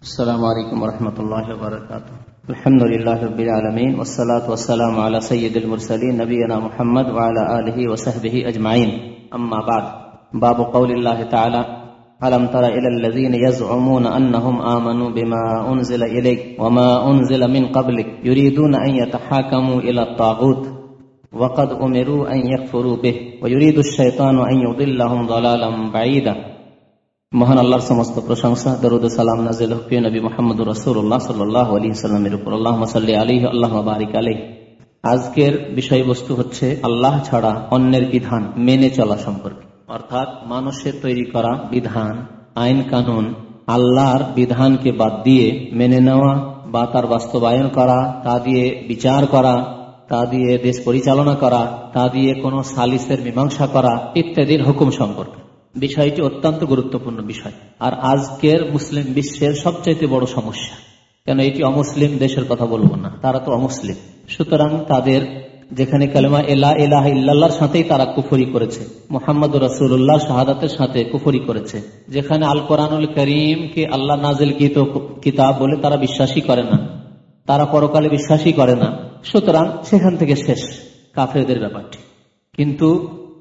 السلام عليكم ورحمة الله وبركاته. الحمد لله رب العالمين والصلاة والسلام على سيد المرسلين نبينا محمد وعلى آله وصحبه أجمعين. أما بعد باب قول الله تعالى ألم تر إلى الذين يزعمون أنهم آمنوا بما أنزل إليك وما أنزل من قبلك يريدون أن يتحاكموا إلى الطاغوت وقد أمروا أن يكفروا به ويريد الشيطان أن يضلهم ضلالا بعيدا. মহান আল্লাহর সমস্ত প্রশংসা, দরুদ সালাম নাজিল হুফিয় নবী মোহাম্মদ রসুল্লাহ সাল্লাহ আলী সাল্লামের উপর। আল্লাহ সাল্লি আলী আল্লাহ বারিক আলী আজকের বিষয়বস্তু হচ্ছে আল্লাহ ছাড়া অন্যের বিধান মেনে চলা সম্পর্কে। অর্থাৎ মানুষের তৈরি করা বিধান, আইন কানুন, আল্লাহর বিধানকে বাদ দিয়ে মেনে নেওয়া বা তার বাস্তবায়ন করা, তা দিয়ে বিচার করা, তা দিয়ে দেশ পরিচালনা করা, তা দিয়ে কোনো সালিসের মীমাংসা করা ইত্যাদির হুকুম সম্পর্কে। বিষয়টি অত্যন্ত গুরুত্বপূর্ণ বিষয়। আর আজকের মুসলিম বিশ্বের সবচাইতে বড় সমস্যা। কেন এটি অমুসলিম দেশের কথা বলব না, তারা তো অমুসলিম। সুতরাং তাদের যেখানে কালেমা এলা এলাহ ইল্লাহর সাথেই তারা কুফরি করেছে মোহাম্মদ রসুল্লাহ শাহাদাতের সাথে কুফরি করেছে, যেখানে আল কোরআনুল করিমকে আল্লাহ নাজিল কিতাব বলে তারা বিশ্বাসই করে না, তারা পরকালে বিশ্বাসই করে না। সুতরাং সেখান থেকে শেষ কাফেরদের ব্যাপারটি। কিন্তু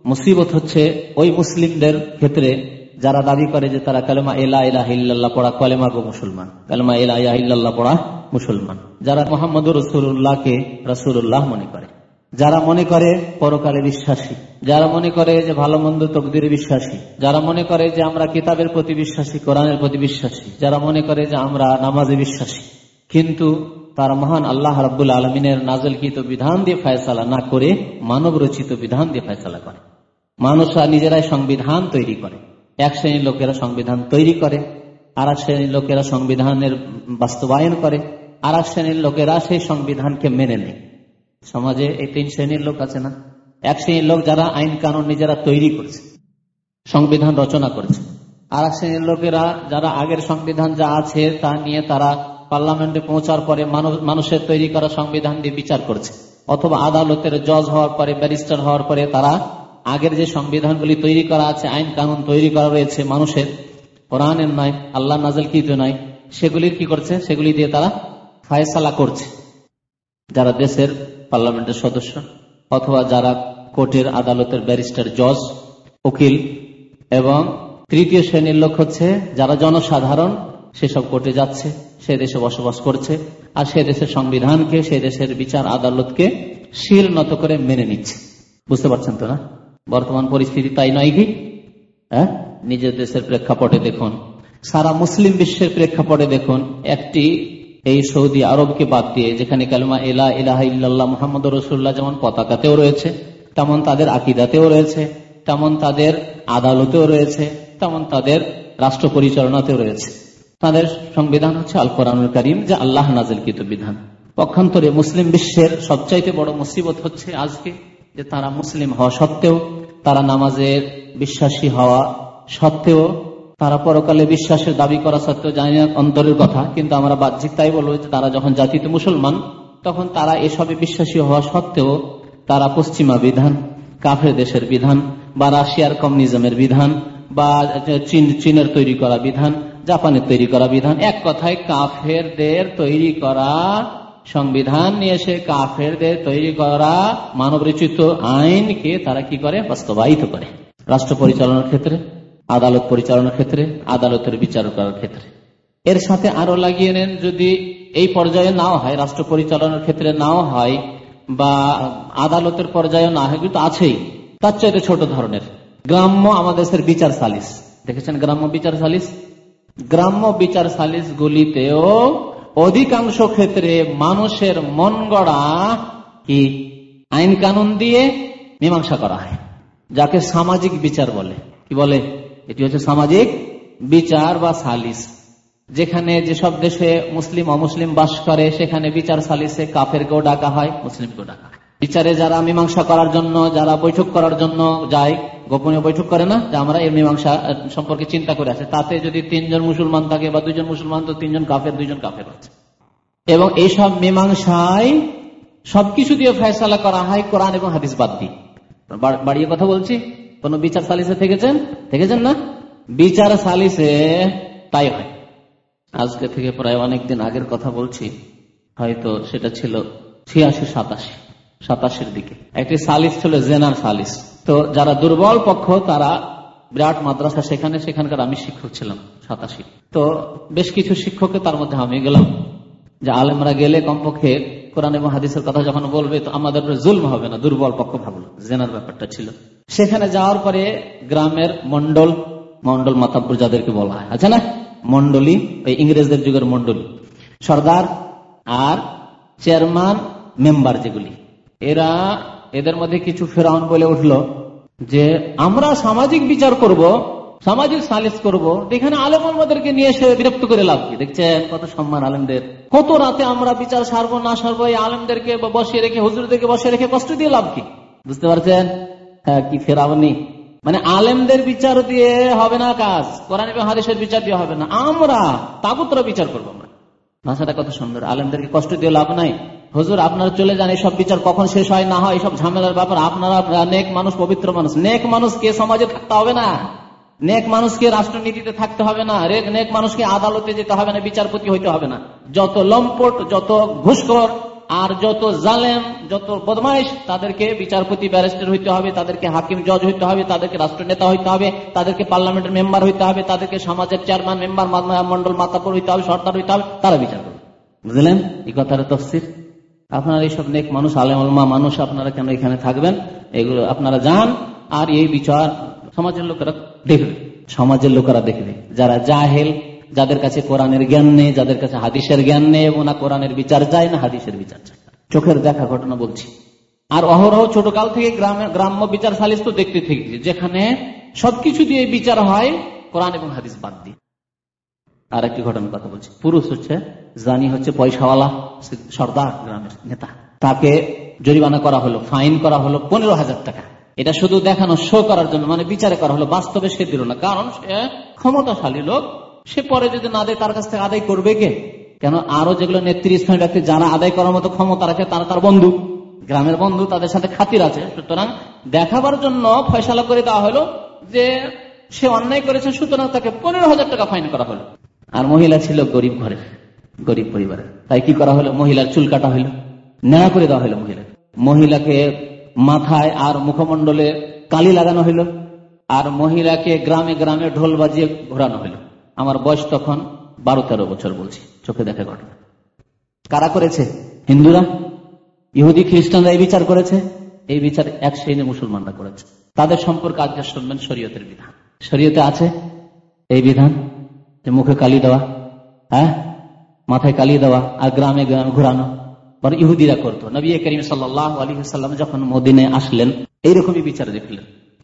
মুসিবত হচ্ছে ওই মুসলিমদের ক্ষেত্রে যারা দাবি করে যে তারা কালেমা এলা ইলাহ পড়া কলেমা গো মুসলমান। কালেমা এলা ইলাহ পড়া মুসলমান। যারা মোহাম্মদ রসুল্লাহকে রসুল্লাহ মনে করে, যারা মনে করে পরকালে বিশ্বাসী, যারা মনে করে যে ভালো মন্দ তকদির বিশ্বাসী, যারা মনে করে যে আমরা কিতাবের প্রতি বিশ্বাসী, কোরআনের প্রতি বিশ্বাসী, যারা মনে করে যে আমরা নামাজে বিশ্বাসী। কিন্তু তার মহান আল্লাহ রাবুল আলমিনের নাজলকৃত বিধান দিয়ে ফায়সালা না করে মানব রচিত বিধান দিয়ে ফয়সালা করে। মানুষরা নিজেরাই সংবিধান তৈরি করে। এক শ্রেণির লোকেরা সংবিধান তৈরি করে আর এক শ্রেণির লোকেরা সংবিধানের বাস্তবায়ন করে আর এক শ্রেণির লোকেরা সেই সংবিধানকে মেনে নেয়। সমাজে এই তিন শ্রেণির লোক আছে না? এক শ্রেণির লোক যারা আইন কানুন নিজেরা তৈরি করছে, সংবিধান রচনা করেছে। আর এক শ্রেণির লোকেরা যারা আগের সংবিধান যা আছে তা নিয়ে তারা পার্লামেন্টে পৌঁছার পরে মানুষের তৈরি করা সংবিধান দিয়ে বিচার করছে। অথবা আদালতের জজ হওয়ার পরে ব্যারিস্টার হওয়ার পরে তারা আগের যে সংবিধানগুলি তৈরি করা আছে, আইন কানুন তৈরি করা রয়েছে মানুষের, কোরআনের নয় আল্লাহ নাজল কিত নয় সেগুলির কি করছে? সেগুলি দিয়ে তারা ফায়সালা করছে। যারা দেশের পার্লামেন্টের সদস্য অথবা যারা কোর্টের আদালতের ব্যারিস্টার, জজ, উকিল এবং তৃতীয় শ্রেণির লোক হচ্ছে যারা জনসাধারণ, সেসব কোর্টে যাচ্ছে, সে দেশে বসবাস করছে আর সে দেশের সংবিধানকে, সে দেশের বিচার আদালতকে শিল নত করে মেনে নিচ্ছে। বুঝতে পারছেন তো না? বর্তমান পরিস্থিতি তাই নয় কি? হ্যাঁ? নিজের দেশের প্রেক্ষাপটে দেখুন। সারা মুসলিম বিশ্বের প্রেক্ষাপটে দেখুন, একটি এই সৌদি আরবকে বাদ দিয়ে, যেখানে কালমা এলা ইলাহা ইল্লাল্লাহ মোহাম্মদ রসুল্লাহ যেমন পতাকাতেও রয়েছে, তেমন তাদের আকিদাতেও রয়েছে, তেমন তাদের আদালতেও রয়েছে, তেমন তাদের রাষ্ট্র পরিচালনাতেও রয়েছে। তাদের সংবিধান হচ্ছে আল কোরআনুল করিম, যে আল্লাহ নাজিলকৃত বিধান। পক্ষান্তরে মুসলিম বিশ্বের সবচাইতে বড় মুসিবত হচ্ছে আজকে। যে তারা মুসলিম হওয়া সত্ত্বেও তারা নামাজের বিশ্বাসী হওয়া সত্ত্বেও তারা পরকালে বিশ্বাসের দাবি করা সত্ত্বেও জানি না অন্তরের কথা, কিন্তু আমরা বাহ্যিক তাই বলব যে তারা যখন জাতিতে মুসলমান, তখন তারা এসবে বিশ্বাসী হওয়া সত্ত্বেও তারা পশ্চিমা বিধান, কাফের দেশের বিধান, বা রাশিয়ার কমিউনিজমের বিধান, বা চীন, চীনের তৈরি করা বিধান, জাপানের তৈরি করা বিধান, এক কথায় কাফেরদের তৈরি করা সংবিধান নিয়ে এসে কাফেরদের তৈরি করা মানব রচিত আইনকে তারা কি করে? বাস্তবায়িত করে। রাষ্ট্র পরিচালনার ক্ষেত্রে, আদালত পরিচালনার ক্ষেত্রে, আদালতের বিচার করার ক্ষেত্রে। এর সাথে আরও লাগিয়ে নেন, যদি এই পর্যায়ে নাও হয়, রাষ্ট্র পরিচালনার ক্ষেত্রে নাও হয়, বা আদালতের পর্যায়ে না হয়, কিন্তু আছেই। তার চাইতে ছোট ধরনের। গ্রাম্য আমাদের দেশের বিচার সালিস। দেখেছেন গ্রাম্য বিচার সালিস? গ্রাম্য বিচার সালিস গুলিতেও অধিকাংশ ক্ষেত্রে মানুষের মন গড়া কি? আইন কানুন দিয়ে মীমাংসা করা হয়। যাকে সামাজিক বিচার বলে। কি বলে? এটি হচ্ছে সামাজিক বিচার বা সালিস। যেখানে যেসব দেশে মুসলিম, অমুসলিম বাস করে, সেখানে বিচার সালিসে কাফেরকেও ডাকা হয়, মুসলিমকেও ডাকা হয়। বিচারে যারা মীমাংসা করার জন্য, যারা বৈঠক করার জন্য যায় গোপনীয় বৈঠক করে না যে আমরা এর মীমাংসা সম্পর্কে চিন্তা করে আছে। তাতে যদি তিনজন মুসলমান থাকে বা দুজন মুসলমান, তো তিনজন কাফের, দুইজন কাফের হচ্ছে এবং এইসব মীমাংসায় সবকিছু দিয়ে ফয়সালা করা হয় কোরআন এবং হাদিস বাদ দিয়ে। বাড়িয়ে কথা বলছি, কোন বিচার সালিসে থেকেছেন? থেকেছেন না? বিচার সালিসে তাই হয়। আজকে থেকে প্রায় অনেকদিন আগের কথা বলছি, হয়তো সেটা ছিল ছিয়াশি সাতাশি, সাতাশের দিকে। একটি সালিস ছিল জেনার সালিস। তো যারা দুর্বল পক্ষ, তারা বিরাট মাদ্রাসা সেখানে, সেখানকার আমি শিক্ষক ছিলাম, সাতাশি। তো বেশ কিছু শিক্ষককে তার মধ্যে আমি গেলাম, যে আলেমরা গেলে কমপক্ষে কোরআন এবং হাদিসের কথা যখন বলবে, তো আমাদের জুলম হবে না, দুর্বল পক্ষ ভাবলো, জেনার ব্যাপারটা ছিল। সেখানে যাওয়ার পরে গ্রামের মন্ডল মন্ডল মাতাপুর যাদেরকে বলা হয়, আছে না? মন্ডলী ওই ইংরেজদের যুগের মন্ডলী সর্দার আর চেয়ারম্যান, মেম্বার যেগুলি, এরা এদের মধ্যে কিছু ফেরাউন বলে উঠল যে, আমরা সামাজিক বিচার করব, সামাজিক সালিস করব। এখানে আলেম আমাদেরকে নিয়ে এসে বিরক্ত করে লাভ কি? দেখছেন কত সম্মান আলেমদের। কত রাতে আমরা বিচার সারবো, না সারবো, এই আলেমদেরকে বসিয়ে রেখে, হুজুরদেরকে বসিয়ে রেখে কষ্ট দিয়ে লাভ কি? বুঝতে পারছেন? হ্যাঁ কি ফেরাবনি মানে আলেমদের বিচার দিয়ে হবে না কাজ। কোরআন হাদিসের বিচার দিয়ে হবে না। আমরা তাগুতরা বিচার করব আমরা। ভাষাটা কত সুন্দর। আলেমদেরকে কষ্ট দিয়ে লাভ নাই। হুজুর আপনারা চলে যান এইসব বিচার কখন শেষ হয় না হয় এইসব ঝামেলার ব্যাপার। আপনারা নেক মানুষ পবিত্র মানুষ। নেক মানুষকে সমাজে থাকতে হবে না। নেক মানুষকে রাষ্ট্রনীতিতে থাকতে হবে না। নেক মানুষকে আদালতে যেতে হবে না বিচারপতি হইতে হবে না। যত লম্পট যত ঘুষখোর আর যত জালেম যত বদমাইশ তাদেরকে বিচারপতি ব্যারিস্টার হইতে হবে তাদেরকে হাকিম জজ হইতে হবে তাদেরকে রাষ্ট্রনেতা হইতে হবে তাদেরকে পার্লামেন্টের মেম্বার হইতে হবে তাদেরকে সমাজের চেয়ারম্যান মেম্বার মন্ডল মাতাপুর হইতে হবে সরকার হইতে হবে তারা বিচার করবে। বুঝলেন? এই কথার তফসির। আপনারা এইসব নেক মানুষ আলেমা মানুষ আপনারা কেন এখানে থাকবেন? এগুলো আপনারা যান আর এই বিচার সমাজের লোকেরা দেখবে। সমাজের লোকেরা দেখবে। যারা জাহেল, যাদের কাছে কোরআনের জ্ঞান নেই, যাদের কাছে হাদিসের জ্ঞান নেই না কোরআনের বিচার যায় না হাদিসের বিচার চায়। চোখের দেখা ঘটনা বলছি। আর অহরহ ছোট কাল থেকে গ্রাম্য বিচার সালিস তো দেখতে থেকে, যেখানে সবকিছু দিয়ে বিচার হয় কোরআন এবং হাদিস বাদ দিয়ে। আর একটি ঘটনার কথা বলছি। পুরুষ হচ্ছে, জানি হচ্ছে পয়সাওয়ালা সর্দার গ্রামের নেতা। তাকে জরিমানা করা হলো, ফাইন করা হলো পনেরো হাজার টাকা। এটা শুধু দেখানো শো করার জন্য মানে বিচারে করা হলো, বাস্তবে সে দিল না। কারণ সে ক্ষমতাশালী লোক। সে পরে যদি না দেয়, তার কাছ থেকে আদায় করবে কে? কেন আরও যেগুলো নেতৃস্থানীয় ব্যক্তি যারা আদায় করার মতো ক্ষমতা রাখে, তারা তার বন্ধু। গ্রামের বন্ধু তাদের সাথে খাতির আছে। সুতরাং দেখাবার জন্য ফয়সালা করে দেওয়া হলো যে সে অন্যায় করেছে, সুতরাং তাকে পনেরো হাজার টাকা ফাইন করা হলো। আর মহিলা ছিল গরিব ঘরে, গরিব পরিবারে। তাই কি করা হলো? মহিলার চুল কাটা হইল নেড়া করে দেওয়া হলো মহিলা মহিলাকে মাথায় আর মুখমন্ডলে কালি লাগানো হইল আর মহিলাকে গ্রামে গ্রামে ঢোল বাজিয়ে ঘোরানো হইল আমার বয়স তখন বারো তেরো বছর বলছি। চোখে দেখে ঘটনা। কারা করেছে? হিন্দুরা? ইহুদি, খ্রিস্টানরা এই বিচার করেছে? এই বিচার এক শ্রেণি মুসলমানরা করেছে। তাদের সম্পর্কে আজকে শুনবেন শরীয়তের বিধান। শরীয়তে আছে এই বিধান? যে মুখে কালি দেওয়া হ্যাঁ? মাথায় কালি দেওয়া আর গ্রামে গ্রামে ঘোরানো। বরং ইহুদিরা করতো। নবী করিম সাল্লাহ আলী সাল্লাম যখন মদিনে আসলেন, এইরকমই বিচার দেখলেন।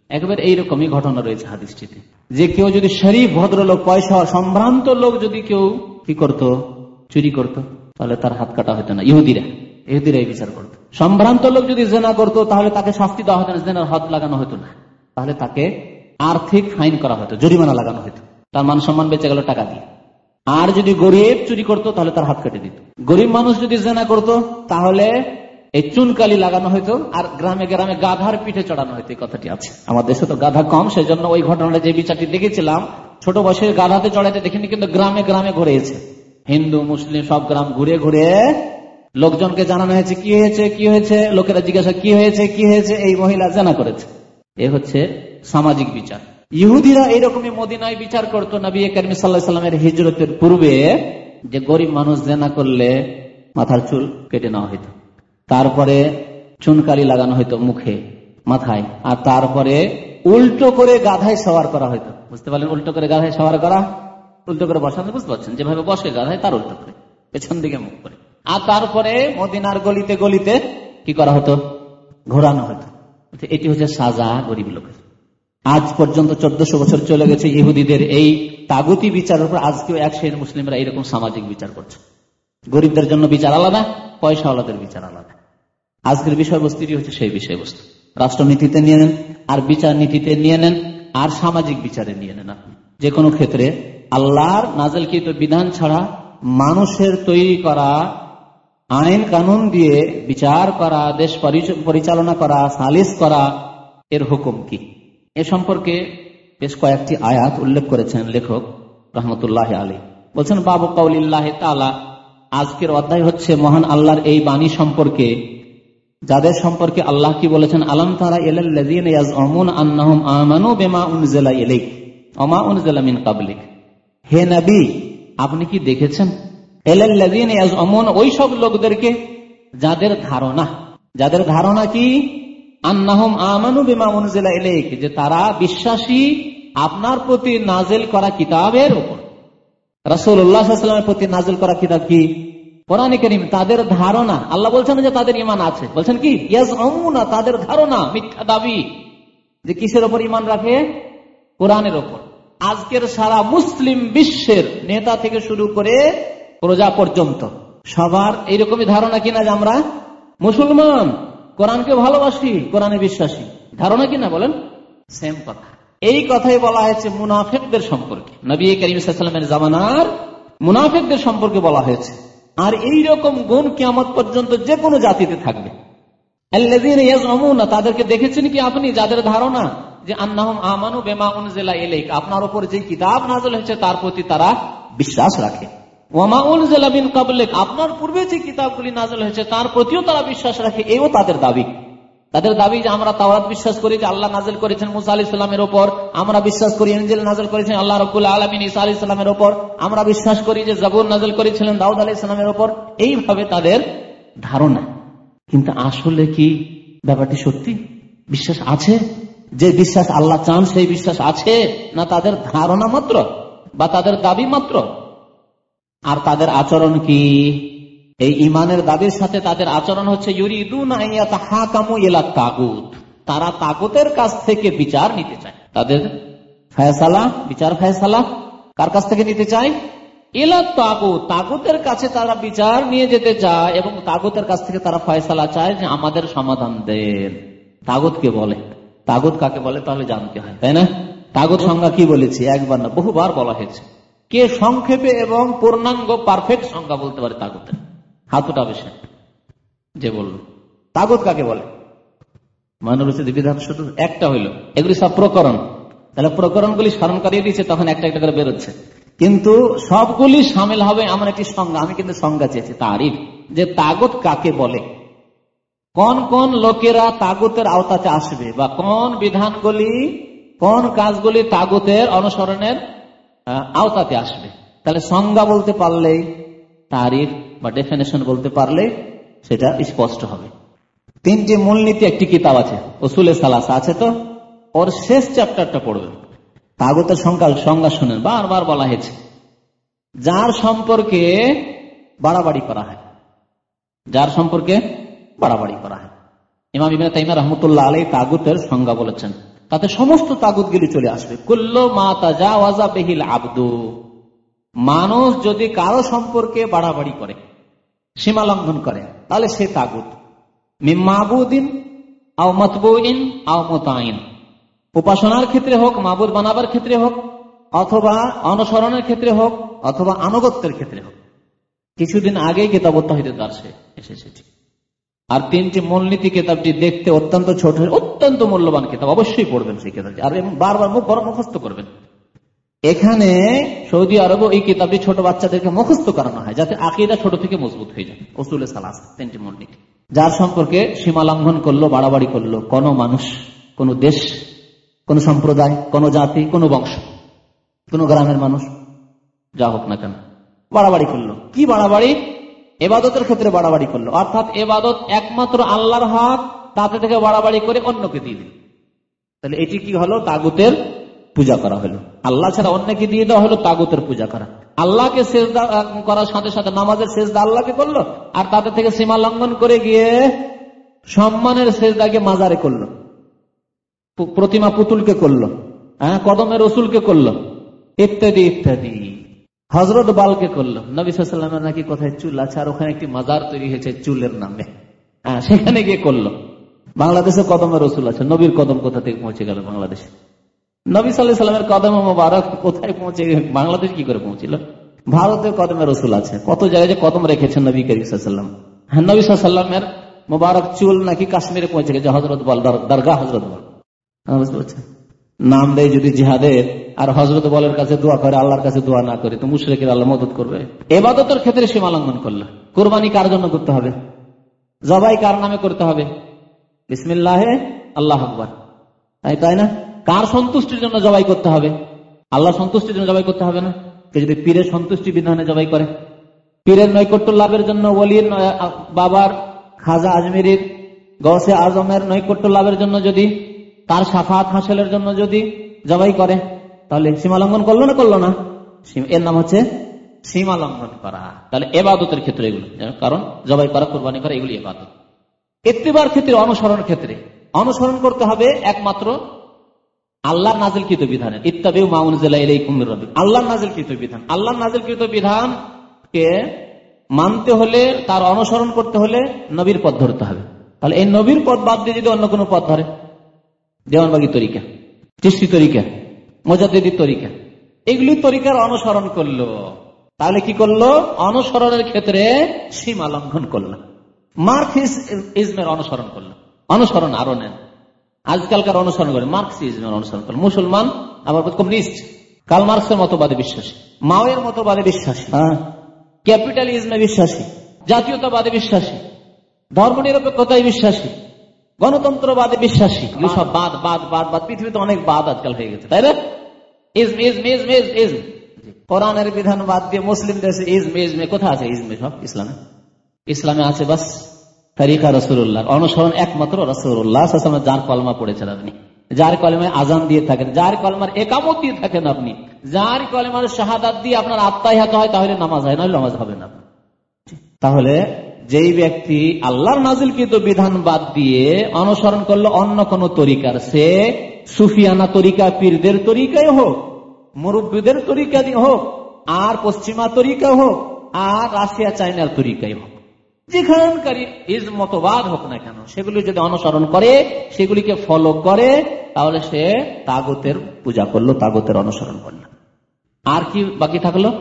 একবার এইরকমই ঘটনা রয়েছে হাদিসটিতে। যে কেউ যদি শরীফ, ভদ্রলোক, পয়সা, সম্ভ্রান্ত লোক যদি কেউ কি করত, চুরি করত, তাহলে তার হাত কাটা হতো না। ইহুদিরা ইহুদিরা এই বিচার করত। সম্ভ্রান্ত লোক যদি জেনা করতো, তাহলে তাকে শাস্তি দেওয়া হতো না, জেনার হাত লাগানো হতো না। তাহলে তাকে আর্থিক ফাইন করা হতো জরিমানা লাগানো হতো তার মান সম্মান বেঁচে গেল, টাকা দিয়ে। আর যদি গরিব চুরি করতো, তাহলে তার হাত কেটে দিত। গরিব মানুষ যদি জেনা করত, তাহলে এই চুনকালি লাগানো হইতো, আর গ্রামে গ্রামে গাধার পিঠে চড়ানো হইতো, এই কথাটি আছে। আমার দেশে তো গাধা কম সেই জন্য ওই ঘটনাটা যে বিচারটি দেখেছিলাম, ছোট বয়সের গাধাতে চড়াইতে দেখিনি, কিন্তু গ্রামে গ্রামে ঘুরেছে হিন্দু, মুসলিম, সব গ্রাম ঘুরে ঘুরে লোকজনকে জানানো হয়েছে, কি হয়েছে কি হয়েছে? লোকেরা জিজ্ঞাসা, কি হয়েছে কি হয়েছে? এই মহিলা জানা করেছে। এ হচ্ছে সামাজিক বিচার। ইহুদিরা এইরকমই মদিনায় বিচার করতো, নবী করিম সাল্লাহামের হিজরতের পূর্বে, যে গরিব মানুষ জেনা করলে মাথার চুল কেটে নেওয়া হইত। তারপরে চুনকালি লাগানো হইতো মুখে, মাথায়। আর তারপরে উল্টো করে গাধায় সওয়ার করা হইতো। বুঝতে পারলেন উল্টো করে গাধায় সওয়ার করা? উল্টো করে বসাতে বুঝতে পারছেন? যেভাবে বসে গাধায় তার উল্টো করে, পেছন দিকে মুখ করে। আর তারপরে মদিনার গলিতে গলিতে কি করা হতো? ঘোরানো হতো। এটি হচ্ছে সাজা গরিব লোকের। আজ পর্যন্ত চোদ্দশো বছর চলে গেছে ইহুদিদের এই তাগুতি বিচারের উপর। আজকেও এক শ্রেণির মুসলিমরা এইরকম সামাজিক বিচার করছে। গরিবদের জন্য বিচার আলাদা পয়সাওয়ালাদের বিচার আলাদা। আজকের বিষয়বস্তুটি হচ্ছে সেই বিষয়বস্তু। রাষ্ট্রনীতিতে নিয়ে নেন, আর বিচার নীতিতে নিয়ে নেন, আর সামাজিক বিচারে নিয়ে নেন আপনি। যে কোনো ক্ষেত্রে আল্লাহর নাজেলকৃত বিধান ছাড়া মানুষের তৈরি করা, আইন কানুন দিয়ে বিচার করা, দেশ পরিচালনা করা, সালিস করা, এর হুকুম কি? এ সম্পর্কে বেশ কয়েকটি আয়াত উল্লেখ করেছেন লেখক রহমতুল্লাহ আলী। বলছেন, বাবু কাউলিল্লাহ তালা আজকের অধ্যায় হচ্ছে মহান আল্লাহর এই বাণী সম্পর্কে। যাদের সম্পর্কে আল্লাহ কি বলেছেন? আলম তারা আমানু মিন হে নবী, আপনি কি দেখেছেন? অমন ওই সব লোকদেরকে যাদের ধারণা। যাদের ধারণা কি? যে তারা বিশ্বাসী আপনার প্রতি নাজেল করা কিতাবের উপর। রাসুল্লাহামের প্রতি নাজেল করা কিতাব কি? কোরআনে করিম, তাদের ধারণা। আল্লাহ বলছেন যে তাদের ইমান আছে। বলছেন কি? তাদের ধারণা, মিথ্যা দাবি। যে কিসের ওপর ইমান রাখে? কোরআনের ওপর আজকের সারা মুসলিম বিশ্বের নেতা থেকে শুরু করে প্রজা পর্যন্ত। সবার এইরকমই ধারণা কিনা যে আমরা মুসলমান? কোরআনকে ভালোবাসি, কোরআনে বিশ্বাসী। ধারণা কিনা বলেন? সেম কথা। এই কথাই বলা হয়েছে মুনাফেকদের সম্পর্কে। নবী করিমের জামানার মুনাফেকদের সম্পর্কে বলা হয়েছে। আর এই রকম গুণ কেমন পর্যন্ত যে কোনো জাতিতে থাকবে। তাদেরকে দেখেছেন কি আপনি? যাদের ধারণা যে আন্নাহম আপনার উপর যে কিতাব নাজল হয়েছে, তার প্রতি তারা বিশ্বাস রাখে। আপনার পূর্বে যে কিতাবগুলি নাজল হয়েছে, তার প্রতিও তারা বিশ্বাস রাখে, এও তাদের দাবি। তাদের দাবি যে আমরা তাওরাত বিশ্বাস করি, যে আল্লাহ নাজল করেছেন মুসা আলি সাল্লামের ওপর। আমরা বিশ্বাস করি এঞ্জেল নাজল করেছেন আল্লাহ রবুল্লা আলমিন ইসা আলি সাল্লামের ওপর। আমরা বিশ্বাস করি যে জবুর নাজল করেছিলেন দাউদ আলি সাল্লামের ওপর। এইভাবে তাদের ধারণা। কিন্তু আসলে কি ব্যাপারটি সত্যি? বিশ্বাস আছে? যে বিশ্বাস আল্লাহ চান, সেই বিশ্বাস আছে? না তাদের ধারণা মাত্র? বা তাদের দাবি মাত্র? আর তাদের আচরণ কি? এই ইমানের দাবির সাথে তাদের আচরণ হচ্ছে তারা তাগুতের কাছ থেকে বিচার নিতে চায়। তাদের ফয়সালা, বিচার ফয়সালা কার কাছ থেকে নিতে চায়? এলা তাগুত, তাগুতের কাছে তারা বিচার নিয়ে যেতে চায় এবং তাগুতের কাছ থেকে তারা ফয়সালা চায় যে আমাদের সমাধান দেন। তাগুতকে বলে? তাগুত কাকে বলে? তাহলে জানতে হয়, তাই না? তাগুত সংজ্ঞা কি বলেছি? একবার না, বহুবার বলা হয়েছে। কে সংক্ষেপে এবং পূর্ণাঙ্গ পারফেক্ট সংজ্ঞা বলতে পারে তাগুতের? হাত উঠাবে সে যে বলল। তাগত কাকে বলে? মানবরচিত বিধান শুধু একটা হইল। এগুলি সব প্রকরণ। তাহলে প্রকরণগুলি স্মরণ করিয়ে দিয়েছে, তখন একটা একটা করে বেরোচ্ছে। কিন্তু সবগুলি সামিল হবে আমার একটি সংজ্ঞা। আমি কিন্তু সংজ্ঞা চেয়েছি, তারিফ। যে তাগত কাকে বলে? কোন কোন লোকেরা তাগুতের আওতাতে আসবে বা কোন বিধানগুলি, কোন কাজগুলি তাগতের অনুসরণের আওতাতে আসবে। তাহলে সংজ্ঞা বলতে পারলেই তারিফ বা ডেফিনেশন বলতে পারলে সেটা স্পষ্ট হবে। তিনটি মূলনীতি, একটি কিতাব আছে ওসুলে সালাসা আছে তো? ওর শেষ চ্যাপ্টারটা পড়বেন। তাগতের সংখ্যা, সংজ্ঞা শুনেন, বারবার বলা হয়েছে। যার সম্পর্কে বাড়াবাড়ি করা হয়। যার সম্পর্কে বাড়াবাড়ি করা হয়। ইমাম ইবিন তাইমা রহমতুল্লাহ আলী তাগুতের সংজ্ঞা বলেছেন। তাতে সমস্ত তাগুতগুলি চলে আসবে। কুল্লো মা তাজা ওয়াজা বেহিল আব্দু। মানুষ যদি কারও সম্পর্কে বাড়াবাড়ি করে, সীমা লঙ্ঘন করে, তাহলে সে তাগুত। মাবুদিন, আও মতবইন, আও মতাইন। উপাসনার ক্ষেত্রে হোক, মাবুদ বানাবার ক্ষেত্রে হোক, অথবা অনুসরণের ক্ষেত্রে হোক, অথবা আনুগত্যের ক্ষেত্রে হোক। কিছুদিন আগেই কেতাব তহিদ দার্সে এসেছে আর তিনটি মূলনীতি কেতাবটি দেখতে অত্যন্ত ছোট, অত্যন্ত মূল্যবান কেতাব, অবশ্যই পড়বেন সেই কেতাবটি। আর বারবার মুখ বড় মুখস্থ করবেন। এখানে সৌদি আরবে এই কিতাবটি ছোট বাচ্চাদেরকে মুখস্থ করানো হয়, যাতে আকিদা ছোট থেকে মজবুত হয়ে যায়। ওসুলে সালাস, তিনটি মন্ডিক যার সম্পর্কে সীমা লঙ্ঘন করল, বাড়াবাড়ি করল, কোন মানুষ, কোন দেশ, কোন সম্প্রদায়, কোন জাতি, কোন বংশ, কোন গ্রামের মানুষ, যা হোক না কেন, বাড়াবাড়ি করল। কি বাড়াবাড়ি? এবাদতের ক্ষেত্রে বাড়াবাড়ি করল। অর্থাৎ এবাদত একমাত্র আল্লাহর হাত, তাতে থেকে বাড়াবাড়ি করে অন্যকে দিয়ে দিল। তাহলে এটি কি হলো? তাগুতের পূজা করা হলো। আল্লাহ ছাড়া অন্যকে দিয়ে দেওয়া হলো তাগুতের পূজা করা। আল্লাহকে সেজদা করার সাথে সাথে নামাজের সেজদা আল্লাহকে করল, আর তাদের থেকে সীমা লঙ্ঘন করে গিয়ে সম্মানের সেজদাকে মাজারে করল। প্রতিমা পুতুলকে করল হ্যাঁ কদমের রসুলকে করল। ইত্যাদি ইত্যাদি। হজরত বালকে করল। নবী নাকি কোথায় চুল আছে আর ওখানে একটি মাজার তৈরি হয়েছে চুলের নামে। হ্যাঁ সেখানে গিয়ে করল। বাংলাদেশে কদমের রসুল আছে নবীর কদম কোথা থেকে পৌঁছে গেল বাংলাদেশে? নবী সাল্লাহ সাল্লামের কদম মোবারক কোথায় পৌঁছে বাংলাদেশ কি করে পৌঁছিল? ভারতের কদমে রসুল আছে। কত জায়গায় যে কদম রেখেছেন নবী করিম হ্যাঁ নবী সাল্লামের মোবারক চুল নাকি কাশ্মীরে পৌঁছে গেছে হজরত বল দরগা হজরত বল। হ্যাঁ, বুঝতে পারছেন? নাম দেয় যদি জিহাদের, আর হজরত বলের কাছে দোয়া করে, আল্লাহর কাছে দোয়া না করে, তো মুশরেকের আল্লাহ মদত করবে। এবাদতের ক্ষেত্রে সীমা লঙ্ঘন করল। কোরবানি কার জন্য করতে হবে? জবাই কার নামে করতে হবে? বিসমিল্লাহ আল্লাহ আকবর। তাই তাই না? কার সন্তুষ্টির জন্য জবাই করতে হবে? আল্লাহ সন্তুষ্টির জন্য জবাই করতে হবে না? কে যদি পীরের সন্তুষ্টি বিধানে জবাই করে। পীরের নৈকট্য লাভের জন্য ওলির বাবার খাজা আজমিরির গসে আজমের নৈকট্য লাভের জন্য যদি তার সাফাত হাসিলের জন্য যদি জবাই করে, তাহলে সীমা লঙ্ঘন করল না করল না? এর নাম হচ্ছে সীমা লঙ্ঘন করা। তাহলে এবাদতের ক্ষেত্রে এগুলো কারণ জবাই করা, কোরবানি করা, এগুলি এবাদত। এত্তিবার ক্ষেত্রে, অনুসরণ ক্ষেত্রে। অনুসরণ করতে হবে একমাত্র আল্লাহ নাজিলকৃত বিধানের। ইত্তাবেউ মাউন আল্লাহ নাজিলকৃত বিধান। আল্লাহ নাজিলকৃত বিধানকে মানতে হলে, তার অনুসরণ করতে হলে নবীর পথ ধরতে হবে। তাহলে এই নবীর পথ বাদ দিয়ে যদি অন্য কোনো পথ ধরে দেওয়ানবাগি তরিকা চিষ্টি তরিকা মজাদি তরিকা এগুলি তরিকার অনুসরণ করল। তাহলে কি করল? অনুসরণের ক্ষেত্রে সীমা লঙ্ঘন করল। মার্কস ইজমের অনুসরণ করল। অনুসরণ আরও নেন। আজকালকার অনুসরণ করে মার্কসিজমের অনুসরণ করে মুসলমান, আবার কমিউনিস্ট কাল মার্কসের মতবাদে বিশ্বাসী, মাওয়ের মতবাদে বিশ্বাসী হ্যাঁ ক্যাপিটালিজমে বিশ্বাসী, জাতীয়তাবাদে বিশ্বাসী ধর্ম নিরপেক্ষতায় বিশ্বাসী গণতন্ত্রবাদে বিশ্বাসী। সব বাদ বাদ বাদ বাদ। পৃথিবীতে অনেক বাদ আজকাল হয়ে গেছে তাই না? ইজম ইজম ইজম ইজম কোরআনের বিধান বাদ দিয়ে মুসলিম দেশে ইজম ইজমে কোথায় আছে ইজমে সব ইসলামে? ইসলামে আছে বাস তারিকা রসুল্লাহ অনুসরণ একমাত্র রসুল্লাহ যার কলমা পড়েছেন আপনি। যার কলমায় আজান দিয়ে থাকেন যার কলমার একামত দিয়ে থাকেন আপনি। যার কলমার শাহাদাত দিয়ে আপনার আত্মাই হাত হয় তাহলে নামাজ হয় নয় নামাজ হবে না। তাহলে যেই ব্যক্তি আল্লাহর নাজিলকৃত বিধান বাদ দিয়ে অনুসরণ করল অন্য কোন তরিকার, সে সুফিয়ানা তরিকা, পীরদের তরিকায় হোক, মুরব্বীদের তরিকা হোক, আর পশ্চিমা তরিকা হোক, আর রাশিয়া চাইনার তরিকায় হোক। যেখানকারী ইজ মতবাদ হোক না কেন, সেগুলি যদি অনুসরণ করে, সেগুলিকে ফলো করে, তাহলে সে তাগতের পূজা করল, তাগতের অনুসরণ করল। আর কি বাকি থাকল?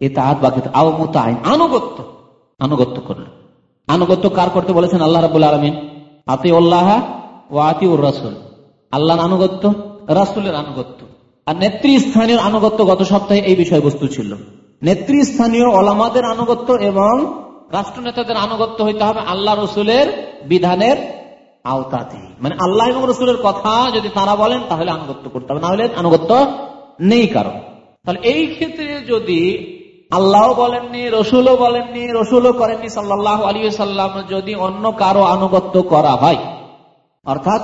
এ তাহাত বাকি আও মত আইন আনুগত্য। আনুগত্য করল। আনুগত্য কার করতে বলেছেন? আল্লাহ রাবুল আলমিন। আতি উল্লাহ ও আতি উর রাসুল। আল্লাহর আনুগত্য, রাসুলের আনুগত্য। আর নেতৃস্থানীয় আনুগত্য গত সপ্তাহে এই বিষয়বস্তু ছিল। নেতৃস্থানীয় ওলামাদের আনুগত্য এবং রাষ্ট্র নেতাদের আনুগত্য হইতে হবে আল্লাহ রসুলের বিধানের আওতাতে মানে আল্লাহ এবং রসুলের কথা যদি তারা বলেন, তাহলে আনুগত্য করতে হবে। না হলে আনুগত্য নেই কারণ তাহলে এই ক্ষেত্রে যদি আল্লাহ বলেননি, রসুলও বলেননি, রসুলও করেননি সাল্লাহ আলী সাল্লাম যদি অন্য কারও আনুগত্য করা হয়, অর্থাৎ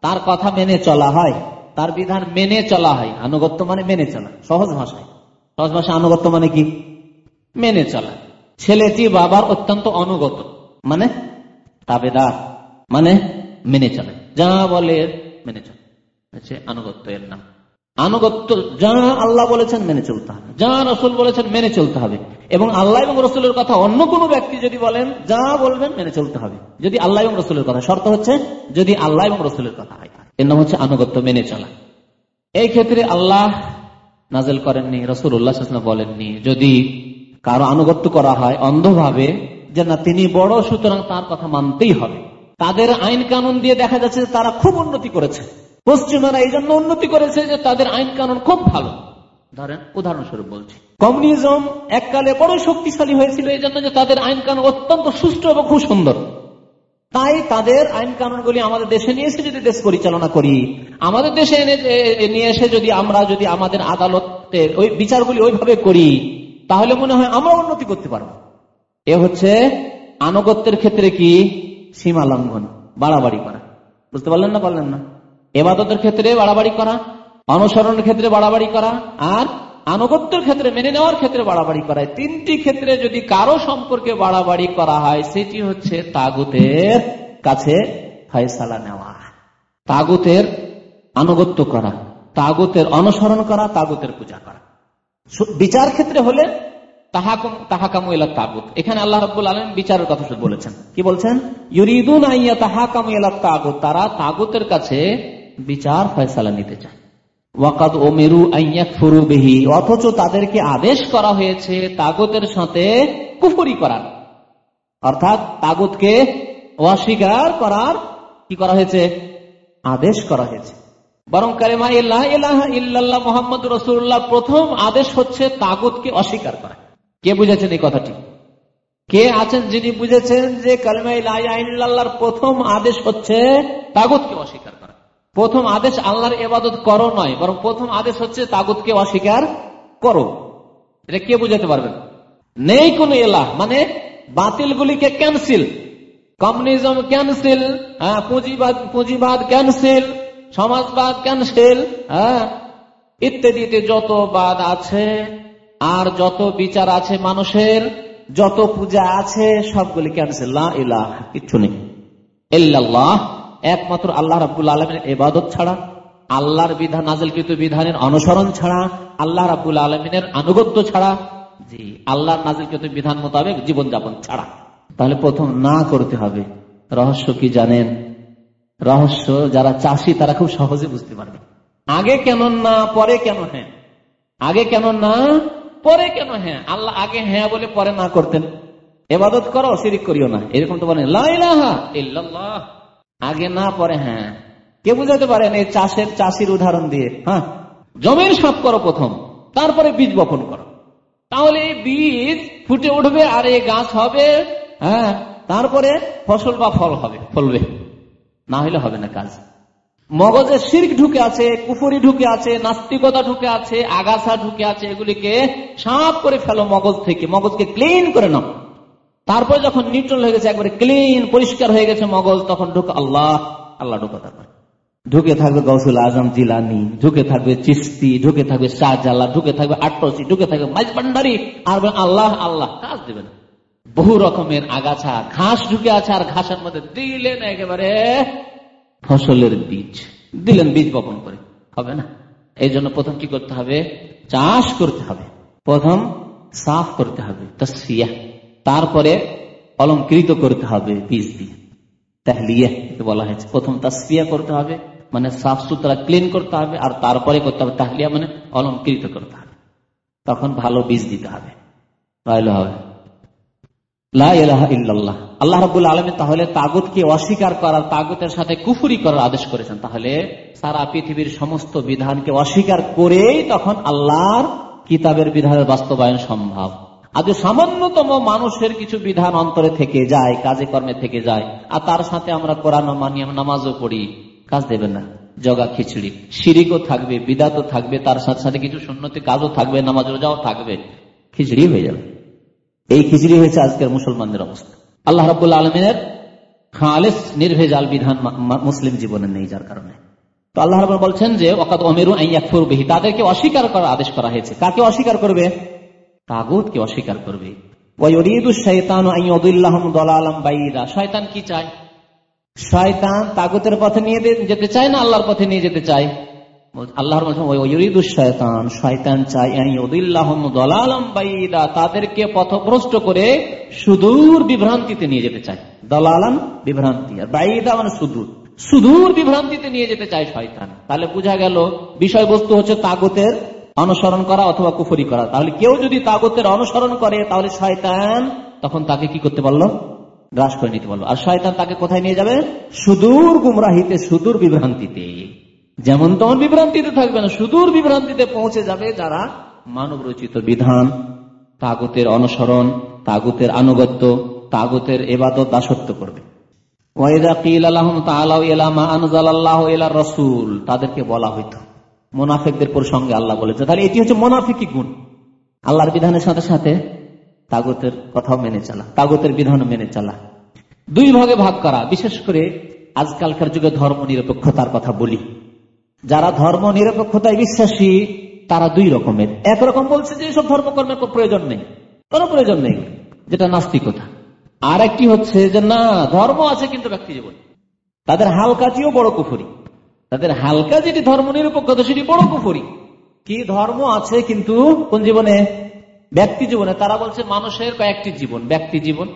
তার কথা মেনে চলা হয়, তার বিধান মেনে চলা হয়, আনুগত্য মানে মেনে চলা, সহজ ভাষায়। সহজ ভাষা আনুগত্য মানে কি? মেনে চলা। ছেলেটি বাবার অত্যন্ত অনুগত মানে তাবেদার মানে মেনে চলে। যা বলে, মেনে চলে। আনুগত্য এর নাম। আনুগত্য, যা আল্লাহ বলেছেন মেনে চলতে হবে। যা রসুল বলেছেন মেনে চলতে হবে। এবং আল্লাহ এবং রসুলের কথা অন্য কোন ব্যক্তি যদি বলেন, যা বলবেন মেনে চলতে হবে। যদি আল্লাহ এবং রসুলের কথা, শর্ত হচ্ছে যদি আল্লাহ এবং রসুলের কথা হয়। এর নাম হচ্ছে আনুগত্য, মেনে চলা। এই ক্ষেত্রে আল্লাহ নাজেল করেননি রসুল উল্লাহ বলেননি, যদি কারও আনুগত্য করা হয় অন্ধভাবে, যে না, তিনি বড়, সুতরাং তার কথা মানতেই হবে। তাদের আইন কানুন দিয়ে দেখা যাচ্ছে তারা খুব উন্নতি করেছে। পশ্চিমারা এই জন্য উন্নতি করেছে যে তাদের আইন কানুন খুব ভালো। ধরেন উদাহরণস্বরূপ বলছি। কমিউনিজম এককালে বড় শক্তিশালী হয়েছিল এই জন্য যে তাদের আইন কানুন অত্যন্ত সুষ্ঠু এবং খুব সুন্দর তাই তাদের আইন কানুনগুলি আমাদের দেশে নিয়ে এসে যদি দেশ পরিচালনা করি আমাদের দেশে এনে নিয়ে এসে যদি আমরা যদি আমাদের আদালতের ওই বিচারগুলি ওইভাবে করি তাহলে মনে হয় আমরা উন্নতি করতে পারব। এ হচ্ছে আনুগত্যের ক্ষেত্রে কি? সীমা লঙ্ঘন বাড়াবাড়ি করা। বুঝতে পারলেন না পারলেন না? এবাদতের ক্ষেত্রে বাড়াবাড়ি করা, অনুসরণের ক্ষেত্রে বাড়াবাড়ি করা, আর আনুগত্যের ক্ষেত্রে, মেনে নেওয়ার ক্ষেত্রে বাড়াবাড়ি করা। তিনটি ক্ষেত্রে যদি কারও সম্পর্কে বাড়াবাড়ি করা হয়, সেটি হচ্ছে তাগুতের কাছে ফয়সালা নেওয়া। তাগুতের আনুগত্য করা, তাগুতের অনুসরণ করা, তাগুতের পূজা করা। বিচার ক্ষেত্রে হলে তাহাকুম, তাহাকামু এলা তাগুত। এখানে আল্লাহ রব্বুল আলম বিচারের কথা বলেছেন। কি বলছেন? ইউরিদুন আইয়া তাহাকামু তাগুত। তারা তাগুতের কাছে বিচার ফয়সালা নিতে চায়। ওয়াকাদ ও মেরু ফুরু বেহি, অথচ তাদেরকে আদেশ করা হয়েছে তাগতের সাথে কুফুরি করার। অর্থাৎ তাগুতকে অস্বীকার করার কি করা হয়েছে? আদেশ করা হয়েছে। বরং কালেমা ইল্লাহ ইলাহা ইল্লাল্লাহ মোহাম্মদ রসুল্লাহ প্রথম আদেশ হচ্ছে তাগুতকে অস্বীকার করা। কে বুঝেছেন এই কথাটি? কে আছেন যিনি বুঝেছেন যে কালেমা ইল্লাহর প্রথম আদেশ হচ্ছে তাগুতকে অস্বীকার করা। প্রথম আদেশ আল্লাহর এবাদত করো নয়, বরং প্রথম আদেশ হচ্ছে তাগুতকে অস্বীকার করো। এটা কে বুঝাতে পারবেন? নেই কোন এলাহ মানে বাতিলগুলিকে ক্যান্সেল কমিউনিজম ক্যান্সেল পুঁজিবাদ পুঁজিবাদ ক্যান্সেল সমাজবাদ ক্যান্সেল হ্যাঁ ইত্যাদিতে যত বাদ আছে, আর যত বিচার আছে মানুষের, যত পূজা আছে, সবগুলি ক্যান্সেল কিচ্ছু নেই একমাত্র আল্লাহ রাবুল আলমের এবাদত ছাড়া, আল্লাহর বিধান নাজলকৃত বিধানের অনুসরণ ছাড়া, আল্লাহ রাবুল আলমিনের আনুগত্য ছাড়া, জি, আল্লাহর নাজলকৃত বিধান মোতাবেক জীবনযাপন ছাড়া। তাহলে প্রথম না করতে হবে। রহস্য কি জানেন? রহস্য যারা চাষি, তারা খুব সহজে বুঝতে পারবে। আগে কেন না, পরে কেন হ্যাঁ? আগে কেন না, পরে কেন হ্যাঁ? আল্লাহ আগে হ্যাঁ বলে পরে না করতেন। এবাদত করো, শিরিক করিও না। এরকম তো বলেন আগে না পরে হ্যাঁ। কে বুঝাতে পারেন এই চাষের চাষির উদাহরণ দিয়ে হ্যাঁ? জমির সাপ করো প্রথম, তারপরে বীজ বপন করো। তাহলে বীজ ফুটে উঠবে আর এই গাছ হবে হ্যাঁ? তারপরে ফসল বা ফল হবে, ফলবে। না হলে হবে না কাজ। মগজে শির্ক ঢুকে আছে, কুফুরি ঢুকে আছে, নাস্তিকতা ঢুকে আছে, আগাছা ঢুকে আছে, এগুলিকে সাফ করে ফেলো মগজ থেকে। মগজকে ক্লিন করে নাও। তারপরে যখন নিউট্রাল হয়ে গেছে, একবারে ক্লিন পরিষ্কার হয়ে গেছে মগজ, তখন ঢুকে আল্লাহ আল্লাহ ঢুকে তারপরে। ঢুকে থাকবে গৌসুল আজম, জিলানি, ঢুকে থাকবে চিস্তি, ঢুকে থাকবে শাহজালা ঢুকে থাকবে আটরসি, ঢুকে থাকবে মাইজ ভান্ডারি, আর আল্লাহ আল্লাহ, কাজ দেবে না। বহু রকমের আগাছা, ঘাস ঢুকে আছে, আর ঘাসের মধ্যে দিলেন একেবারে ফসলের বীজ। দিলেন বীজ বপন করে। হবে না। এই জন্য প্রথম কি করতে হবে? চাষ করতে হবে। প্রথম সাফ করতে হবে তসিয়া তারপরে অলঙ্কৃত করতে হবে বীজ দিয়ে। তাহলিয়া বলা হয়েছে। প্রথম তাসফিয়া করতে হবে মানে সাফ সুতরা ক্লিন করতে হবে, আর তারপরে করতে হবে তাহলিয়া মানে অলঙ্কৃত করতে হবে। তখন ভালো বীজ দিতে হবে। হবে আল্লাহ রবুল আলমী তাহলে তাগুতকে অস্বীকার করার, তাগুতের সাথে কুফুরি করার আদেশ করেছেন। তাহলে সারা পৃথিবীর সমস্ত বিধানকে অস্বীকার করেই তখন আল্লাহর কিতাবের বিধানের বাস্তবায়ন সম্ভব। আজ সামান্যতম মানুষের কিছু বিধান অন্তরে থেকে যায়, কাজে কর্মে থেকে যায়, আর তার সাথে আমরা কোরআন মানি নামাজও পড়ি, কাজ দেবে না। জগা খিচড়ি। সিরিকও থাকবে, বিদাতও থাকবে, তার সাথে সাথে কিছু সুন্নতি কাজও থাকবে, নামাজ রোজাও থাকবে। খিচড়ি হয়ে যাবে। এই খিচড়ি হয়েছে আজকের মুসলমানদের অবস্থা। আল্লাহ রাবুল আলমিনের খালেস নির্ভেজাল বিধান মুসলিম জীবনে নেই যার কারণে। তো আল্লাহ বলছেন যে অকাত অমেরু বিহি। তাদেরকে অস্বীকার করার আদেশ করা হয়েছে। কাকে অস্বীকার করবে? তাগুতকে অস্বীকার করবে। শয়তান কি চায়? শয়তান তাগুতের পথে নিয়ে যেতে চায় না আল্লাহর পথে নিয়ে যেতে চায়? তাদেরকে করে সুদূর বিভ্রান্তিতে নিয়ে যেতে বিভ্রান্তি আর মানে সুদূর। সুদূর বিভ্রান্তিতে নিয়ে যেতে শয়তান। তাহলে বোঝা গেল, বিষয়বস্তু হচ্ছে তাগতের অনুসরণ করা অথবা কুফরি করা। তাহলে কেউ যদি তাগতের অনুসরণ করে, তাহলে শয়তান তখন তাকে কি করতে পারল গ্রাস করে নিতে পারল আর শয়তান তাকে কোথায় নিয়ে যাবে? সুদূর গুমরাহিতে, সুদূর বিভ্রান্তিতে। যেমন তেমন বিভ্রান্তিতে থাকবে না, সুদূর বিভ্রান্তিতে পৌঁছে যাবে যারা মানব রচিত বিধান, তাগতের অনুসরণ, তাগুতের আনুগত্য, তাগুতের এবাদত দাসত্ব করবে। তাদেরকে বলা হইত। মোনাফেকদের প্রসঙ্গে আল্লাহ বলেছে। তাহলে এটি হচ্ছে মোনাফিকি গুণ। আল্লাহর বিধানের সাথে সাথে তাগতের কথাও মেনে চলা, তাগতের বিধান মেনে চলা। দুই ভাগে ভাগ করা, বিশেষ করে আজকালকার যুগে ধর্ম নিরপেক্ষতার কথা বলি। যারা ধর্ম নিরপেক্ষতায় বিশ্বাসী, তারা দুই রকমের। একরকম বলছে যে সব ধর্মকর্মের প্রয়োজন নেই। কোন প্রয়োজন নেই, যেটা নাস্তিকতা। আর একটি হচ্ছে যে না, ধর্ম আছে কিন্তু ব্যক্তি জীবন তাদের হালকাটিও বড় কুফুরি। তাদের হালকা যেটি ধর্ম নিরপেক্ষতা সেটি বড় কুফুরি। কি ধর্ম আছে কিন্তু কোন জীবনে? ব্যক্তি জীবনে। তারা বলছে মানুষের কয়েকটি জীবন। ব্যক্তি জীবন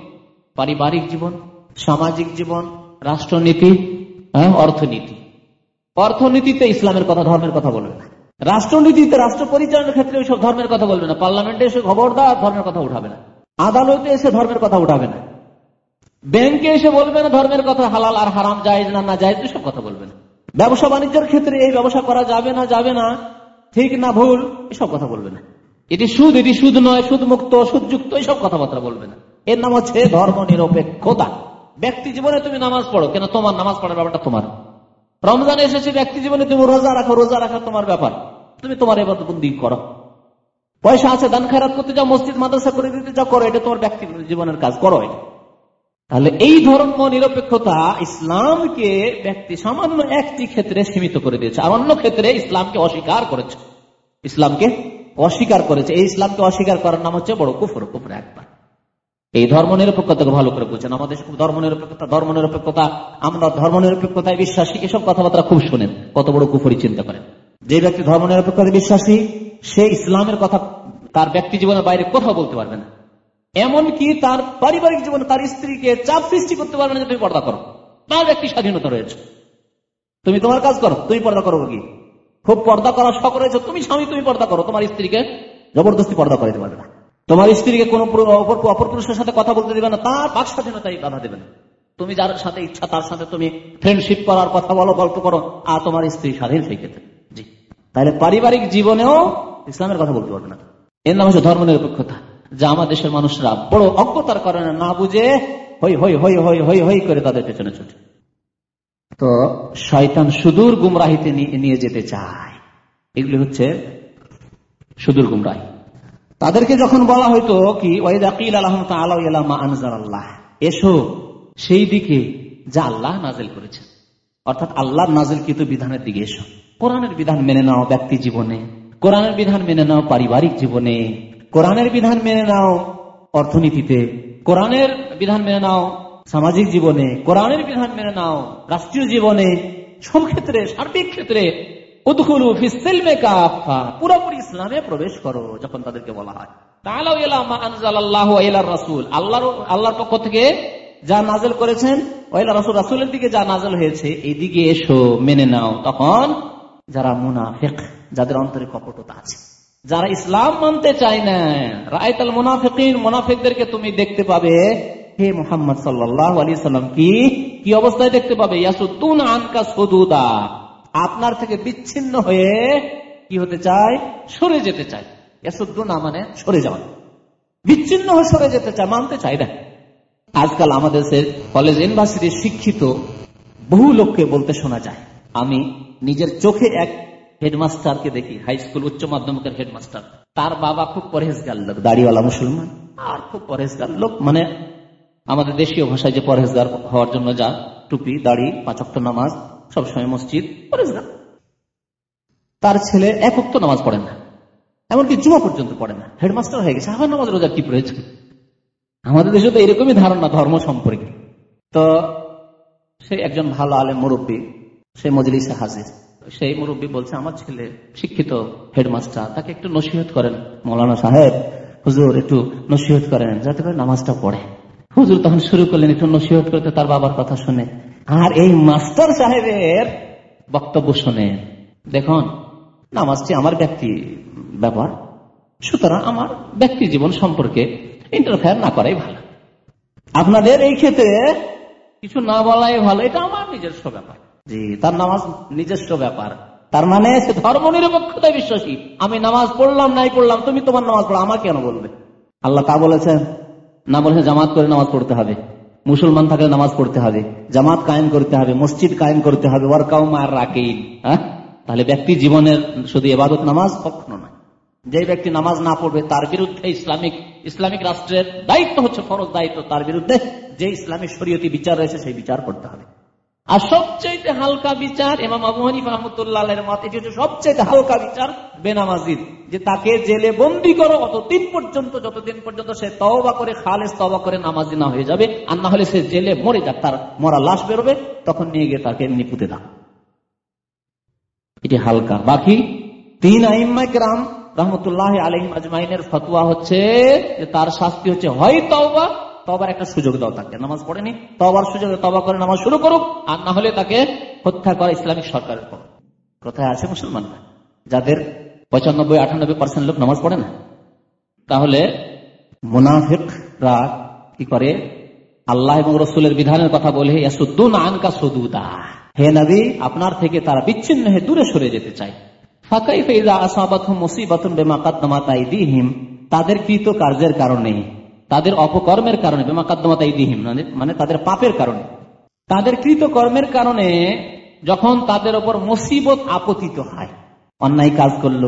পারিবারিক জীবন সামাজিক জীবন রাষ্ট্রনীতি হ্যাঁ, অর্থনীতি। অর্থনীতিতে ইসলামের কথা ধর্মের কথা বলবে না। রাষ্ট্রনীতিতে রাষ্ট্র পরিচালনার ক্ষেত্রে ওইসব ধর্মের কথা বলবে না। পার্লামেন্টে এসে খবরদার ধর্মের কথা উঠাবে না। আদালতে এসে ধর্মের কথা উঠাবে না। ব্যাংকে এসে বলবে না ধর্মের কথা হালাল আর হারাম যায় না না যায় সব কথা বলবে না। ব্যবসা বাণিজ্যের ক্ষেত্রে এই ব্যবসা করা যাবে না যাবে না, ঠিক না ভুল, এসব কথা বলবে না। এটি সুদ এটি সুদ নয় সুদ মুক্ত সুদযুক্ত এইসব কথাবার্তা বলবে না। এর নাম হচ্ছে ধর্ম নিরপেক্ষতা ব্যক্তি জীবনে তুমি নামাজ পড়ো, কেন তোমার নামাজ পড়ার ব্যাপারটা তোমার? রমজান এসেছে, ব্যক্তি জীবনে তুমি রোজা রাখো, রোজা রাখা তোমার ব্যাপার। তুমি তোমার এবার বন্দি করো। পয়সা আছে, দান খারাপ করতে যাও, মসজিদ, মাদ্রাসা করে দিতে যাও, করো, এটা তোমার ব্যক্তি জীবনের কাজ, করো এটা। তাহলে এই ধর্ম নিরপেক্ষতা ইসলামকে ব্যক্তি সামান্য একটি ক্ষেত্রে সীমিত করে দিয়েছে, আর অন্য ক্ষেত্রে ইসলামকে অস্বীকার করেছে। ইসলামকে অস্বীকার করেছে। এই ইসলামকে অস্বীকার করার নাম হচ্ছে বড় কুফর কুফর একবার। এই ধর্ম নিরপেক্ষতাকে ভালো করে বুঝছেন আমাদের ধর্ম নিরপেক্ষতা ধর্ম নিরপেক্ষতা, আমরা ধর্ম নিরপেক্ষতায় বিশ্বাসী, এসব কথাবার্তা খুব শুনেন, কত বড় কুফরি চিন্তা করেন। যে ব্যক্তি ধর্ম নিরপেক্ষতায় বিশ্বাসী, সে ইসলামের কথা, তার ব্যক্তি জীবনের বাইরে কোথাও বলতে পারবে না। এমনকি তার পারিবারিক জীবনে তার স্ত্রীকে চাপ সৃষ্টি করতে পারবে না যে তুমি পর্দা করো। তার একটি স্বাধীনতা রয়েছে। তুমি তোমার কাজ করো, তুমি পর্দা করো কি? খুব পর্দা করার শখ রয়েছে, তুমি স্বামী, তুমি পর্দা করো। তোমার স্ত্রীকে জবরদস্তি পর্দা করে দিতে পারবে না। তোমার স্ত্রীকে কোন অপর পুরুষের সাথে কথা বলতে দিবে না, তার বাক স্বাধীনতাই বাধা দেবে না। তুমি যার সাথে ইচ্ছা, তার সাথে তুমি ফ্রেন্ডশিপ করার কথা বলো, গল্প করো, আর তোমার স্ত্রী স্বাধীন ক্ষেত্রে জি। তাহলে পারিবারিক জীবনেও ইসলামের কথা বলতে পারবে না। এর নাম হচ্ছে ধর্ম নিরপেক্ষতা যা আমার দেশের মানুষরা বড় অজ্ঞতার কারণে না বুঝে হই হই হই হই হই হই করে তাদের পেছনে ছুটে। তো শয়তান সুদূর গুমরাহিতে নিয়ে যেতে চায়। এগুলি হচ্ছে সুদূর গুমরাহি। তাদেরকে যখন বলা হয়তো কি এসো সেই দিকে যা আল্লাহ নাজেল করেছেন। অর্থাৎ আল্লাহ নাজেল কিন্তু বিধানের দিকে এসো। কোরআনের বিধান মেনে নাও ব্যক্তি জীবনে, কোরআনের বিধান মেনে নাও পারিবারিক জীবনে কোরআনের বিধান মেনে নাও অর্থনীতিতে। কোরআনের বিধান মেনে নাও সামাজিক জীবনে। কোরআনের বিধান মেনে নাও রাষ্ট্রীয় জীবনে। সব ক্ষেত্রে, সার্বিক ক্ষেত্রে ইসলামে প্রবেশ করো, যখন তাদেরকে বলা হয়। আল্লাহর পক্ষ থেকে যা নাজেল করেছেন ওয়াইলা রাসুল, রাসুলের দিকে যা নাজেল হয়েছে এই দিকে এসো, মেনে নাও। তখন যারা মুনাফেক, যাদের অন্তরে কপটতা আছে। যারা ইসলাম মানতে চায় না, রায়তাল মুনাফিকিন, মুনাফিকদেরকে তুমি দেখতে পাবে, হে মোহাম্মদ সাল্লাহ আলী সাল্লাম কি? কি অবস্থায় দেখতে পাবে? ইয়াসুদ্দুন আনকা সদুদা। আপনার থেকে বিচ্ছিন্ন হয়ে কি হতে চায়? সরে যেতে চায়। মানে সরে যাওয়া। বিচ্ছিন্ন হয়ে সরে যেতে চায়, মানতে চায় না। আজকাল আমাদের কলেজ, ইউনিভার্সিটির শিক্ষিত বহু লোককে বলতে শোনা যায়, আমি নিজের চোখে এক হেডমাস্টারকে দেখি হাই স্কুল উচ্চ মাধ্যমিকের হেডমাস্টার। তার বাবা খুব পরহেজগার লোক। দাড়িওয়ালা মুসলমান? আর খুব পরহেজগার লোক। মানে আমাদের দেশীয় ভাষায় যে পরহেজগার হওয়ার জন্য যা টুপি দাড়ি পাঁচক্ত নামাজ সবসময় মসজিদ পরহেজগার। তার ছেলে এক অক্ত নামাজ পড়ে না। এমনকি জুমা পর্যন্ত পড়ে না। হেডমাস্টার হয়ে গেছে। আবার নামাজ রোজা কি প্রয়োজন? আমাদের দেশে তো এরকমই ধারণা ধর্ম সম্পর্কে। তো সে একজন ভালো আলেম মুরব্বী সে মজলিসে হাজির। সেই মুরব্বী বলছে, আমার ছেলে শিক্ষিত হেডমাস্টার, তাকে একটু নসিহত করেন। মৌলানা সাহেব, হুজুর, একটু নসিহত করেন, যাতে করে নামাজটা পড়ে। হুজুর তখন শুরু করলেন একটু নসিহত করতে, তার বাবার কথা শুনে। আর এই মাস্টার সাহেবের বক্তব্য শুনে, দেখুন, নামাজটি আমার ব্যক্তি ব্যাপার সুতরাং আমার ব্যক্তি জীবন সম্পর্কে ইন্টারফেয়ার না করাই ভালো। আপনাদের এই ক্ষেত্রে কিছু না বলাই ভালো, এটা আমার নিজস্ব ব্যাপার। জি, তার নামাজ নিজস্ব ব্যাপার। তার মানে সে ধর্ম নিরপেক্ষতায় বিশ্বাসী। আমি নামাজ পড়লাম, নাই পড়লাম, তুমি তোমার নামাজ পড়ো আমার কেন বলবে? আল্লাহ তা বলেছেন, না বলেছে জামাত করে নামাজ পড়তে হবে। মুসলমান থাকলে নামাজ পড়তে হবে। জামাত কায়েম করতে হবে, মসজিদ কায়েম করতে হবে। ওয়ার্কাউ মার রাকেই হ্যাঁ? তাহলে ব্যক্তি জীবনের শুধু এবাদত নামাজ কখনো নয়। যে ব্যক্তি নামাজ না পড়বে, তার বিরুদ্ধে ইসলামিক ইসলামিক রাষ্ট্রের দায়িত্ব হচ্ছে, ফরজ দায়িত্ব, তার বিরুদ্ধে যে ইসলামিক শরীয়তি বিচার রয়েছে, সেই বিচার করতে হবে। আর সবচেয়ে হালকা বিচার এমাম আবু হানিফ রহমতুল্লাহ মত, এটি হচ্ছে সবচেয়ে হালকা বিচার বেনামাজির, যে তাকে জেলে বন্দি করো অতদিন পর্যন্ত, যতদিন পর্যন্ত সে তওবা করে, খালেস তওবা করে নামাজি না হয়ে যাবে, আর না হলে সে জেলে মরে যাক, তার মরা লাশ বেরোবে, তখন নিয়ে গিয়ে তাকে এমনি পুঁতে দাও। এটি হালকা। বাকি তিন আইম্মা গ্রাম রহমতুল্লাহ আলহিম আজমাইনের ফতুয়া হচ্ছে তার শাস্তি হচ্ছে হয় তওবা তবার একটা সুযোগ দাও তাকে, নামাজ পড়েনি তবার সুযোগে তবা করে নামাজ শুরু করুক, আর না হলে তাকে হত্যা করা ইসলামিক সরকারের পর। কোথায় আছে মুসলমানরা? যাদের পঁচানব্বই, আটানব্বই পার্সেন্ট লোক নামাজ পড়ে না? তাহলে মুনাফিকরা কি করে? আল্লাহ এবং রসুলের বিধানের কথা বলে আনকা সদুদা। হে নবী, আপনার থেকে তারা বিচ্ছিন্ন হয়ে দূরে সরে যেতে চায়। ফাঁকাই ফেজা আসাবাত মুসিবাতুন বেমাকাদ্দমাতাই তাদের কৃত কার্যের কারণে তাদের অপকর্মের কারণে বেমাকাদ্দমাতাই দিহিম মানে, মানে তাদের পাপের কারণে। তাদের কৃত কর্মের কারণে যখন তাদের ওপর মুসিবত আপতিত হয় অন্যায় কাজ করল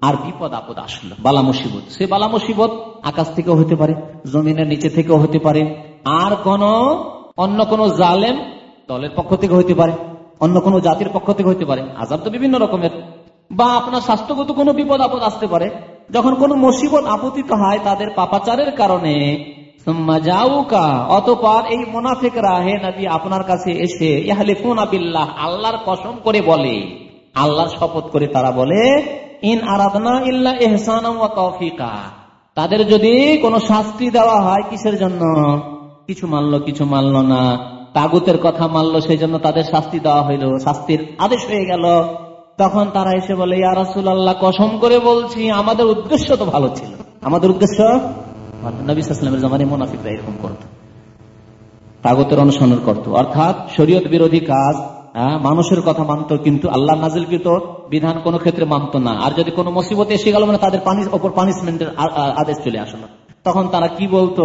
আর বিপদ আপদ আসলো বালা মুসিবত। সে বালা মুসিবত আকাশ থেকেও হতে পারে জমিনের নিচে থেকেও হতে পারে আর কোন অন্য কোন জালেম দলের পক্ষ থেকে হইতে পারে অন্য কোন জাতির পক্ষ থেকে হইতে পারে। আজাব তো বিভিন্ন রকমের। বা আপনার স্বাস্থ্যগত কোনো বিপদ আপদ আসতে পারে যখন কোন মুসিবত আপতিত হয় তাদের পাপাচারের কারণে অতপর এই মোনাফেকরা, হে নবী, আপনার কাছে এসে ইহালিফুন আবিল্লাহ আল্লাহর কসম করে বলে, আল্লাহর শপথ করে তারা বলে, ইন আরাধনা ইল্লা এহসান তাদের যদি কোনো শাস্তি দেওয়া হয় কিসের জন্য? কিছু মানলো কিছু মানলো না। তাগুতের কথা মানলো, সেই জন্য তাদের শাস্তি দেওয়া হইল। শাস্তির আদেশ হয়ে গেল। তখন তারা এসে বলে ইয়ারসুল আল্লাহ কসম করে বলছি আমাদের উদ্দেশ্য তো ভালো ছিল। আমাদের উদ্দেশ্য? নবীলামের জামানে মোনাফিকরা এরকম করত। তাগতের অনুসরণ করত। অর্থাৎ শরীয়ত বিরোধী কাজ মানুষের কথা মানত কিন্তু আল্লাহ নাজিলকৃত বিধান কোন ক্ষেত্রে মানত না। আর যদি কোনো মুসিবত এসে গেল মানে তাদের ওপর পানিশমেন্টের আদেশ চলে আসলো। তখন তারা কি বলতো?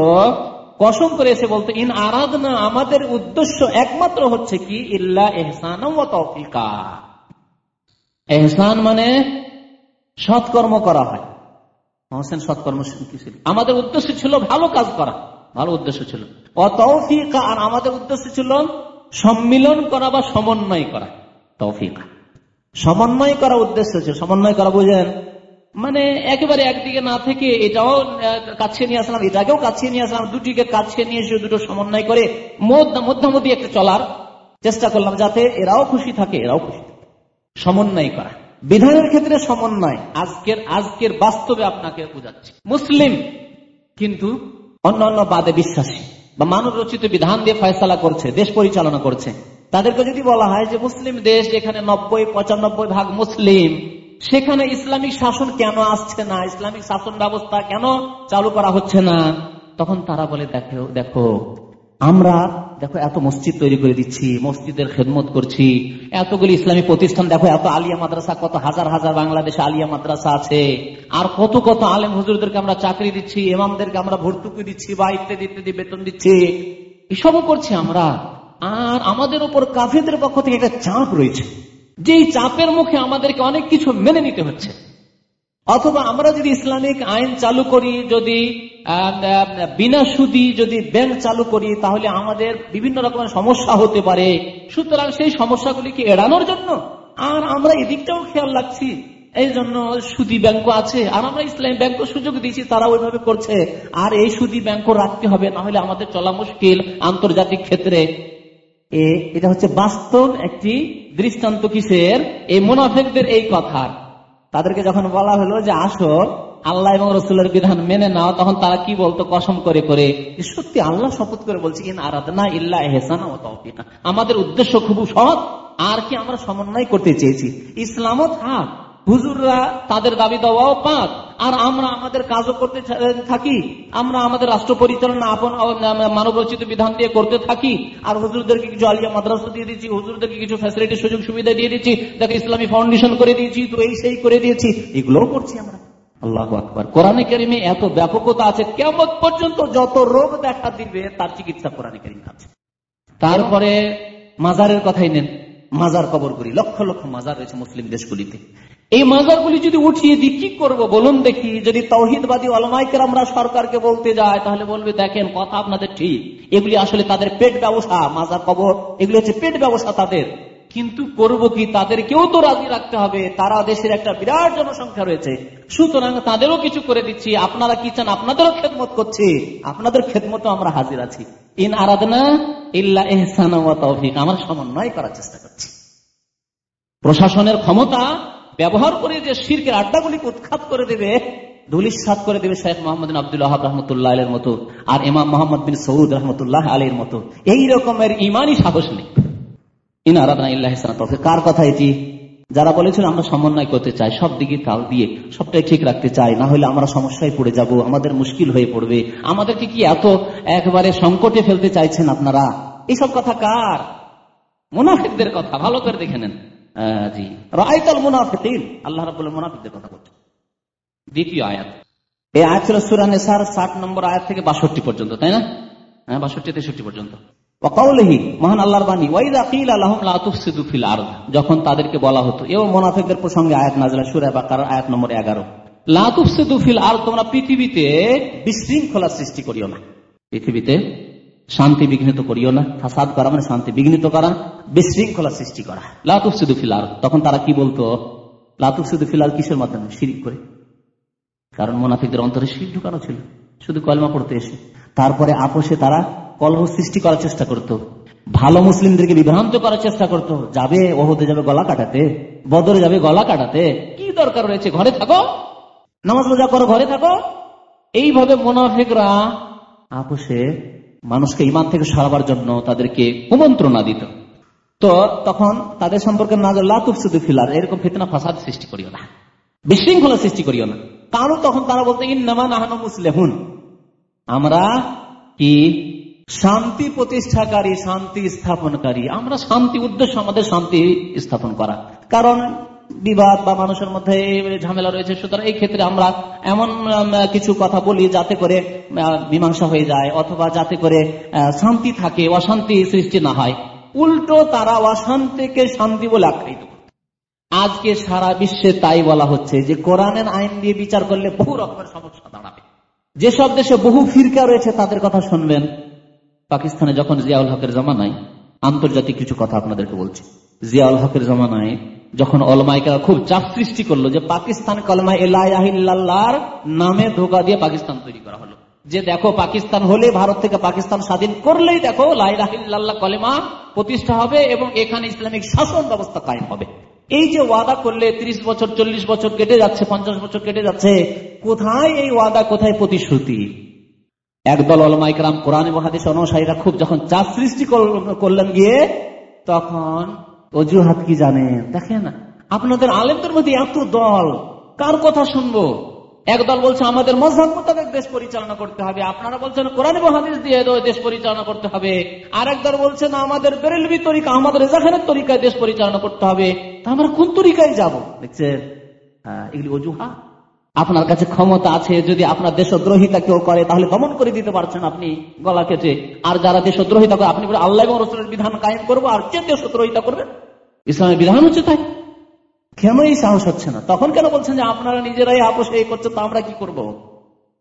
কসম করে এসে বলতো ইন আরাদ না আমাদের উদ্দেশ্য একমাত্র হচ্ছে কি? ইল্লা এহসান এহসান মানে সৎকর্ম করা হয়। সৎকর্ম আমাদের উদ্দেশ্য ছিল ভালো কাজ করা। ভালো উদ্দেশ্য ছিল। অতৌফিকা আর আমাদের উদ্দেশ্য ছিল সম্মিলন করা বা সমন্বয় করা। তৌফিকা। সমন্বয় করা উদ্দেশ্য ছিল। সমন্বয় করা বুঝেন? মানে একেবারে একদিকে না থেকে এটাও কাছে নিয়ে আসলাম, এটাকেও কাছে নিয়ে আসলাম, দুটিকে কাছে নিয়ে এসে দুটো সমন্বয় করে মধ্যামধ্যি একটা চলার চেষ্টা করলাম যাতে এরাও খুশি থাকে, এরাও খুশি সমন্বয় করা। বিধানের ক্ষেত্রে সমন্বয়। আজকের আজকের বাস্তবে আপনাকে বোঝাচ্ছি। মুসলিম কিন্তু অন্য অন্য বাদে বিশ্বাসী বা মানব রচিত বিধান দিয়ে ফয়সলা করছে, দেশ পরিচালনা করছে। তাদেরকে যদি বলা হয় যে মুসলিম দেশ এখানে নব্বই, পঁচানব্বই ভাগ মুসলিম, সেখানে ইসলামিক শাসন কেন আসছে না, ইসলামিক শাসন ব্যবস্থা কেন চালু করা হচ্ছে না, তখন তারা বলে, দেখো দেখো আমরা, দেখো এত মসজিদ তৈরি করে দিচ্ছি, মসজিদের খেদমত করছি, এতগুলি ইসলামী প্রতিষ্ঠান, দেখো এত আলিয়া মাদ্রাসা, কত হাজার হাজার বাংলাদেশে আলিয়া মাদ্রাসা আছে, আর কত কত আলেম হুজুরদেরকে আমরা চাকরি দিচ্ছি এমামদেরকে আমরা ভর্তুকি দিচ্ছি, বা ইত্যাদি ইত্যাদি বেতন দিচ্ছি। এসবও করছি আমরা। আর আমাদের উপর কাফেদের পক্ষ থেকে একটা চাপ রয়েছে। যেই চাপের মুখে আমাদেরকে অনেক কিছু মেনে নিতে হচ্ছে। অথবা আমরা যদি ইসলামিক আইন চালু করি, যদি বিনা সুদি যদি ব্যাংক চালু করি, তাহলে আমাদের বিভিন্ন রকমের সমস্যা হতে পারে। সুতরাং সেই সমস্যাগুলিকে এড়ানোর জন্য আর আমরা এদিকটাও খেয়াল রাখছি। এই জন্য সুদি ব্যাংক আছে, আর আমরা ইসলামী ব্যাংক সুযোগ দিয়েছি তারা ওইভাবে করছে। আর এই সুদি ব্যাংক রাখতে হবে, না হলে আমাদের চলা মুশকিল আন্তর্জাতিক ক্ষেত্রে। এটা হচ্ছে বাস্তব একটি দৃষ্টান্ত কিসের? এই মোনাফেকদের এই কথার। তাদেরকে যখন বলা হলো যে আসো, আল্লাহ এবং রসুলের বিধান মেনে নাও, তখন তারা কি বলতো? কসম করে করে সত্যি আল্লাহ শপথ করে বলছে আরাধনা ইল্লা এহসানা ও আমাদের উদ্দেশ্য খুব সৎ আর কি আমরা সমন্বয় করতে চেয়েছি? ইসলামও থাক হুজুররা তাদের দাবি দেওয়াও পাক। আর আমরা আমাদের কাজও করতে থাকি। আমরা আমাদের রাষ্ট্র পরিচালনা আপন মানব রচিত বিধান দিয়ে করতে থাকি। আর হুজুরদেরকে কিছু আলিয়া মাদ্রাসা দিয়ে দিচ্ছি হুজুরদেরকে কিছু ফ্যাসিলিটি সুযোগ সুবিধা দিয়ে দিচ্ছি দেখো ইসলামী ফাউন্ডেশন করে দিয়েছি, তো এই সেই করে দিয়েছি। এগুলোও করছি আমরা। আল্লাহ আকবর। কোরআনে কেরিমে এত ব্যাপকতা আছে কেমন পর্যন্ত যত রোগ দেখা দিবে, তার চিকিৎসা কোরআনে কেরিম আছে তারপরে মাজারের কথাই নেন। মাজার কবর করি। লক্ষ লক্ষ মাজার রয়েছে মুসলিম দেশগুলিতে। এই মাজারগুলি যদি উঠিয়ে দিই কি করব বলুন দেখি, যদি তৌহিদবাদী অলমাইকের আমরা সরকারকে বলতে যাই তাহলে বলবে, দেখেন, কথা আপনাদের ঠিক। এগুলি আসলে তাদের পেট ব্যবসা, মাজার কবর, এগুলি হচ্ছে পেট ব্যবসা তাদের। কিন্তু করব কি? তাদেরকেও তো রাজি রাখতে হবে। তারা দেশের একটা বিরাট জনসংখ্যা রয়েছে। সুতরাং তাদেরও কিছু করে দিচ্ছি। আপনারা কি চান? আপনাদেরও খেদমত করছি। আপনাদের খেদমতো আমরা হাজির আছি। ইন আরাধনা ইল্লা এহসান আমরা সমন্বয় করার চেষ্টা করছি। প্রশাসনের ক্ষমতা ব্যবহার করে যে শিরকের আড্ডাগুলিকে উৎখাত করে দেবে ধুলিসাত করে দেবে শেখ মোহাম্মদ রহমতুল্লাহ আলের মতো আর ইমাম মোহাম্মদ বিন সৌদ রহমতুল্লাহ আলীর মতো। এই রকমের ইমানই সাহস নেই। কার কথা এটি? যারা বলেছিল আমরা সমন্বয় করতে চাই, সব দিকে তাল দিয়ে সবটাই ঠিক রাখতে চাই, না হলে আমরা সমস্যায় পড়ে যাব, আমাদের মুশকিল হয়ে পড়বে। আমাদেরকে কি এত একবারে সংকটে ফেলতে চাইছেন আপনারা? এইসব কথা কার? মুনাফিকদের কথা, ভালো করে দেখে নেন। আল্লাহ রাবুল মুনাফিকদের কথা দ্বিতীয় আয়াত। এই ছিল সুরানে সার ষাট নম্বর আয়াত থেকে বাষট্টি পর্যন্ত, তাই না? হ্যাঁ বাষট্টি, তেষট্টি পর্যন্ত। যখন তাদেরকে বলা হতো এবং মোনাফেকদের প্রসঙ্গে আয়াত নাজলা সুরা আয়াত নম্বর এগারো লাতুফিদুফিল আর তোমরা পৃথিবীতে বিশৃঙ্খলা সৃষ্টি করিও না। পৃথিবীতে শান্তি বিঘ্নিত করিও না, ফাসাদ করা মানে শান্তি বিঘ্নিত করা, বিশৃঙ্খলা সৃষ্টি করা। লাতুফিদুফিল আর তখন তারা কি বলতো? লাতুফিদুফিল আর কিসের মাধ্যমে? শিরিক করে। কারণ মোনাফিকদের অন্তরে শির ঢুকানো ছিল। শুধু কলমা পড়তে এসে। তারপরে আপোষে তারা কলহ সৃষ্টি করার চেষ্টা করত। ভালো মুসলিমদেরকে বিভ্রান্ত করার চেষ্টা করত। যাবে ওহদে যাবে গলা কাটাতে, বদরে যাবে গলা কাটাতে। কি দরকার রয়েছে? ঘরে থাকো। নামাজ রোজা করো, ঘরে থাকো। এইভাবে মোনাফিকরা আপোষে মানুষকে ইমান থেকে সরাবার জন্য তাদেরকে কুমন্ত্রণা দিত। তো তখন তাদের সম্পর্কে না লাতুফসুদু ফিলার এরকম ফিতনা ফাসাদ সৃষ্টি করিও না। বিশৃঙ্খলা সৃষ্টি করিও না। কারণ তখন তারা বলতে, ইন্নামা নাহানো মুসলেহুন। আমরা কি? শান্তি প্রতিষ্ঠাকারী, শান্তি স্থাপনকারী। আমরা শান্তি উদ্দেশ্য আমাদের শান্তি স্থাপন করা। কারণ বিবাদ বা মানুষের মধ্যে ঝামেলা রয়েছে, সুতরাং এই ক্ষেত্রে আমরা এমন কিছু কথা বলি যাতে করে মীমাংসা হয়ে যায়, অথবা যাতে করে শান্তি থাকে, অশান্তি সৃষ্টি না হয়। উল্টো তারা অশান্তিকে শান্তি বলে আখ্যায়িত আজকে সারা বিশ্বে তাই বলা হচ্ছে যে, কোরআনের আইন দিয়ে বিচার করলে বহু রকমের সমস্যা দাঁড়াবে। যেসব দেশে বহু ফিরকা রয়েছে, তাদের কথা শুনবেন। পাকিস্তানে যখন জিয়াউল হকের জমানায়, আন্তর্জাতিক কিছু কথা আপনাদেরকে বলছি। জিয়াউল হকের জমানায় যখন অলমাইকারা খুব চাপ সৃষ্টি করল যে পাকিস্তান কলমা এলাহিল্লাহর নামে ধোকা দিয়ে পাকিস্তান তৈরি করা হলো। যে দেখো পাকিস্তান হলে ভারত থেকে পাকিস্তান স্বাধীন করলেই দেখো লাইলাহিল্লাহ কলেমা প্রতিষ্ঠা হবে এবং এখানে ইসলামিক শাসন ব্যবস্থা কায়েম হবে। এই যে ওয়াদা করলে ৩০ বছর, চল্লিশ বছর কেটে যাচ্ছে, পঞ্চাশ বছর কেটে যাচ্ছে, কোথায় এই ওয়াদা, কোথায় প্রতিশ্রুতি? একদল অলমাইকরাম কোরআন মহাদেশ অনুসারীরা খুব যখন চাপ সৃষ্টি করলেন গিয়ে, তখন অজুহাত কি জানেন? দেখেন আপনাদের আলেমদের মধ্যে এত দল কার কথা শুনব? একদল বলছে আমাদের মজাব মোতাবেক দেশ পরিচালনা করতে হবে। আপনারা বলছেন কোরআন মহাদিস দিয়ে দেশ পরিচালনা করতে হবে। আর একদল বলছেন আমাদের বেরেলবি তরিকা আমাদের রেজাখানের তরিকায় দেশ পরিচালনা করতে হবে। তা আমরা কোন তরিকায় যাব? দেখছেন? হ্যাঁ, এগুলি অজুহা আপনার কাছে ক্ষমতা আছে যদি আপনার দেশদ্রোহিতা কেউ করে তাহলে দমন করে দিতে পারছেন আপনি গলা কেটে। আর যারা দেশদ্রোহিতা করে আপনি আল্লাহ এবং রসুলের বিধান কায়েম করব আর কে দেশদ্রোহিতা করবে? ইসলামের বিধান হচ্ছে তাই। কেন এই সাহস হচ্ছে না? তখন কেন বলছেন যে আপনারা নিজেরাই আপোষ এই করছেন, তো আমরা কি করব।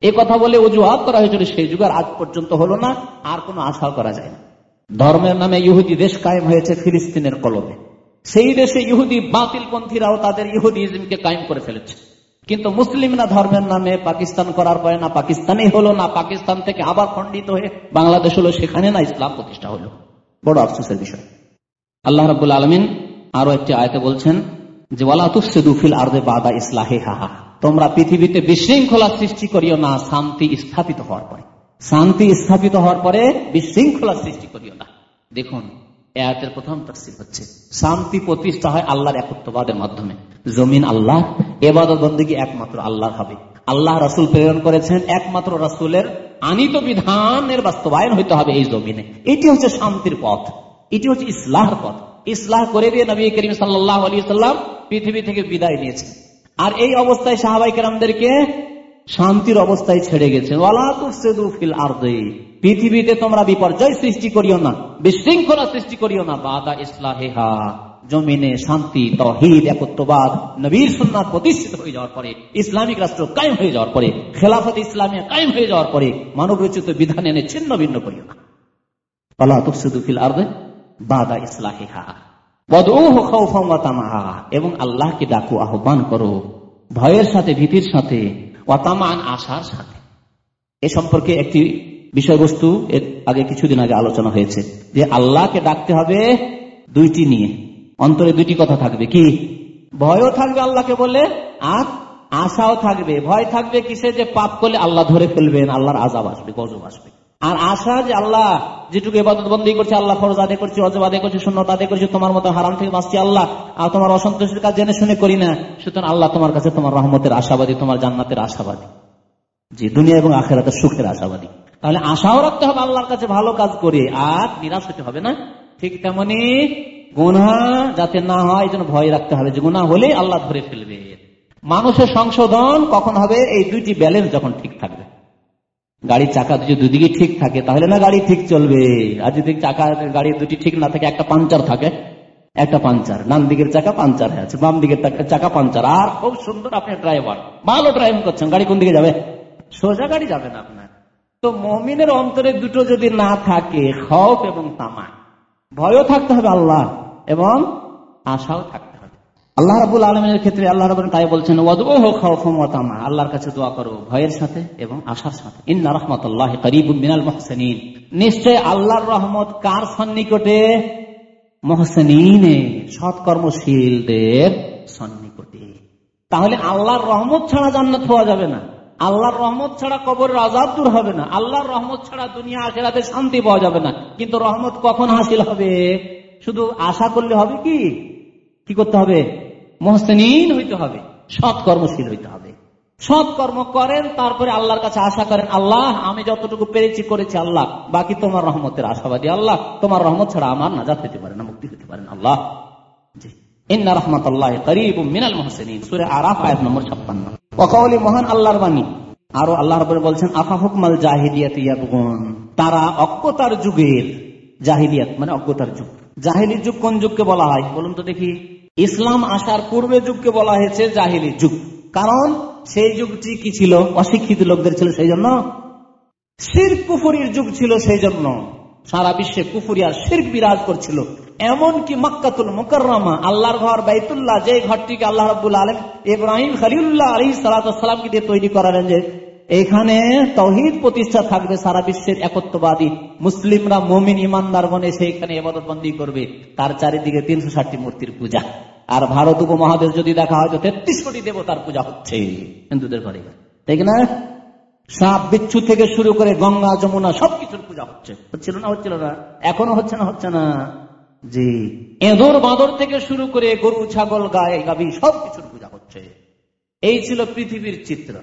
এ কথা বলে অজুহাত করা হয়েছিল, সেই যুগের আজ পর্যন্ত হলো না, আর কোনো আশা করা যায় না। ধর্মের নামে ইহুদি দেশ কায়েম হয়েছে ফিলিস্তিনের কলমে সেই দেশে ইহুদি বাতিল পন্থীরাও তাদের ইহুদি ইজমকে কায়েম করে ফেলেছে। কিন্তু মুসলিমরা ধর্মের নামে পাকিস্তান করার পরে না পাকিস্তানই হলো, না পাকিস্তান থেকে আবার খণ্ডিত হয়ে বাংলাদেশ হলো, সেখানে না ইসলাম প্রতিষ্ঠা হলো। বড় আফসোসের বিষয়। আল্লাহ রাবুল আলমিন আরও একটি আয়তে বলছেন যে ওয়ালাতুফিল আর্দে বাদা ইসলাহে হাহা তোমরা পৃথিবীতে বিশৃঙ্খলা সৃষ্টি করিও না, শান্তি স্থাপিত হওয়ার পরে। শান্তি স্থাপিত হওয়ার পরে বিশৃঙ্খলা সৃষ্টি করিও না। দেখুন এর প্রথম তফসিল হচ্ছে, শান্তি প্রতিষ্ঠা হয় আল্লাহর একত্ববাদের মাধ্যমে। জমিন আল্লাহ, এবাদত বন্দীকে একমাত্র আল্লাহ হবে। আল্লাহ রাসুল প্রেরণ করেছেন, একমাত্র রাসুলের আনিত বিধানের বাস্তবায়ন হইতে হবে এই জমিনে। এটি হচ্ছে শান্তির পথ, এটি হচ্ছে ইসলাহর পথ। ইসলাহ করে দিয়ে নবী করিম সাল্লাহ আলী সাল্লাম পৃথিবী থেকে বিদায় নিয়েছেন। আর এই অবস্থায় সাহাবাই কেরামদেরকে শান্তির অবস্থায় ছেড়ে গেছেন। পৃথিবীতে তোমরা বিপর্যয় সৃষ্টি করিও না, বিশৃঙ্খলা সৃষ্টি করিও না। বাদা ইসলাহেহা। জমিনে শান্তি তহিদ একত্ববাদ, নবীর সুন্নাথ প্রতিষ্ঠিত হয়ে যাওয়ার পরে, ইসলামিক রাষ্ট্র কায়েম হয়ে যাওয়ার পরে, খেলাফত ইসলামিয়া কায়েম হয়ে যাওয়ার পরে মানব রচিত বিধান এনে ছিন্ন ভিন্ন করিও না। আল্লাহ তুফসিদুফিল আর্দে। বাদা ইসলাহিহা। এবং আল্লাহকে ডাকু, আহ্বান করো, ভয়ের সাথে, ভীতির সাথে ওয়াতামান আশার সাথে। এ সম্পর্কে একটি বিষয়বস্তু এর আগে কিছুদিন আগে আলোচনা হয়েছে যে আল্লাহকে ডাকতে হবে দুইটি নিয়ে। অন্তরে দুইটি কথা থাকবে কি? ভয়ও থাকবে আল্লাহকে বলে আর আশাও থাকবে। ভয় থাকবে কিসে? যে পাপ করলে আল্লাহ ধরে ফেলবেন, আল্লাহর আজাব আসবে, গজব আসবে। আর আশা যে আল্লাহ, যেটুকু এবাদত বন্দী করছে, আল্লাহ ফরজ আদে করছে, অজব আদে করছে শূন্য আদে করছে, তোমার মতো হারাম থেকে বাঁচছি আল্লাহ, আর তোমার অসন্তোষের কাজ জেনে শুনে করি না, সুতরাং আল্লাহ তোমার কাছে তোমার রহমতের আশাবাদী, তোমার জান্নাতের আশাবাদী। জি, দুনিয়া এবং আখেরাতের সুখের আশাবাদী। তাহলে আশাও রাখতে হবে আল্লাহর কাছে ভালো কাজ করে, আর নিরাশ হতে হবে না। ঠিক তেমনি গুনা যাতে না হয় যেন ভয় রাখতে হবে যে গুনা হলে আল্লাহ ধরে ফেলবে। মানুষের সংশোধন কখন হবে? এই দুইটি ব্যালেন্স যখন ঠিক থাকবে। গাড়ির চাকা যদি দুদিকে ঠিক থাকে, তাহলে না গাড়ি ঠিক চলবে? আর যদি চাকা গাড়ির দুটি ঠিক না থাকে, একটা পাঞ্চার থাকে, একটা পাঞ্চার ডান দিকের চাকা পাঞ্চার হয়ে আছে, বাম দিকের চাকা পাঞ্চার আর খুব সুন্দর আপনি ড্রাইভার ভালো ড্রাইভিং করছেন। গাড়ি কোন দিকে যাবে? সোজা গাড়ি যাবে না আপনার। তো মমিনের অন্তরে দুটো যদি না থাকে, খফ এবং তামা ভয়ও থাকতে হবে আল্লাহ এবং আশাও থাকতে আল্লাহ রাবুল আলমের ক্ষেত্রে আল্লাহ রব তাই বলছেন আল্লাহর কাছে দোয়া করো ভয়ের সাথে এবং আশার সাথে। ইন্না রহমতুল্লাহ করিবুল মিনাল মহসেনিন। নিশ্চয় আল্লাহর রহমত কার সন্নিকটে? সৎকর্মশীলদের সন্নিকটে। তাহলে আল্লাহর রহমত ছাড়া জান্নাত হওয়া যাবে না। আল্লাহর রহমত ছাড়া কবরের আজাদ দূর হবে না। আল্লাহর রহমত ছাড়া দুনিয়া আখেরাতে শান্তি পাওয়া যাবে না। কিন্তু রহমত কখন হাসিল হবে? শুধু আশা করলে হবে কি? কি করতে হবে? মহসেনিন হইতে হবে সৎ কর্মশীল হইতে হবে। সৎ কর্ম করেন, তারপরে আল্লাহর কাছে আশা করেন, আল্লাহ, আমি যতটুকু পেরেছি, করেছি আল্লাহ। বাকি তোমার রহমতের আশাবাদী আল্লাহ। তোমার রহমত ছাড়া আমার নাজাত হইতে পারে না, মুক্তি হইতে পারেন আল্লাহ। ইন্না রহমতুল্লাহ করিব মিনাল সুরে আরাফ, আয়াত নম্বর ছাপ্পান্ন। অকাউলি মহান আল্লাহর বাণী। আরও আল্লাহ বলছেন, আফা হুকমাল জাহিদিয়াত তারা অজ্ঞতার যুগের জাহিলিয়াত মানে অজ্ঞতার যুগ। জাহিলি যুগ কোন যুগকে বলা হয়? বলুন তো দেখি। ইসলাম আসার পূর্বে যুগকে বলা হয়েছে জাহিলি যুগ। কারণ সেই যুগটি কি ছিল? অশিক্ষিত লোকদের ছিল সেই জন্য। শির কুফুরির যুগ ছিল সেই জন্য। সারা বিশ্বে কুফুরি আর শির্ক বিরাজ করছিল। এমনকি মক্কাতুল মুকরমা আল্লাহর ঘর বাইতুল্লাহ যে ঘরটিকে আল্লাহ রবুল আলম ইব্রাহিম খালিউল্লাহ আলী সালাতামকে দিয়ে তৈরি করালেন যে এখানে তহিদ প্রতিষ্ঠা থাকবে সারা বিশ্বের একত্ববাদী। মুসলিমরা মমিন ইমানদার মনে সেইখানে এবাদতবন্দি করবে। তার চারিদিকে তিনশো ষাটটি মূর্তির পূজা। আর ভারত উপমহাদেশ যদি দেখা হয় তো তেত্রিশ কোটি দেবতার পূজা হচ্ছে। হিন্দুদের ঘরে তাই না? সাপ, বিচ্ছু থেকে শুরু করে গঙ্গা, যমুনা সবকিছুর পূজা হচ্ছে। হচ্ছিল না হচ্ছিল না। এখনও হচ্ছে না হচ্ছে না। জি। এঁদোর বাঁদর থেকে শুরু করে গরু, ছাগল গায়ে গাভী সবকিছুর পূজা হচ্ছে। এই ছিল পৃথিবীর চিত্র।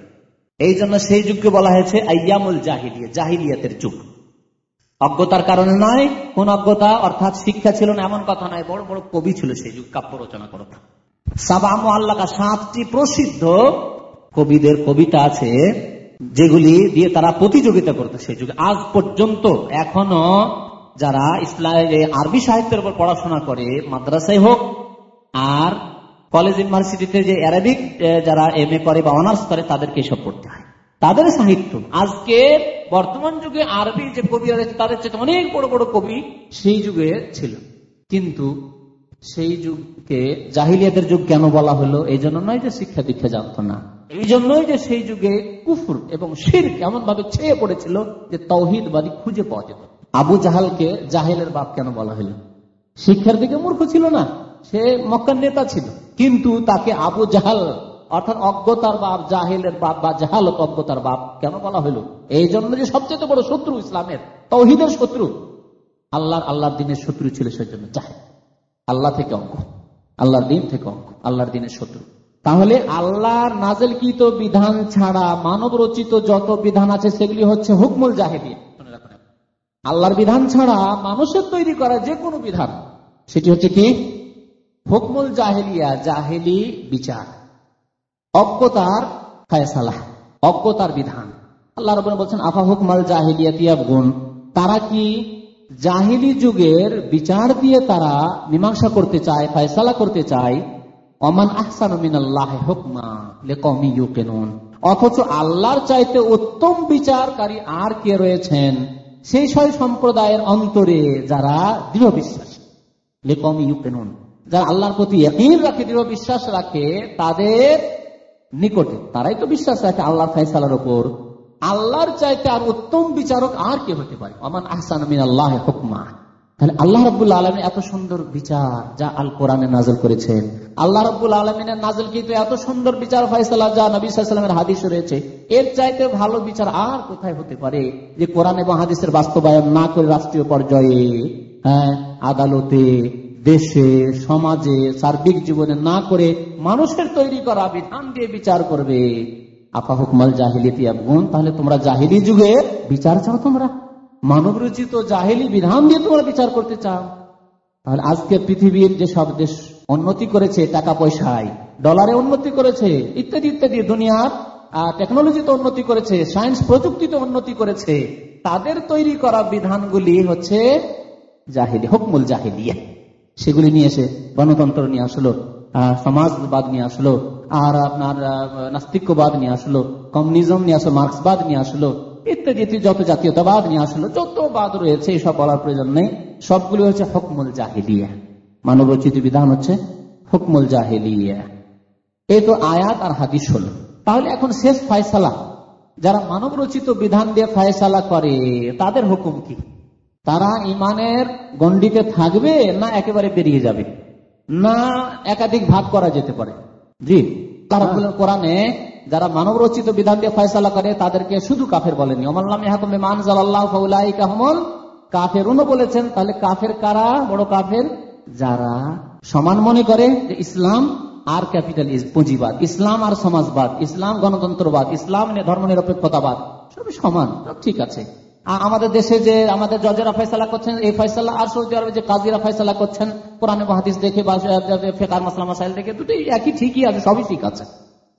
এই জন্য সেই যুগকে বলা হয়েছে আয়ামুল জাহিলিয়া, জাহিলিয়াতের যুগ। অজ্ঞতার কারণে নয়, কোন অজ্ঞতা অর্থাৎ শিক্ষা ছিল না, এমন কথা নয়, বড় বড় কবি ছিল সেই যুগ, কাব্য রচনা করত সাবাম আল্লাহ সাতটি প্রসিদ্ধ কবিদের কবিতা আছে, যেগুলি দিয়ে তারা প্রতিযোগিতা করতো সেই যুগে। আজ পর্যন্ত এখনও যারা ইসলাম আরবি সাহিত্যের উপর পড়াশোনা করে, মাদ্রাসায় হোক আর কলেজ ইউনিভার্সিটিতে যে অ্যারাবিক যারা এম করে বা অনার্স করে, তাদেরকে এসব পড়তে হয়। তাদের সাহিত্য। আজকে বর্তমান যুগে আরবি যে কবি তাদের চেয়ে অনেক বড় বড় কবি সেই যুগে ছিল। কিন্তু সেই যুগকে জাহিলিয়াতের যুগ কেন বলা হলো, এই জন্য নয় যে শিক্ষা দীক্ষা জানতো না। এই জন্যই যে সেই যুগে কুফুর এবং শির এমন ভাবে ছেয়ে পড়েছিল যে তৌহিদবাদী খুঁজে পাওয়া যেত। আবু জাহালকে জাহেলের বাপ কেন বলা হলো? শিক্ষার দিকে মূর্খ ছিল না। সে মক্কার নেতা ছিল। কিন্তু তাকে আবু জাহাল, অর্থাৎ অজ্ঞতার বাপ জাহেলের বাপ বা জাহালত অজ্ঞতার বাপ কেন বলা হলো এই জন্য যে সবচেয়ে বড় শত্রু ইসলামের, তৌহিদের শত্রু। আল্লাহর আল্লাহর দিনের শত্রু ছিল সেজন্য জাহেল। আল্লাহ থেকে অজ্ঞ। আল্লাহর দিন থেকে অজ্ঞ। আল্লাহর দিনের শত্রু। তাহলে আল্লাহর নাজেলকৃত বিধান ছাড়া মানব রচিত যত বিধান আছে, সেগুলি হচ্ছে হুকমুল জাহেদি আল্লাহর বিধান ছাড়া মানুষের তৈরি করা যে কোনো বিধান, সেটি হচ্ছে কি? হুকমুল জাহেলিয়া, জাহেলি বিচার। অজ্ঞতার ফায়সালা, অজ্ঞতার বিধান। আল্লাহ রব বলছেন, আফা হুকমাল জাহেলিয়া গুণ তারা কি জাহিলি যুগের বিচার দিয়ে তারা মীমাংসা করতে চায়, ফায়সালা করতে চায়? অমান আহসান হুকমা অথচ আল্লাহর চাইতে উত্তম বিচারকারী আর কে রয়েছেন? সেই সব সম্প্রদায়ের অন্তরে যারা দৃঢ় বিশ্বাস। লেকম ইউকেনুন। যারা আল্লাহর প্রতি একই রাখে, দৃঢ় বিশ্বাস রাখে, তাদের নিকটে, তারাই তো বিশ্বাস রাখে আল্লাহর ফাইসালার ওপর আল্লাহর চাইতে আর উত্তম বিচারক আর কে হতে পারে? অমান আহসান আল্লাহ হুকমা। তাহলে আল্লাহ রবুল্লা আলমী এত সুন্দর বিচার যা আল কোরআনে নাজল করেছেন। আল্লাহ রবুল আলমিনের নাজল কিন্তু এত সুন্দর বিচার, ফয়সালা যা নবী সাল্লামের হাদিস রয়েছে? এর চাইতে ভালো বিচার আর কোথায় হতে পারে? যে কোরআন এবং হাদিসের বাস্তবায়ন না করে রাষ্ট্রীয় পর্যায়ে হ্যাঁ আদালতে দেশে, সমাজে, সার্বিক জীবনে না করে মানুষের তৈরি করা বিধান দিয়ে বিচার করবে। আপা হুকমাল জাহিলি গুণ তাহলে তোমরা জাহিলি যুগে বিচার চাও তোমরা? মানব রচিত জাহেলি বিধান দিয়ে তোমরা বিচার করতে চাও। তাহলে আজকে পৃথিবীর যে সব দেশ উন্নতি করেছে টাকা পয়সায়, ডলারে উন্নতি করেছে, ইত্যাদি ইত্যাদি, দুনিয়ার টেকনোলজিতে উন্নতি করেছে সায়েন্স প্রযুক্তিতে উন্নতি করেছে, তাদের তৈরি করা বিধানগুলি হচ্ছে জাহিলি, হকমুল জাহিলিয়া সেগুলি নিয়ে এসে গণতন্ত্র নিয়ে আসলো সমাজবাদ নিয়ে আসলো আর আপনার নাস্তিক্যবাদ নিয়ে আসলো, কমিউনিজম নিয়ে আসলো, মার্ক্সবাদ নিয়ে আসলো, ইত্যাদি যত জাতীয়তাবাদ নিয়ে আসলো যত বাদ রয়েছে, এসব বলার প্রয়োজন নেই। সবগুলি হচ্ছে হকমুল জাহিলিয়া। মানব রচিত বিধান হচ্ছে হকমুল জাহিলিয়া। এই তো আয়াত আর হাদিস হল। তাহলে এখন শেষ ফয়সালা। যারা মানব রচিত বিধান দিয়ে ফয়সালা করে, তাদের হুকুম কি? তারা ইমানের গন্ডিতে থাকবে না একেবারে বেরিয়ে যাবে? না একাধিক ভাগ করা যেতে পারে। জি। তারা কোরআনে যারা মানব রচিত বিধান দিয়ে ফয়সালা করে, তাদেরকে শুধু কাফের বলেনি কাফের বলেছেন, তাহলে কাফের কারা? বড় কাফের? যারা সমান মনে করে যে ইসলাম আর ক্যাপিটাল পুঁজিবাদ, ইসলাম আর সমাজবাদ, ইসলাম গণতন্ত্রবাদ, ইসলাম ধর্ম নিরপেক্ষতাবাদ সবই সমান, সব ঠিক আছে। আমাদের দেশে যে আমাদের জজেরা ফয়সালা করছেন এই ফয়সালা আর সৌদি আরবে যে কাজীরা ফয়সালা করছেন কোরআনে মহাদিস দেখে বা ফেকার মাসলাম মাসাইল দেখে দুটোই একই ঠিকই আছে সবই ঠিক আছে।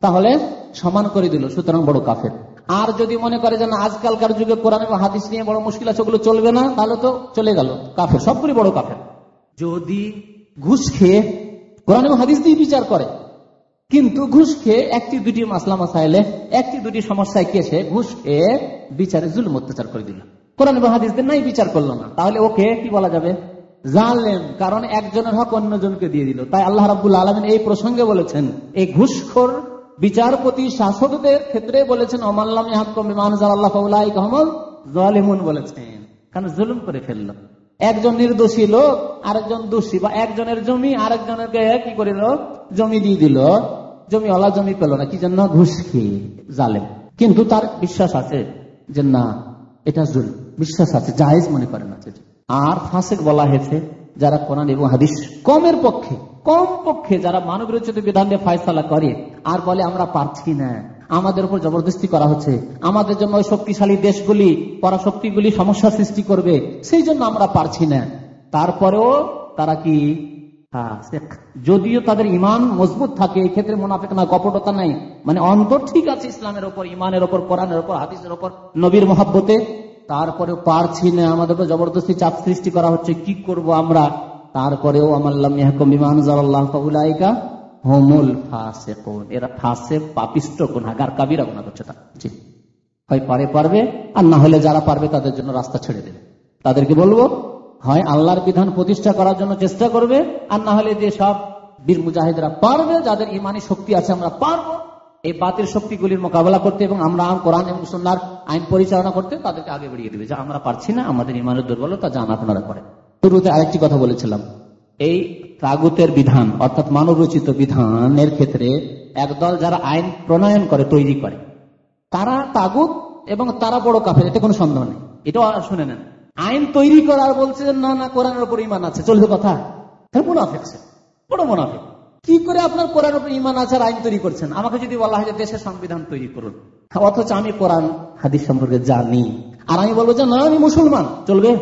তাহলে সমান করে দিল সুতরাং বড় কাফের। আর যদি মনে করে যে আজকালকার যুগে কোরআন হাদিস নিয়ে বড় মুশকিল আছে ওগুলো চলবে না তাহলে তো চলে গেল কাফের। সবগুলি বড় কাফের। যদি ঘুষ খেয়ে কোরআন হাদিস দিয়ে বিচার করে কিন্তু ঘুষ খেয়ে একটি দুটি মাসলা মাসাইলে, একটি দুটি সমস্যায় কেসে ঘুষ খেয়ে বিচারে জুলুম অত্যাচার করে দিল। কোরআন হাদিসদের নাই বিচার করল না। তাহলে ওকে কি বলা যাবে? জানলেন কারণ একজনের হক অন্যজনকে দিয়ে দিল। তাই আল্লাহ রাবুল আলমিন এই প্রসঙ্গে বলেছেন, এই ঘুষখোর বিচারপতি শাসকদের ক্ষেত্রে বলেছেন অমাল্লাম বলেছেন। কারণ জুলুম করে ফেলল। একজন নির্দোষী লোক আরেকজন দোষী বা একজনের জমি আরেকজনের কি করিল? জমি দিয়ে দিল। জমি ওলা জমি পেল না, কি জন্য ঘুষ খেয়ে জালেম। কিন্তু তার বিশ্বাস আছে যে না, এটা জুলুম বিশ্বাস আছে জাহেজ মনে করেন আছে আর ফাঁসেক বলা হয়েছে, যারা কোরআন এবং হাদিস কমের পক্ষে, কম পক্ষে যারা মানব রচিত বিধান দিয়ে ফায়সালা করে, আর বলে আমরা পারছি না। আমাদের উপর জবরদস্তি করা হচ্ছে। আমাদের জন্য ওই শক্তিশালী দেশগুলি, পরাশক্তিগুলি সমস্যা সৃষ্টি করবে। সেই জন্য আমরা পারছি না। তারপরেও তারা কি যদিও তাদের ইমান মজবুত থাকে এই ক্ষেত্রে মোনাফেক না, কপটতা নাই। মানে অন্তর ঠিক আছে ইসলামের ওপর, ইমানের ওপর, কোরআনের ওপর, হাদিসের ওপর, নবীর মহাব্বতে। তারপরেও পারছি না, আমাদের উপর জবরদস্তি চাপ সৃষ্টি করা হচ্ছে, কি করব আমরা? তারপরেও হয় পারে পারবে, আর না হলে যারা পারবে তাদের জন্য রাস্তা ছেড়ে দেবে। তাদেরকে বলব হয় আল্লাহর বিধান প্রতিষ্ঠা করার জন্য চেষ্টা করবে, আর না হলে যে সব বীর মুজাহিদরা পারবে, যাদের ইমানি শক্তি আছে আমরা পারব। এই বাতিল শক্তিগুলির মোকাবেলা করতে এবং আমরা কোরআন এবং সন্ন্যার আইন পরিচালনা করতে তাদেরকে আগে বেরিয়ে দেবে। যে আমরা পারছি না, আমাদের ইমানের দুর্বলতা জান আপনারা করে শুরুতে আরেকটি কথা বলেছিলাম। এই তাগুতের বিধান, অর্থাৎ মানব রচিত বিধানের ক্ষেত্রে একদল যারা আইন প্রণয়ন করে, তৈরি করে, তারা তাগুত এবং তারা বড় কাফের, এতে কোনো সন্দেহ নেই। এটাও শুনে নেন। আইন তৈরি করার বলছে না না, কোরআনের উপর ইমান আছে। চলবে কথা? মুনাফেক বড় মুনাফেক। কি করে আপনার কোরআন উপর ইমান আছে আর আইন তৈরি করছেন? আমাকে যদি বলা হয় যে, দেশের সংবিধান তৈরি করুন। অথচ আমি কোরআন, হাদিস সম্পর্কে জানি। আর আমি বলব যে, না, আমি মুসলমান। চলবে?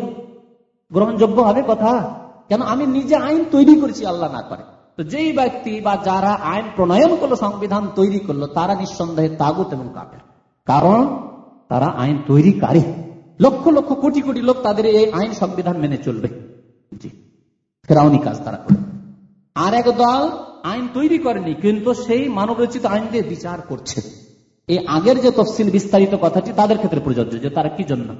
গ্রহণযোগ্য হবে কথা? কেন? আমি নিজে আইন তৈরি করেছি, আল্লাহ না করে। তো যেই ব্যক্তি বা যারা আইন প্রণয়ন করল, সংবিধান তৈরি করল, তারা নিঃসন্দেহে তাগুত এবং কাপের কারণ তারা আইন তৈরিকারী লক্ষ লক্ষ কোটি কোটি লোক তাদের এই আইন সংবিধান মেনে চলবে। জি। ফেরাউনি কাজ তারা করে। আর এক দল আইন তৈরি করেনি, কিন্তু সেই মানব রচিত আইন দিয়ে বিচার করছে। এই আগের যে তফসিল বিস্তারিত কথাটি তাদের ক্ষেত্রে প্রযোজ্য যে তারা কি জন্য?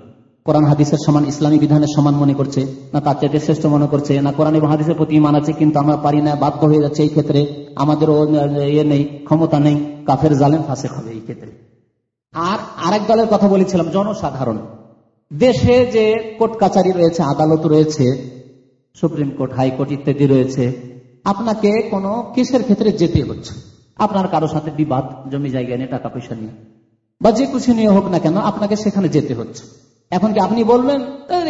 কোরআন, হাদিসের সমান, ইসলামী বিধানের সমান মনে করছে, না তার চাইতে শ্রেষ্ঠ মনে করছে, না কোরআন এবং হাদিসের প্রতি ইমান আছে কিন্তু আমরা পারি না, বাধ্য হয়ে যাচ্ছে এই ক্ষেত্রে আমাদের ইয়ে নেই, ক্ষমতা নেই, কাফের জালেম ফাঁসে হবে এই ক্ষেত্রে। আর আরেক দলের কথা বলেছিলাম, জনসাধারণ। দেশে যে কোর্ট কাচারি রয়েছে, আদালত রয়েছে, সুপ্রিম কোর্ট হাইকোর্ট ইত্যাদি রয়েছে, আপনাকে কোনো কেসের ক্ষেত্রে যেতে হচ্ছে। আপনার কারও সাথে বিবাদ, জমি জায়গা নিয়ে টাকা পয়সা নিয়ে। বা যে কিছু নিয়ে হোক না কেন, আপনাকে সেখানে যেতে হচ্ছে। এখন কি আপনি বলবেন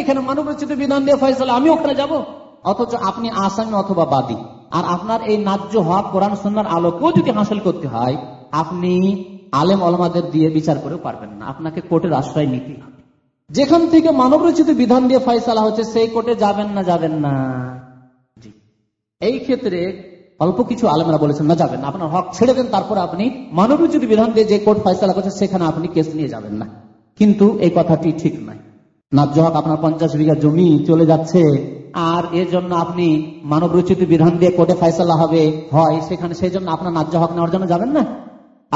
এখানে মানব রচিত বিধান দিয়ে ফয়সলা, আমি ওখানে যাব? অথচ আপনি আসামি অথবা বাদী। আর আপনার এই ন্যায্য হক, কোরআন সন্ন্যার আলোকেও যদি হাসিল করতে হয়, আপনি আলেম অলমাদের দিয়ে বিচার করেও পারবেন না। আপনাকে কোর্টের আশ্রয় নিতে হবে। যেখান থেকে মানব রচিত বিধান দিয়ে ফয়সালা হচ্ছে, সেই কোর্টে যাবেন না যাবেন না। এই ক্ষেত্রে অল্প কিছু আলমেরা বলেছেন, না, যাবেন আপনার হক ছেড়ে দেন, তারপরে আপনি মানবুচিত বিধান দিয়ে যে কোর্ট ফয়সলা করছে সেখানে আপনি কেস নিয়ে যাবেন না। কিন্তু এই কথাটি ঠিক নয়। ন্যায্য হক আপনার পঞ্চাশ বিঘা জমি চলে যাচ্ছে, আর এর জন্য আপনি মানব রচিত বিধান দিয়ে কোর্টে ফয়সলা হবে, হয় সেখানে, সেই জন্য আপনার ন্যায্য হক নেওয়ার জন্য যাবেন না?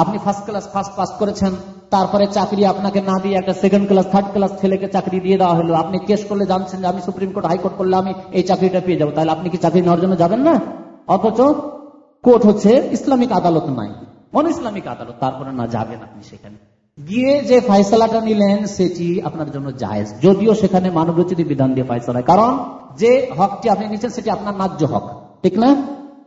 আপনি ফার্স্ট ক্লাস ফার্স্ট পাস করেছেন তারপরে চাকরি আপনাকে না দিয়ে একটা সেকেন্ড ক্লাস থার্ড ক্লাস ছেলেকে চাকরি দিয়ে দেওয়া হলো। আপনি কেস করলে জানছেন যে আমি সুপ্রিম কোর্ট হাইকোর্ট করলে আমি এই চাকরিটা পেয়ে যাব। তাহলে আপনি কি চাকরি নেওয়ার জন্য যাবেন না? অথচ কোর্ট হচ্ছে ইসলামিক আদালত নাই। অন ইসলামিক আদালত? তারপরে না, যাবেন আপনি সেখানে। গিয়ে যে ফাইসলাটা নিলেন, সেটি আপনার জন্য জায়েজ। যদিও সেখানে মানবরচিত বিধান দিয়ে ফাইসলা কারণ যে হকটি আপনি নিচ্ছেন, সেটি আপনার ন্যায্য হক। ঠিক না?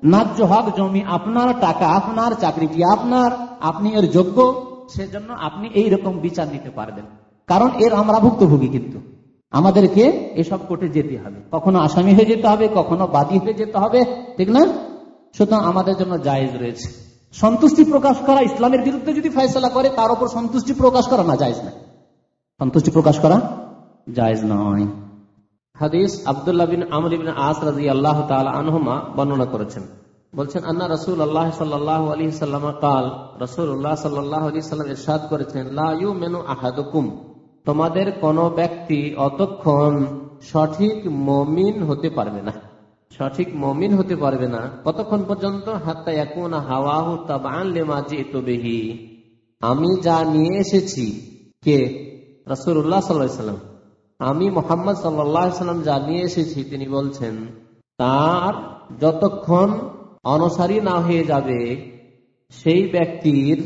ন্যায্য হক জমি, আপনার টাকা, আপনার চাকরিটি, আপনার, আপনি এর যোগ্য। সেজন্য আপনি এই রকম বিচার নিতে পারবেন। কারণ এর আমরা ভুক্তভোগী কিন্তু। আমাদেরকে এসব কোর্টে যেতে হবে। কখনো আসামি হয়ে যেতে হবে, কখনো বাদী হয়ে যেতে হবে, ঠিক না? সুতরাং আমাদের জন্য জায়েজ রয়েছে। সন্তুষ্টি প্রকাশ করা ইসলামের বিরুদ্ধে যদি ফয়সলা করে, তার উপর সন্তুষ্টি প্রকাশ করা না জায়জ না। সন্তুষ্টি প্রকাশ করা জায়জ নয়। হাদিস আবদুল্লাহ বিন আমর ইবিন আস রাজি আল্লাহ আনহুমা বর্ণনা করেছেন। বলছেন, আন্না রসুল আল্লাহ সাল্লাহ আলী সাল্লাম কাল রসুল সাল্লাহ আলী সাল্লাম ইরশাদ করেছেন লাউ মেনু আহাদুকুম। তোমাদের কোন ব্যক্তি অতক্ষণ সঠিক মমিন হতে পারবে না। সঠিক মমিন হতে পারবে না। কতক্ষণ পর্যন্ত? আমি যা নিয়ে এসেছি, কে? রসুল্লাহ সাল্লাম। আমি মোহাম্মদ সাল্লাম যা নিয়ে এসেছি, তিনি বলছেন, তার যতক্ষণ অনসারী না হয়ে যাবে, সেই ব্যক্তির,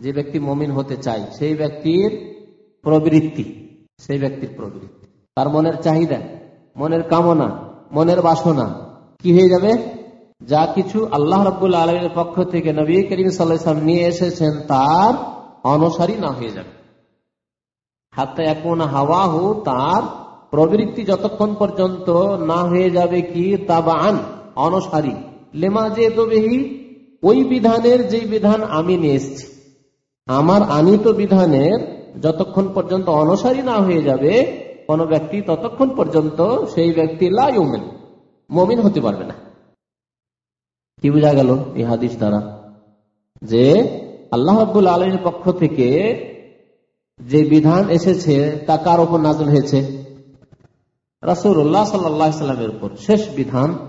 যে ব্যক্তি মমিন হতে চায়, সেই ব্যক্তির প্রবৃত্তি, সেই ব্যক্তির প্রবৃত্তি। তার মনের চাহিদা, মনের কামনা, মনের বাসনা কি হয়ে যাবে? যা কিছু আল্লাহ রব্বুল আলমের পক্ষ থেকে নবী করিম সাল্লাম নিয়ে এসেছেন, তার অনসারী না হয়ে যাবে। হাতে এখন হাওয়া হু তার প্রবৃত্তি যতক্ষণ পর্যন্ত না হয়ে যাবে কি? তাবান অনসারী। লেমা যে তবেহি, ওই বিধানের যে বিধান আমি নিয়ে আমার আনিত বিধানের যতক্ষণ পর্যন্ত অনসারী না হয়ে যাবে, কোন ব্যক্তি ততক্ষণ পর্যন্ত সেই ব্যক্তি লাইমেন মমিন হতে পারবে না। কি বোঝা গেল এই হাদিস দ্বারা? যে আল্লাহ আব্বুল আলমের পক্ষ থেকে যে বিধান এসেছে, তা কার ওপর নাজল হয়েছে? রাসুল্লাহ সাল্লামের উপর। শেষ বিধান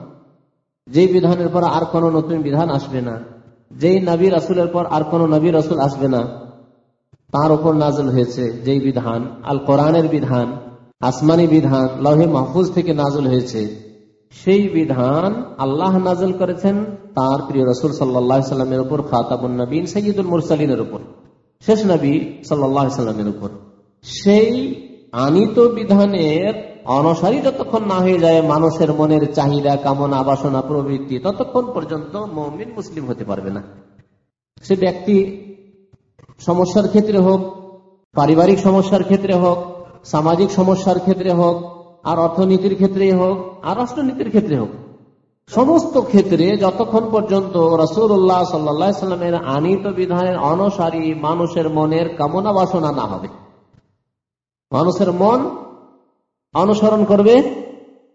যে বিধানের পর আর কোন নতুন বিধান আসবে না, যেই নবী রাসুলের পর আর কোন নবী রাসুল আসবে না, তার উপর নাজল হয়েছে যেই বিধান আল কোরআনের বিধান, আসমানি বিধান, লহে মাহফুজ থেকে নাজল হয়েছে। সেই বিধান আল্লাহ নাজল করেছেন তার প্রিয় রসুল সাল্লামের উপর খাতাবুল সৈয়দুল মুরসালিনের উপর, শেষ নবী সাল্লামের উপর। সেই আনিত বিধানের অনসারী যতক্ষণ না হয়ে যায়, মানুষের মনের চাহিদা, কামনা, বাসনা, প্রবৃত্তি ততক্ষণ পর্যন্ত মমিন মুসলিম হতে পারবে না। সে ব্যক্তি সমস্যার ক্ষেত্রে হোক, পারিবারিক সমস্যার ক্ষেত্রে হোক, সামাজিক সমস্যার ক্ষেত্রে হোক, আর অর্থনীতির ক্ষেত্রে হোক, আর রাষ্ট্রনীতির ক্ষেত্রে হোক, সমস্ত ক্ষেত্রে যতক্ষণ পর্যন্ত রসুল্লাহ সাল্লা সাল্লামের আনিত বিধানের অনসারী মানুষের মনের কামনা বাসনা না হবে, মানুষের মন অনুসরণ করবে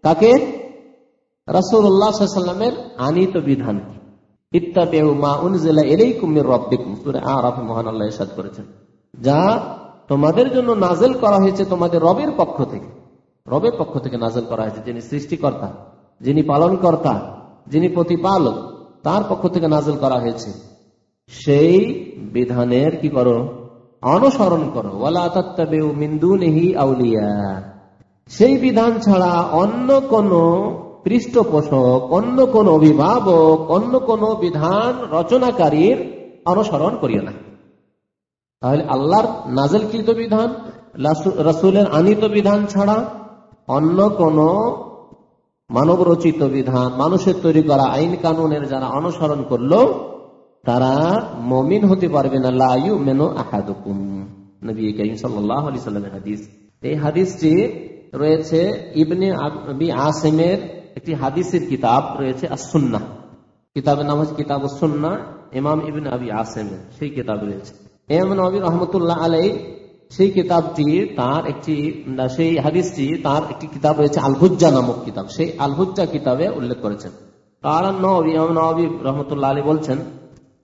কাকে? রসুল্লাহামের আনিত বিধান যা তোমাদের জন্য নাজেল করা হয়েছে তোমাদের রবের পক্ষ থেকে। রবের পক্ষ থেকে নাজেল করা হয়েছে। যিনি সৃষ্টিকর্তা, যিনি পালন কর্তা যিনি প্রতিপালক, তার পক্ষ থেকে নাজল করা হয়েছে। সেই বিধানের কি করো? অনুসরণ করো। ওয়ালা মিন্দু নেহি আউলিয়া। সেই বিধান ছাড়া অন্য কোন পৃষ্ঠপোষক, অন্য কোন অভিভাবক, অন্য কোন বিধান রচনাকারীর অনুসরণ করিও না। তাহলে আল্লাহর নাজলকৃত বিধান রসুলের আনিত বিধান ছাড়া অন্য কোন মানব রচিত বিধান, মানুষের তৈরি করা আইন কানুনের যারা অনুসরণ করল, তারা মমিন হতে পারবে না। লাইউ মেনো আহাদুকুম। নবী করিম সাল্লামের হাদিস। এই হাদিসটি রয়েছে ইবনে আবি আসেমের একটি হাদিসের কিতাব, রয়েছে আসুন্না কিতাবের নাম হচ্ছে কিতাব সুন্না ইমাম ইবিন আবি আসেমের সেই কিতাব রয়েছে। এম নবী রহমতুল্লাহ আলাই সেই কিতাবটি তার একটি সেই হাদিসটি তার একটি কিতাব রয়েছে আলহুজ্জা নামক কিতাব। সেই আলহুজ্জা কিতাবে উল্লেখ করেছেন। কারণ নবী নবী রহমতুল্লাহ আলী বলছেন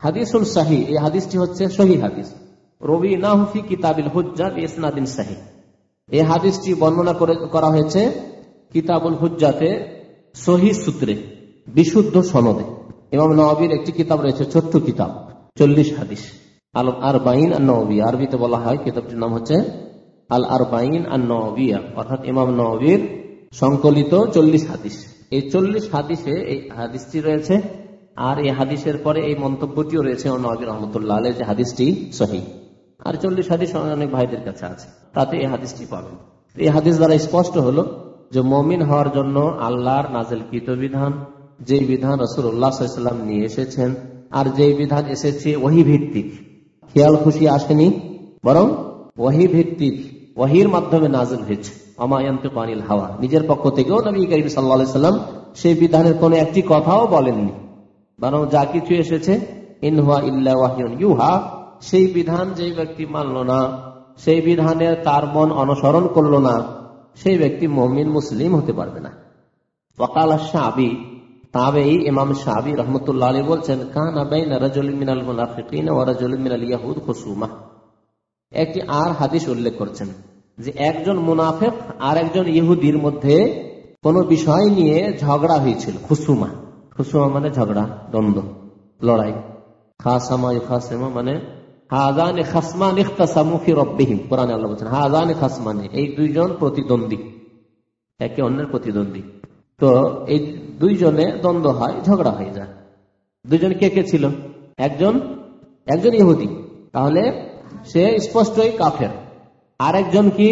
হাদিসুল শাহি এই হাদিসটি হচ্ছে সহি হাদিস। রবি নাহফি কিতাবিল হুজ্জাত ইসনাদিন শাহি এই হাদিসটি বর্ণনা করে হয়েছে কিতাবুল হুজ্জাতে সহি সূত্রে, বিশুদ্ধ সনদে। এবং নবীর একটি কিতাব রয়েছে, ছোট্ট কিতাব, চল্লিশ হাদিস। আল আর বাইন আর নবী আরবিতে বলা হয়, কিতাবটির নাম হচ্ছে আল আর বাইন আর নবিয়া অর্থাৎ ইমাম নবীর সংকলিত চল্লিশ হাদিস। এই চল্লিশ হাদিসে এই হাদিসটি রয়েছে, আর এই হাদিসের পরে এই মন্তব্যটিও রয়েছে নবী রহমতুল্লাহ আলের যে হাদিসটি সহি। আর চল্লিশ হাদিস অনেক ভাইদের কাছে আছে। তাতে এই হাদিসটি পাবেন। এই হাদিস দ্বারা স্পষ্ট হলো যে মমিন হওয়ার জন্য আল্লাহর নাজেল কৃত বিধান যে বিধান রসুল্লাহাম নিয়ে এসেছেন, আর যে বিধান এসেছে ওহি ভিত্তিক খেয়াল খুশি আসেনি? বরং ওহি ভিত্তিক ওহির মাধ্যমে নাজেল হয়েছে। অমায়ন্ত পানিল হাওয়া। নিজের পক্ষ থেকেও নবী করিম সাল্লা সাল্লাম সেই বিধানের কোন একটি কথাও বলেননি। বরং যা কিছু এসেছে ইনহুয়া ইউহা সেই বিধান যে ব্যক্তি মানল না, সেই বিধানের তার মন অনুসরণ করল না, সেই ব্যক্তি মমিন, মুসলিম হতে পারবে না। ওকাল শাহি তাবেই ইমাম শাহি রহমতুল্লাহ আলী বলছেন, কান আবাইন রাজলিমিনাল মুনাফিকিন ও রাজলিমিনাল ইয়াহুদ খুসুমা। একটি আর হাদিস উল্লেখ করছেন যে, একজন মুনাফেক আর একজন ইহুদির মধ্যে কোন বিষয় নিয়ে ঝগড়া হয়েছিল, খুসুমা। খুসুমা মানে ঝগড়া, দ্বন্দ্ব, লড়াই। খাসামা খাসেমা মানে খাসমান ইখতাসামুফি কোরআনে আল্লাহ বলছেন খাসমানে, এই দুইজন প্রতিদ্বন্দ্বী। একে অন্যের প্রতিদ্বন্দ্বী। তো এই দুইজনে দ্বন্দ্ব হয়, ঝগড়া হয়ে যায়। কে কে ছিল? একজন একজন ইহুদি। তাহলে সে স্পষ্টই কাফের। আর একজন কি?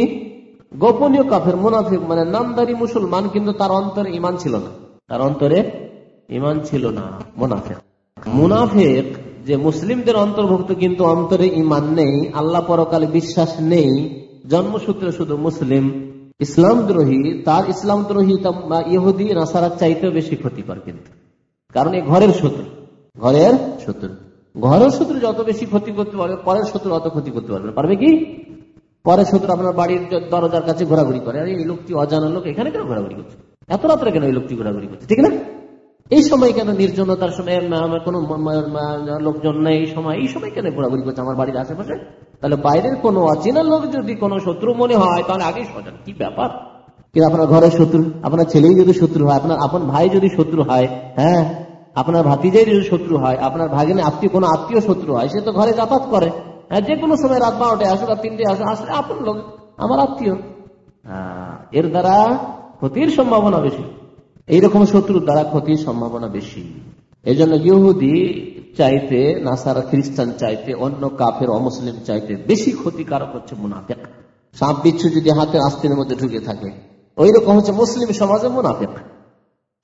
গোপনীয় কাফের, মুনাফিক মানে নামদারি মুসলমান, কিন্তু তার অন্তরে ইমান ছিল না। তার অন্তরে ইমান ছিল না, মুনাফেক। মুনাফেক যে মুসলিমদের অন্তর্ভুক্ত কিন্তু অন্তরে ইমান নেই, আল্লাহ পরকালে বিশ্বাস নেই। জন্মসূত্রে শুধু মুসলিম। ইসলাম দ্রোহী, তার ইসলাম দ্রোহী ইহুদি, নাসারার চাইতেও বেশি ক্ষতিকর কিন্তু। কারণ এই ঘরের শত্রু। ঘরের শত্রু। ঘরের শত্রু যত বেশি ক্ষতি করতে পারবে, পরের শত্রু অত ক্ষতি করতে পারবে পারবে কি? পরের শত্রু আপনার বাড়ির দরজার কাছে ঘোরাঘুরি করে। আরে, এই লোকটি অজানা লোক, এখানে কেন ঘোরাঘুরি করছে? এত রাত্রে কেন এই লোকটি ঘোরাঘুরি করছে? ঠিক না? এই সময় কেন নির্জনতার সময় আমার কোন লোকজন নেই, এই সময় এই সময় কেন ঘোরাঘুরি করছে? আমার বাড়ির আশেপাশে? তাহলে বাইরের কোন অচেনা লোক যদি কোনো শত্রু মনে হয়, তাহলে আগেই সজান কি ব্যাপার? কিন্তু আপনার ঘরের শত্রু, আপনার ছেলেই যদি শত্রু হয়, আপনার আপন ভাই যদি শত্রু হয় হ্যাঁ? আপনার ভাতিজাই যদি শত্রু হয়, আপনার ভাগিনে আত্মীয় কোনো আত্মীয় শত্রু হয়, সে তো ঘরে যাতায়াত করে। হ্যাঁ যে কোনো সময় রাত বারোটায় আসুক আর তিনটে আসুক, আসলে আপন লোক, আমার আত্মীয়। এর দ্বারা ক্ষতির সম্ভাবনা বেশি। এইরকম শত্রুর দ্বারা ক্ষতির সম্ভাবনা বেশি। এই জন্য ইহুদি চাইতে, নাসারা খ্রিস্টান চাইতে, অন্য কাফের অমুসলিম চাইতে বেশি ক্ষতিকারক হচ্ছে মুনাফেক। সাপ বিচ্ছু যদি হাতে আস্তিনের মধ্যে ঢুকে থাকে ওই রকম হচ্ছে মুসলিম সমাজে মুনাফেক।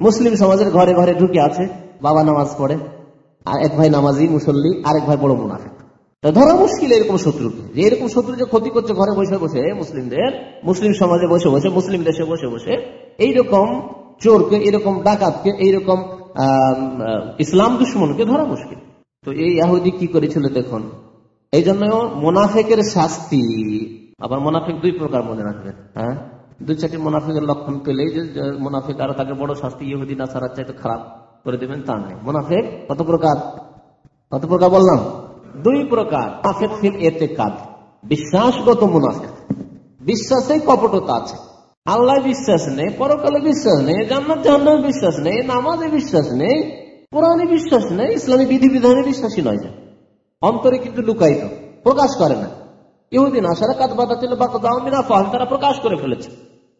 মুসলিম সমাজের ঘরে ঘরে ঢুকে আছে, বাবা নামাজ পড়ে, আর এক ভাই নামাজি, মুসল্লি, আরেক ভাই বড় মুনাফেক। ধরা মুশকিল এরকম শত্রুকে। যে এরকম শত্রু যে ক্ষতি করছে ঘরে বসে বসে, মুসলিমদের, মুসলিম সমাজে বসে বসে, মুসলিম দেশে বসে বসে, এইরকম চোরকে এরকম, ডাকাতকে এইরকম ইসলাম দুশ্মনকে ধরা মুশকিল। তো এই ইয়াহুদি কি করেছিল দেখুন? এই জন্য মোনাফেকের শাস্তি। আবার মোনাফেক দুই প্রকার মনে রাখবেন হ্যাঁ? দুই চারটি মোনাফেকের লক্ষণ পেলেই যে মোনাফেক আর তাকে বড় শাস্তি ইহুদি না সারার চাইতে খারাপ করে দেবেন, তা নেই। মোনাফেক কত প্রকার? কত প্রকার বললাম? দুই প্রকার। মুনাফেক এতে কাজ বিশ্বাসগত মুনাফেক। বিশ্বাসে কপটতা আছে। আল্লাহ বিশ্বাস নেই, পরকালে বিশ্বাস নেই, জান্নাত জাহান্নামে বিশ্বাস নেই, নামাজে বিশ্বাস নেই, কোরআনে বিশ্বাস নেই, ইসলামী বিধি বিধানে বিশ্বাসী নয় যে। অন্তরে কিন্তু লুকায়িত, প্রকাশ করে না। ইহুদিন আসারা কাজ বাধা ছিল বা ফাহম তারা প্রকাশ করে ফেলেছে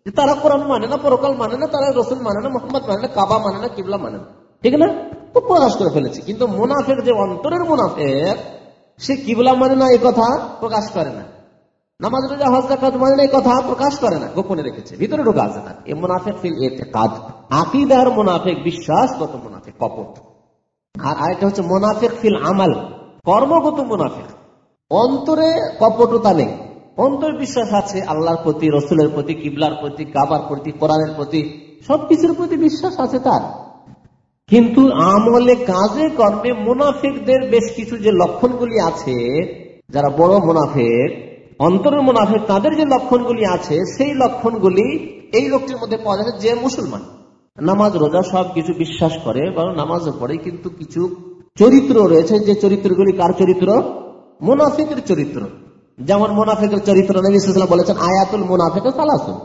যে তারা কোরআন মানে না, পরকাল মানে না, তারা রসুল মানে না, মোহাম্মদ মানে না, কাবা মানে না, কিবলা মানে না। ঠিক না? তো প্রকাশ করে ফেলেছে। কিন্তু মুনাফের যে অন্তরের মুনাফের সে কিবলা মানে না এই কথা প্রকাশ করে না। নামাজ রোজা হজ জাকাত মানে কথা প্রকাশ করে না, গোপনে রেখেছে। ভিতরে আছে এ মুনাফেক ফিল এতে আকিদার মুনাফেক মুনাফেক, কপট। আর আরেকটা হচ্ছে ফিল আমাল, কর্মগত মুনাফেক। অন্তরে কপটতা নেই। অন্তর বিশ্বাস আছে আল্লাহর প্রতি, রসুলের প্রতি, কিবলার প্রতি কাবার প্রতি, কোরআনের প্রতি, সবকিছুর প্রতি বিশ্বাস আছে তার। কিন্তু আমলে কাজে কর্মে মুনাফিকদের বেশ কিছু যে লক্ষণগুলি আছে, যারা বড় মুনাফেক অন্তরের মুনাফেক তাদের যে লক্ষণগুলি আছে, সেই লক্ষণগুলি এই লোকটির মধ্যে পাওয়া যাচ্ছে যে মুসলমান। নামাজ, রোজা সব কিছু বিশ্বাস করে, বরং নামাজও পড়ে কিন্তু কিছু চরিত্র রয়েছে যে চরিত্রগুলি কার চরিত্র? মুনাফিকের চরিত্র। যেমন মোনাফেকের চরিত্র বলেছেন, আয়াতুল মুনাফেকের সালাসুন।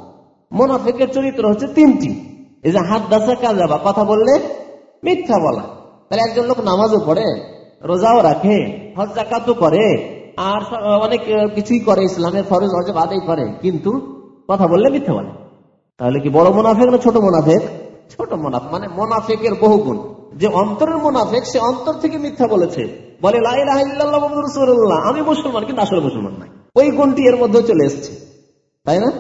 মোনাফেকের চরিত্র হচ্ছে তিনটি। এই যে হাত দাসা কাজাবা কথা বললে মিথ্যা বলা। তাহলে একজন লোক নামাজও পড়ে, রোজাও রাখে, হজ জাকাতও করে আর অনেক কিছুই করে ইসলামের ফরজ, অজব আদায় করে, কিন্তু কথা বললে মিথ্যা বলে। তাহলে কি বড় মুনাফেক না ছোট মুনাফেক? ছোট মুনাফ মানে মোনাফেকের বহু গুণ যে অন্তরের মুনাফেক, সে অন্তর থেকে মিথ্যা বলেছে। বলে আমি মুসলমান কিন্তু আসলে মুসলমান নাই? ওই গুণটি এর মধ্যে চলে এসছে। তাই না?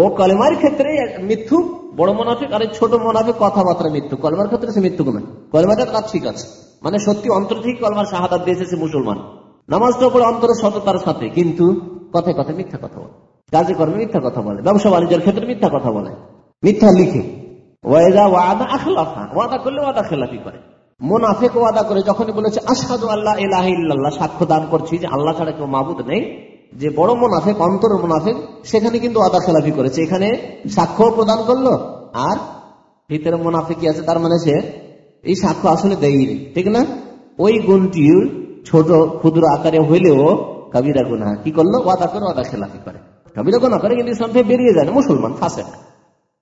ও কলেমার ক্ষেত্রে মৃত্যু বড় মুনাফিক, আর ছোট মুনাফিক কথাবার্তা মৃত্যু কলমার ক্ষেত্রে সে মৃত্যু নয় কলমাটা তার ঠিক আছে। মানে সত্যি অন্তর থেকে কলমার শাহাদাত দিয়েছে সে মুসলমান। নামাজটা পড়ে অন্তরের সততার সাথে, কিন্তু কথায় কথায় মিথ্যা কথা বলে। কাজে কর্মে মিথ্যা কথা বলে, ব্যবসা বাণিজ্যের ক্ষেত্রে মিথ্যা কথা বলে। মিথ্যা লিখে। ওয়াদা ওয়াদা ওয়াদা করলে ওয়াদা খেলাফি করে। মোনাফেক ওয়াদা করে বলেছে আসাদু আল্লাহ এলাহ সাক্ষ্য দান করছি যে আল্লাহ ছাড়া কেউ মাবুদ নেই। যে বড় মোনাফেক অন্তর মোনাফেক, সেখানে কিন্তু আদা খেলাফি করেছে। এখানে সাক্ষ্য প্রদান করল, আর ভিতরে মোনাফেকি আছে, তার মানে সে এই সাক্ষ্য আসলে দেয়নি। ঠিক না? ওই গুণটির ছোট ক্ষুদ্র আকারে হইলেও কাবিরা গুনা কি করল? ওয়াদা করে, ওয়াদা খেলাফি করে। কাবিরা গুনা করে কিন্তু ইসলাম থেকে বেরিয়ে যায় না, মুসলমান, ফাঁসেক।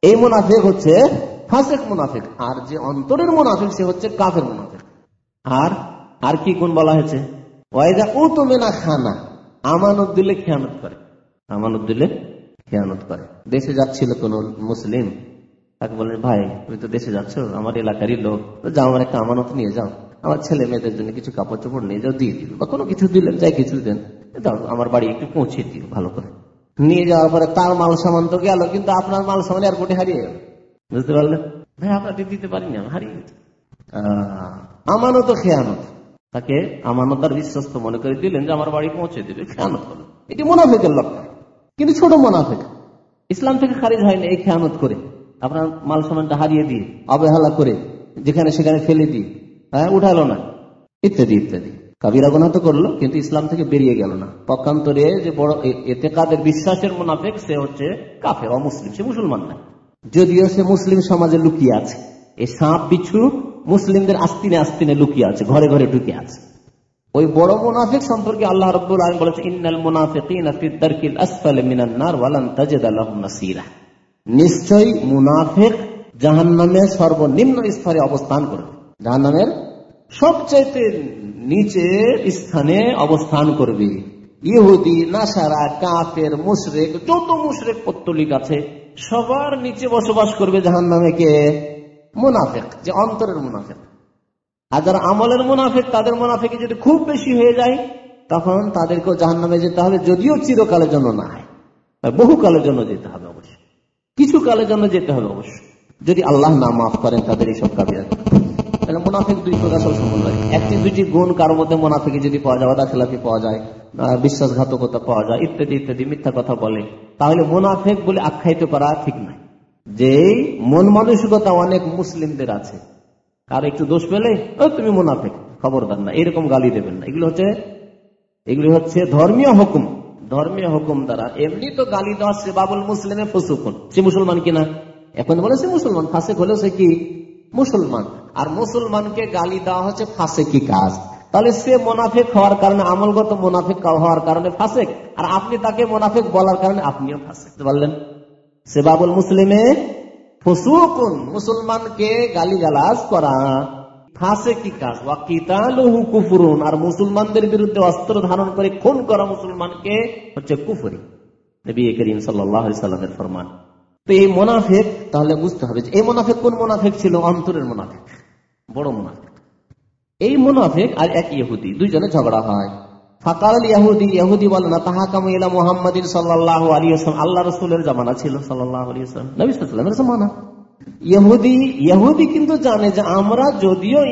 এই মোনাফেক হচ্ছে ফাঁসেক মুনাফেক। আর যে অন্তরের মোনাফেক, সে হচ্ছে কাফের মুনাফেক। আর আর কি গুণ বলা হয়েছে? ওয়াইদা ও তো মেনা খানা, আমানত দিলে খেয়ানত করে। আমানত দিলে খেয়ানত করে। দেশে যাচ্ছিল কোন মুসলিম। তাকে বলেন ভাই, তুমি তো দেশে যাচ্ছ, আমার এলাকারই লোক। যাও, আমার একটা আমানত নিয়ে যাও। আমার ছেলে মেয়েদের জন্য কিছু কাপড় চোপড় নিয়ে যাও দিয়ে দিল বা কোনো কিছু দিলেন যাই কিছু দেন। আমার বাড়ি একটু পৌঁছে দিও ভালো করে। নিয়ে যাওয়ার পরে তার মাল সামান তো গেল কিন্তু আপনার মাল সামান এয়ারপোর্টে হারিয়ে গেল। বুঝতে পারলেন? ভাই আপনাকে দিতে পারিনি আমি হারিয়ে গেছি। আমানত খেয়ানত। তাকে আমানতার বিশ্বস্ত মনে করে দিলেন যে আমার বাড়ি পৌঁছে দিবে খেয়ানত হলো এটি মোনাফেকের লক্ষণ কিন্তু ছোট মোনাফেক। ইসলাম থেকে খারিজ হয়নি এই খেয়ানত করে। আপনার মাল সামানটা হারিয়ে দিয়ে অবহেলা করে যেখানে সেখানে ফেলে দিয়ে। হ্যাঁ উঠালো না। ইত্যাদি ইত্যাদি। কাবিরা গোনা তো করল, কিন্তু ইসলাম থেকে বেরিয়ে গেল না। পক্ষান্তরে যে বড় এতে কাদের বিশ্বাসের মোনাফেক, সে হচ্ছে কাফের, অমুসলিম। সে মুসলমান না। যদিও সে মুসলিম সমাজে লুকিয়ে আছে। এই সাপ বিছু মুসলিমদের আস্তিনে আস্তিনে লুকিয়ে আছে, ঘরে ঘরে ঢুকে আছে। ওই বড় মুনাফিক সম্পর্কে আল্লাহ রব্বুল আলম বলেছে, ইন্নাল মুনাফিক নিশ্চয় মুনাফিক জাহান্নামের সর্বনিম্ন স্তরে অবস্থান করবে। জাহান্নামের সবচাইতে নিচে স্থানে অবস্থান করবে। ইহুদি, নাসারা, কাফের, মুশরেক, যত মুশরেক পত্তলিক আছে, সবার নিচে বসবাস করবে জাহান নামে কে? মুনাফেক, যে অন্তরের মুনাফেক। আর যারা আমলের মুনাফেক, তাদের মুনাফেকে যদি খুব বেশি হয়ে যায়, তখন তাদেরকেও জাহান নামে যেতে হবে, যদিও চিরকালের জন্য না। হয় বহু কালের জন্য যেতে হবে অবশ্যই। কিছু কালের জন্য যেতে হবে অবশ্যই। যদি আল্লাহ না মাফ করেন, তাদের এইসব কাবিরা মুনাফিক দুই প্রকার সম্বন্ধ একটি, দুইটি গুণ কারোর মধ্যে মুনাফিকে যদি পাওয়া যায় ওদা খেলাফি পাওয়া যায় বিশ্বাসঘাতকতা পাওয়া যায়, ইত্যাদি ইত্যাদি, মিথ্যা কথা বলে। তাহলে মুনাফেক বলে আখ্যায়িত করা ঠিক নয়। যে মন মানসিকতা অনেক মুসলিমদের আছে, কার একটু দোষ পেলে তুমি মুনাফেক, খবরদার না, এরকম গালি দেবেন না। এগুলো হচ্ছে, এগুলি হচ্ছে ধর্মীয় হুকুম। ধর্মীয় হুকুম দ্বারা এমনি তো গালি দেওয়া সে বাবুল মুসলিমের ফসুকুন। সে মুসলমান কিনা? এখন বলে সে মুসলমান ফাঁসে হলেও সে কি? মুসলমান। আর মুসলমানকে গালি দেওয়া হচ্ছে ফাঁসে কি কাজ। তাহলে সে মোনাফেক হওয়ার কারণে, আমলগত মোনাফেক হওয়ার কারণে ফাঁসেক। আর আপনি তাকে মোনাফেক বলার কারণে আপনিও ফাঁসেক। বললেন সে বাবুল মুসলিমে মুসলমানকে গালি গালাজ করা ফাঁসে কি কাজ কুফুরুন। আর মুসলমানদের বিরুদ্ধে অস্ত্র ধারণ করে খুন করা মুসলমানকে হচ্ছে কুফুরি। নবী করিম সাল্লামের ফরমান। তো এই মোনাফেক, তাহলে বুঝতে হবে যে এই মোনাফেক কোন মোনাফেক ছিল? অন্তরের মোনাফেক। বড় মোনাফেক। এই মুনাফেক আর এক ইহুদি, দুইজনে ঝগড়া হয়।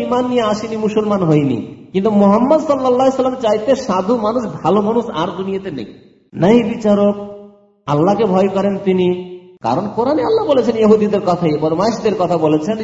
ইমান নিয়ে আসিনি, মুসলমান কিন্তু মোহাম্মদ সাল্লাম চাইতে সাধু মানুষ, ভালো মানুষ আর দুনিয়াতে নেই। নাই বিচারক, আল্লাহকে ভয় করেন তিনি কারণ কোরআনে আল্লাহ বলেছেন, ইহুদিদের কথা বদমাইশদের কথা বলেছেন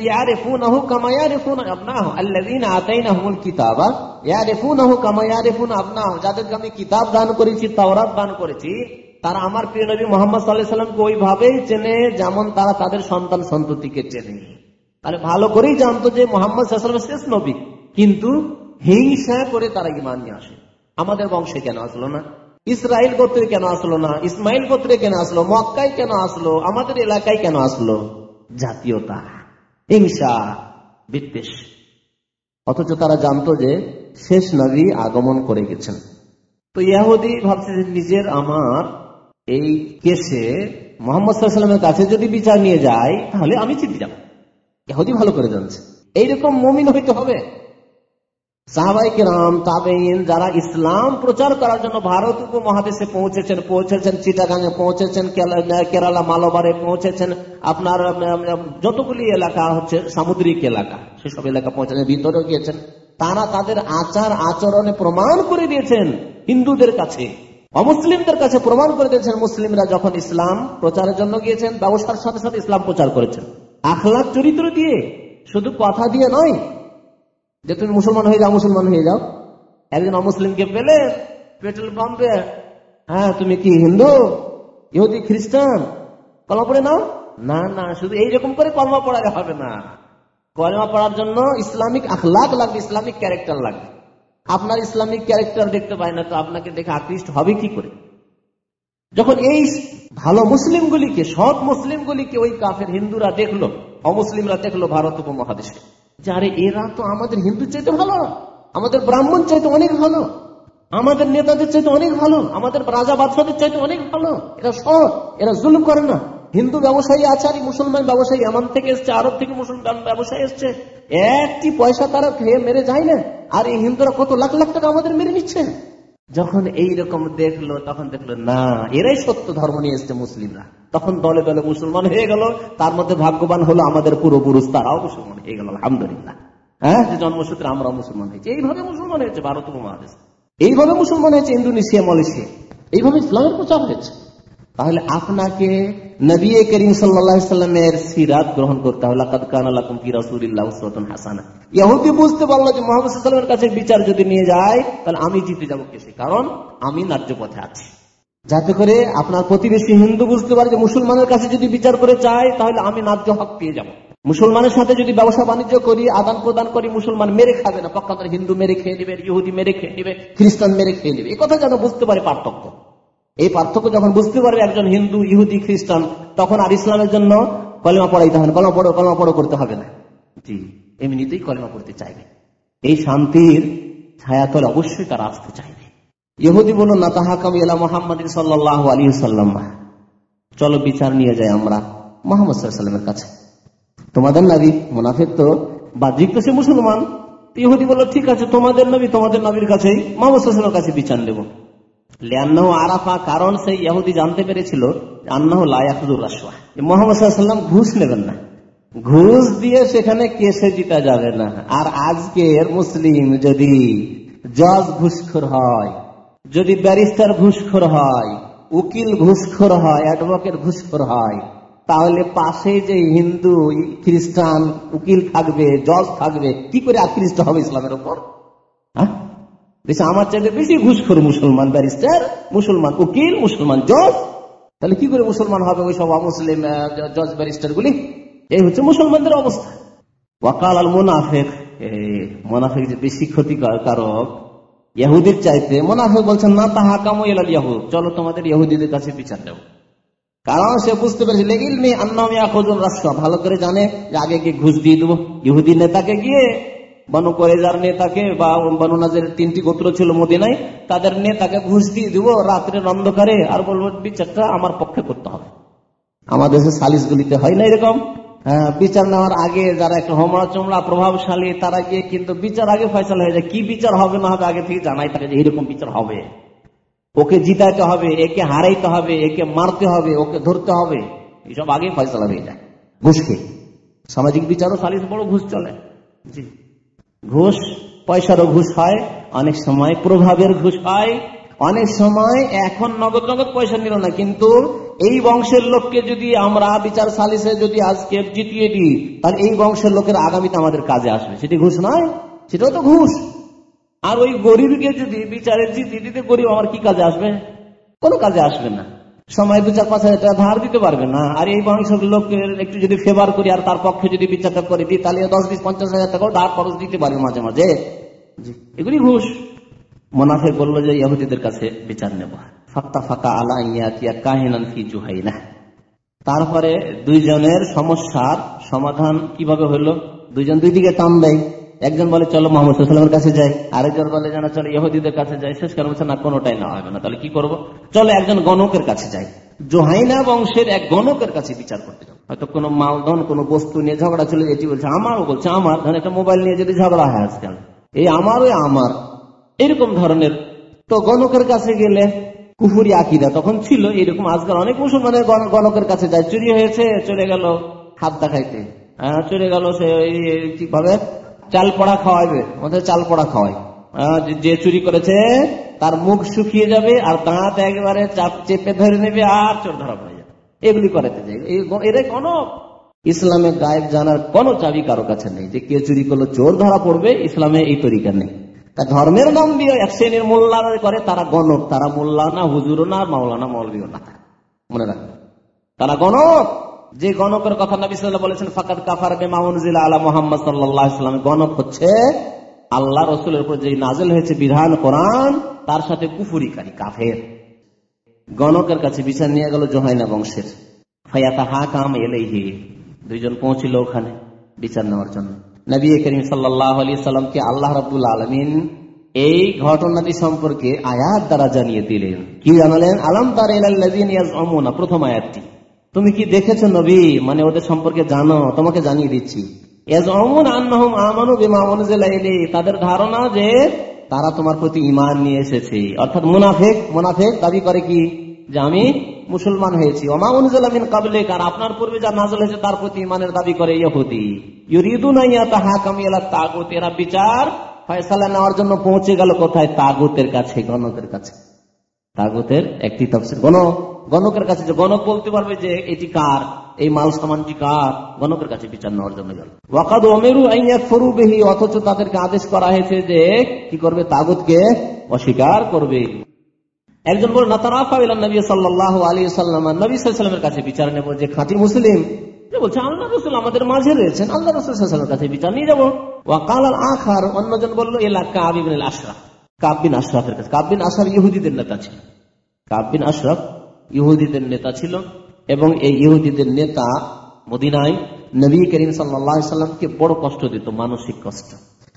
যাদেরকে আমি কিতাব দান করেছি, তাওরাত দান করেছি, তারা আমার প্রিয় নবী মোহাম্মদ সাল্লাহ সাল্লামকে ওইভাবেই চেনে যেমন তারা তাদের সন্তান সন্ততিকে চেনে। তাহলে ভালো করেই জানতো যে মোহাম্মদ শেষ নবী। কিন্তু হিংসা করে তারা ইমান নিয়ে আসে। আমাদের বংশে কেন আসলো না? ইসরায়েল গোত্রে কেন আসলো না? ইসমাইল গোত্রে কেন আসলো? মক্কায় কেন আসলো? আমাদের এলাকায় কেন আসলো? জাতীয়তা। হিংসা, বিদ্বেষ। অথচ তারা জানতো যে শেষ নবী আগমন করে গেছেন। তো ইয়াহুদি ভাবছে যে নিজের আমার এই কেসে মোহাম্মদ সাল্লামের কাছে যদি বিচার নিয়ে যায়, তাহলে আমি চিঠি যাব। ইয়াহুদি ভালো করে জানছে। এইরকম মমিন হইতে হবে। সাহাবাই কিরাম তাবেইন যারা ইসলাম প্রচার করার জন্য ভারত উপমহাদেশে পৌঁছেছেন পৌঁছেছেন চিটাগাঙে, পৌঁছেছেন কেরালা মালবারে পৌঁছেছেন, আপনার যতগুলি এলাকা হচ্ছে, সামুদ্রিক এলাকা, সেসব এলাকা পৌঁছেছেন ভিতরে গিয়েছেন। তারা তাদের আচার, আচরণে প্রমাণ করে দিয়েছেন হিন্দুদের কাছে। অমুসলিমদের কাছে প্রমাণ করে দিয়েছেন মুসলিমরা যখন ইসলাম প্রচারের জন্য গিয়েছেন, ব্যবসার সাথে সাথে ইসলাম প্রচার করেছেন। আখলাখ চরিত্র দিয়ে, শুধু কথা দিয়ে নয় যে তুমি মুসলমান হয়ে যাও, মুসলমান হয়ে যাও। একজন অমুসলিমকে পেলে, পেট্রোল পাম্পে হ্যাঁ তুমি কি হিন্দু? ইহুদি, খ্রিস্টান? কলমা পড়ে নাও? না না, শুধু এইরকম করে কলমা পড়ালে হবে না। কলমা পড়ার জন্য ইসলামিক আখলাক লাগবে, ইসলামিক ক্যারেক্টার লাগবে। আপনার ইসলামিক ক্যারেক্টার দেখতে পায় না, তো আপনাকে দেখে আকৃষ্ট হবে কি করে? যখন এই ভালো মুসলিমগুলিকে, সৎ মুসলিমগুলিকে ওই কাফের হিন্দুরা দেখল, অমুসলিমরা দেখল ভারত উপমহাদেশে যারে এরা তো আমাদের হিন্দু চাইতে ভালো, আমাদের ব্রাহ্মণ চাইতে অনেক ভালো, আমাদের নেতাদের চাইতে অনেক ভালো, আমাদের রাজা বাদশাদের চাইতে অনেক ভালো। এরা সৎ, এরা জুলুম করে না। হিন্দু ব্যবসায়ী আছে আর মুসলমান ব্যবসায়ী এমন থেকে এসছে, আরব থেকে মুসলমান ব্যবসায়ী এসছে। একটি পয়সা তারা খেয়ে মেরে যায় না। আর এই হিন্দুরা কত লাখ লাখ টাকা আমাদের মেরে নিচ্ছে? যখন এই রকম দেখল, তখন দেখল, না, এরাই সত্য ধর্ম নিয়ে এসছে মুসলিমরা। তখন দলে দলে মুসলমান হয়ে গেল, তার মধ্যে ভাগ্যবান হলো আমাদের পূর্বপুরুষ, তারাও মুসলমান হয়ে গেল, আলহামদুলিল্লাহ। হ্যাঁ যে জন্মসূত্রে আমরা মুসলমান হয়েছি। এইভাবে মুসলমান হয়েছে ভারত উপমহাদেশ। এইভাবে মুসলমান হয়েছে ইন্দোনেশিয়া, মালয়েশিয়া। এইভাবে ইসলামের প্রচার হয়েছে। তাহলে আপনাকে নবী করিম সাল্লামের সিরাত গ্রহণ করতে হবে। হাসানা। ইহুদি বুঝতে পারল যে মোহাম্মদের কাছে বিচার যদি নিয়ে যায়, তাহলে আমি জিতে যাব কেসে কারণ আমি ন্যায্য পথে আছি। যাতে করে আপনার প্রতিবেশী হিন্দু বুঝতে পারে যে মুসলমানের কাছে যদি বিচার করে চায়, তাহলে আমি ন্যায্য হক পেয়ে যাব। মুসলমানের সাথে যদি ব্যবসা বাণিজ্য করি, আদান প্রদান করি, মুসলমান মেরে খাবে না। পক্ষান্তর হিন্দু মেরে খেয়ে নেবে, ইহুদি মেরে খেয়ে নেবে, খ্রিস্টান মেরে খেয়ে নেবে। এই কথা যেন বুঝতে পারে পার্থক্য। এই পার্থক্য যখন বুঝতে পারবে একজন হিন্দু, ইহুদি, খ্রিস্টান, তখন আর ইসলামের জন্য কলেমা পড়াইতে হবে কলমা পড়ো কলমা পড়ো করতে হবে না। জি, এমনিতেই কলেমা পড়তে চাইবে। এই শান্তির ছায়াতলে অবশ্যই তারা আসতে চাইবে। ইহুদি বলুন, না তাহাকাম ইলা মোহাম্মদ সাল্লাহ আলী সাল্লাম চলো বিচার নিয়ে যাই আমরা মোহাম্মদ সাল্লামের কাছে। তোমাদের নাবি মুনাফিক তো বাহ্যিক তো সে মুসলমান? ইহুদি বলল, ঠিক আছে, তোমাদের নবী তোমাদের নবীর কাছেই, মোহাম্মদ সাল্লামের কাছে বিচার নেব। আরাফা কারণ সেই ইহুদি জানতে পেরেছিল আন্নাহ ঘুষ নেবেন না। ঘুষ দিয়ে সেখানে কেসে জিতা যাবে না। আর আজকের মুসলিম যদি জজ ঘুষখোর হয়, যদি ব্যারিস্টার ঘুষখোর হয়, উকিল ঘুষখোর হয়, অ্যাডভোকেট ঘুষখোর হয়, তাহলে পাশে যে হিন্দু, খ্রিস্টান উকিল থাকবে, জজ থাকবে, কি করে আকৃষ্ট হবে ইসলামের উপর? হ্যাঁ? আমার চাইতে বেশি ঘুষখোর মুসলমান ব্যারিস্টার, মুসলমান উকিল, মুসলমান জজ। তাহলে কি করে মুসলমান হবে ওই সব মুসলিম জজ ব্যারিস্টার গুলি এই হচ্ছে মুসলমানদের অবস্থা। ওয়াকাল আল মোনাফেক মোনাফেক যে বেশি ক্ষতিকারক ইয়াহুদির চাইতে, মোনাফেক বলছেন, না, তাহা কামো এলাল চলো তোমাদের ইহুদিদের কাছে বিচার দেব। কারণ সে বুঝতে পেরেছে লেগিল আন্নামিয়া আখোজন রাষ্ট্র ভালো করে জানে যে আগে গিয়ে ঘুষ দিয়ে দেবো? ইহুদি নেতাকে গিয়ে বানু করেজার নেতাকে বা বানু নাজের তিনটি গোত্র ছিল মদিনায়, তাদের নেতাকে ঘুষ দিয়ে দিব, রাত্রের অন্ধকারে আর বলব, বিচারটা আমার পক্ষে করতে হবে। আমাদের দেশে সালিশ গুলিতে হয় না এরকম। হ্যাঁ বিচার নেওয়ার আগে যারা একটা হোমড়া চমড়া প্রভাবশালী, তারা গিয়ে কিন্তু বিচার আগে ফয়সালা হয়ে যায়। কি বিচার হবে না হবে আগে থেকে জানাই থাকে যে এরকম বিচার হবে। ওকে জিতাইতে হবে, একে হারাইতে হবে, একে মারতে হবে, ওকে ধরতে হবে এইসব আগে ফয়সলা হয়ে যায়। ঘুষ খেয়ে। সামাজিক বিচারও সালিশ বড় ঘুষ চলে। জি। ঘুষ, পয়সারও ঘুষ হয়, অনেক সময় প্রভাবের ঘুষ হয়, অনেক সময় এখন নগদ নগদ পয়সা নিল না, কিন্তু এই বংশের লোককে যদি আমরা বিচার সালিসে যদি আজকে জিতিয়ে দিই, তাহলে এই বংশের লোকের আগামীতে আমাদের কাজে আসবে। সেটি ঘুষ নয়, সেটাও তো ঘুষ। আর ওই গরিবকে যদি বিচারে জিতিয়ে দিতে গরিব আমার কি কাজে আসবে? কোনো কাজে আসবে না। সময় দু চার পাঁচ হাজার টাকা ধার দিতে পারবে না। আর এই বংশের লোকের একটু যদি ফেভার করি আর তার পক্ষে যদি বিচারটা করে দিই তাহলে দশ বিশ পঞ্চাশ হাজার টাকাও ধার খরচ দিতে পারবে মাঝে মাঝে। এগুলি ঘুষ। মোনাফে বলল যে ইহুদিদের কাছে বিচার নেব। ফাত্তা ফাঁকা আলা ইয়াতিয়া কাহিনান ফি জুহাইনা। তারপরে দুইজনের সমস্যার সমাধান কীভাবে হলো? দুইজন দুই দিকে টান দেয় একজন বলে, চলো মোহাম্মদ সাল্লামের কাছে যাই। আরেকজন বলে যেন চলো ইহুদিদের কাছে যাই। শেষ কারণ বলছে, না, কোনোটাই না হবে না। তাহলে কি করব? চলো একজন গণকের কাছে যাই। জোহাইনা বংশের এক গণকের কাছে বিচার করতে যাও হয়তো কোনো মালধন, কোনো বস্তু নিয়ে ঝগড়া চলে এটি বলছে, আমারও বলছে, আমার। ধরেন একটা মোবাইল নিয়ে যদি ঝগড়া হয় আজকাল, এই আমারও আমার। এরকম ধরনের। তো গণকের কাছে গেলে কুফুরি আকিদা তখন ছিল, এরকম আজকাল অনেক মুসলমানের গণকের কাছে যায়। চুরি হয়েছে, চলে গেল হাত দেখাইতে। হ্যাঁ চলে গেল সে কীভাবে চাল পড়া খাওয়াবে আমাদের চাল পড়া খাওয়ায় যে চুরি করেছে, তার মুখ শুকিয়ে যাবে আর দাঁত একেবারে চাপ চেপে ধরে নেবে আর চোর ধরা পড়ে যাবে। এগুলি করাতে যাই এরা কোন ইসলামে গায়েব জানার কোন চাবি কারও কাছে নেই। যে কে চুরি করল, চোর ধরা পড়বে, ইসলামে এই তরিকা নেই। তা ধর্মের নাম দিয়ে এক শ্রেণির মোল্লা করে, তারা গণক, তারা মোল্লা না হুজুর না, মাওলানা, মৌলবীও না। মনে রাখবে। তারা গণক। যে গণকের কথা নবী সাল্লাহ বলেছেন ফাকাত কাফার বেমাউনজিল আলা মোহাম্মদ সাল্লাহ ইসলাম গণক হচ্ছে আল্লাহ রসুলের উপর যে নাজেল হয়েছে বিধান কোরআন, তার সাথে কুফুরিকারী কাফের। গণকের কাছে বিচার নিয়ে গেল জোহাইনা বংশের। দুইজন পৌঁছিল ওখানে বিচার নেওয়ার জন্য। নবী করিম সাল্লাহ আলী আল্লাহ রাবুল আলমিন এই ঘটনাটি সম্পর্কে আয়াত দ্বারা জানিয়ে দিলেন। কি জানালেন? আলম তার প্রথম আয়াতটি। তুমি কি দেখেছ নবী? মানে ওদের সম্পর্কে জানো, তোমাকে জানিয়ে দিচ্ছি। তাদের ধারণা যে তারা তোমার প্রতি ইমান নিয়ে এসেছে। অর্থাৎ মুনাফেক মুনাফেক দাবি করে কি? যে আমি মুসলমান হয়েছি। ওমাউনজালামিন কাবলে কার আপনার পূর্বে যা নাজল হয়েছে তার প্রতি ইমানের দাবি করে ইহুদি। ইউরিদু নাইয়া তাহা কামিয়ালা তাগুত। এরা বিচার ফয়সালা নেওয়ার জন্য পৌঁছে গেল কোথায়? তাগুতের কাছে গণকের কাছে। তাগুতের একটি তফসিল গণ গণকের কাছে যে গণক বলতে পারবে যে এটি কার, এই মাল সামানটি কার, গণকের কাছে বিচার নেওয়ার জন্য গেল। ওয়াকাদ অমেরু ফরু বেহি, অথচ তাদেরকে আদেশ করা হয়েছে যে কি করবে, তাগুতকে অস্বীকার করবে। একজন বলে নাতারাফা নবী সাল্লাহ আলী সাল্লাম নবী সাল্লামের কাছে বিচার নেব যে খাঁটি মুসলিম। বলছে আল্লাহ রসুল আমাদের মাঝে রয়েছেন আল্লাহ রসুলের কাছে বিচার নিয়ে যাব। ওয়াকাল আখার, অন্যজন বলল এলাকা আবিবিন আশরাফ। কাবিন আশরাফের কাছে কাবিন আশরাফ ইহুদিদের নেতা ছিল কাবিন আশরাফ ইহুদিদের নেতা ছিল এবং এই ইহুদিদের নেতা মদিনায় নবী করিম সাল্লামকে বড় কষ্ট দিত, মানসিক কষ্ট।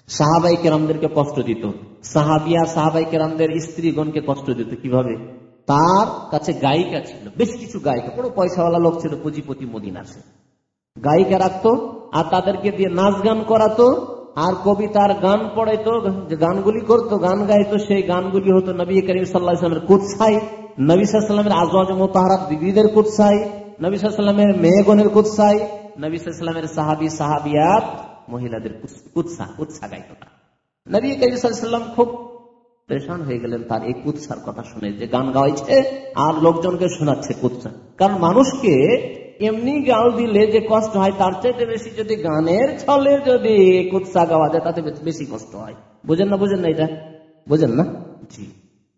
সাহাবাই কেরামদেরকে কষ্ট দিত। সাহাবিয়া, সাহাবাই কেরামদের স্ত্রীগণকে কষ্ট দিত কীভাবে? তার কাছে গায়িকা ছিল, বেশ কিছু গায়িকা, বড় পয়সাওয়ালা লোক ছিল, পুঁজিপতি মদিনার গায়িকা রাখতো আর তাদেরকে দিয়ে নাচ গান করাতো। আর কবিতার গান পড়াইতো, গানগুলি করতো, গান গাইতো, সেই গানগুলি হতো নবী করিম সাল্লাহামের কুৎসাই, নবী সাল্লামের আজওয়াজ মোতাহারাত বিবিদের কুৎসাই, নবী সাল্লামের মেয়েগণের কুৎসাই, নবী সাল্লামের সাহাবি, সাহাবিয়াত, মহিলাদের কুৎসা কুৎসা গাইতো নবী করিম খুব পরেশান হয়ে গেলেন তার এই কুৎসার কথা শুনে, যে গান গাওয়াইছে আর লোকজনকে শোনাচ্ছে কুৎসা। কারণ মানুষকে এমনি গাল দিলে যে কষ্ট হয় তার চাইতে বেশি যদি গানের ছলে যদি কুৎসা গাওয়া যায় তাতে বেশি কষ্ট হয়। বুঝেন না বুঝেন না এটা? বুঝেন না? জি।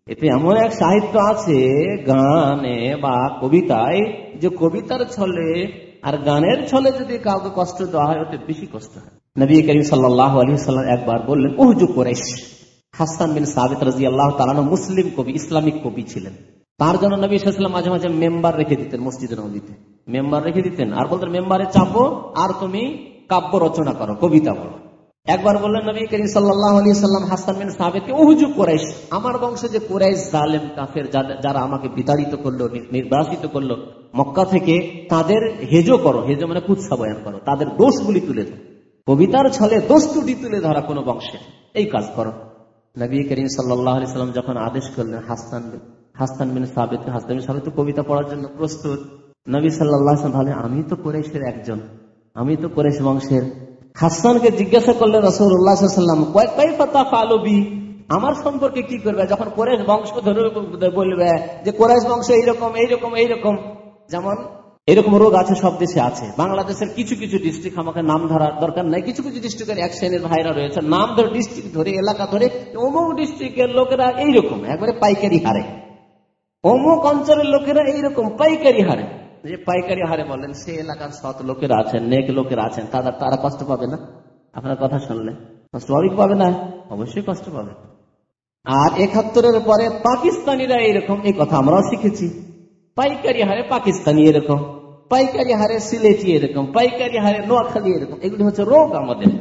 এতে এমন এক সাহিত্য আছে গানে বা কবিতায় যে কবিতার ছলে আর গানের ছলে যদি কাউকে কষ্ট দেওয়া হয় ওতে বেশি কষ্ট হয়। নবী করিম সাল্লাহ আলী সাল্লাম একবার বললেন ওহজু করেশ হাসান বিন সাবিত রাজি আল্লাহ তালানো মুসলিম কবি ইসলামিক কবি ছিলেন। তার জন্য নবী সাল্লাম মাঝে মাঝে মেম্বার রেখে দিতেন, মসজিদের নদীতে মেম্বার রেখে দিতেন। আর বলতেন, মেম্বারে চাপো, আর তুমি কাব্য রচনা করো, কবিতা বলো। একবার বললেন নবী করিম সাল্লাম হাসান বিন সাহেবকে আমার বংশে যে কোরাইশ জালেম, কাফের যারা আমাকে বিতাড়িত করল নির্বাসিত করল, মক্কা থেকে তাদের হেজো করো। হেজো মানে কুৎসা বয়ান করো, তাদের দোষগুলি তুলে ধরো। কবিতার ছলে দোষ ত্রুটি তুলে ধরা কোনো বংশে, এই কাজ করো। নবী করিম সাল্লাহ আলি সাল্লাম যখন আদেশ করলেন হাসান হাসান বিন সাবেদ হাসান বিন সাবেদ কবিতা পড়ার জন্য প্রস্তুত। নবী সাল্লাহ তাহলে আমি তো কোরেশের একজন। আমি তো কোরেশ বংশের। হাসানকে জিজ্ঞাসা করলেন রসুল্লাহাম আমার সম্পর্কে কি করবে? যখন কোরেশ বংশ ধরে বলবে যে কোরেশ বংশ এইরকম এইরকম এইরকম। যেমন এরকম রোগ আছে, সব দেশে আছে। বাংলাদেশের কিছু কিছু ডিস্ট্রিক্ট আমাকে নাম ধরার দরকার নাই। কিছু কিছু ডিস্ট্রিক্টের এক শ্রেণির ভাইরা রয়েছে। নাম ধরে ডিস্ট্রিক্ট ধরে, এলাকা ধরে, অমুক ডিস্ট্রিক্টের লোকেরা এইরকম, একবারে পাইকারি হারে। অমুক অঞ্চলের লোকেরা এইরকম পাইকারি হারে। যে পাইকারি হারে বলেন, সে এলাকার সৎ লোকেরা আছেন, নেক লোকেরা আছেন, তারা তারা কষ্ট পাবে না? আপনার কথা শুনলে। কষ্ট পাবে পাবে না? অবশ্যই কষ্ট পাবে। আর একাত্তরের পরে পাকিস্তানিরা এরকম এই কথা আমরাও শিখেছি। পাইকারি হারে পাকিস্তানি এরকম, পাইকারি হারে সিলেটি এরকম, পাইকারি হারে নোয়াখালী এরকম। এগুলি হচ্ছে রোগ আমাদের।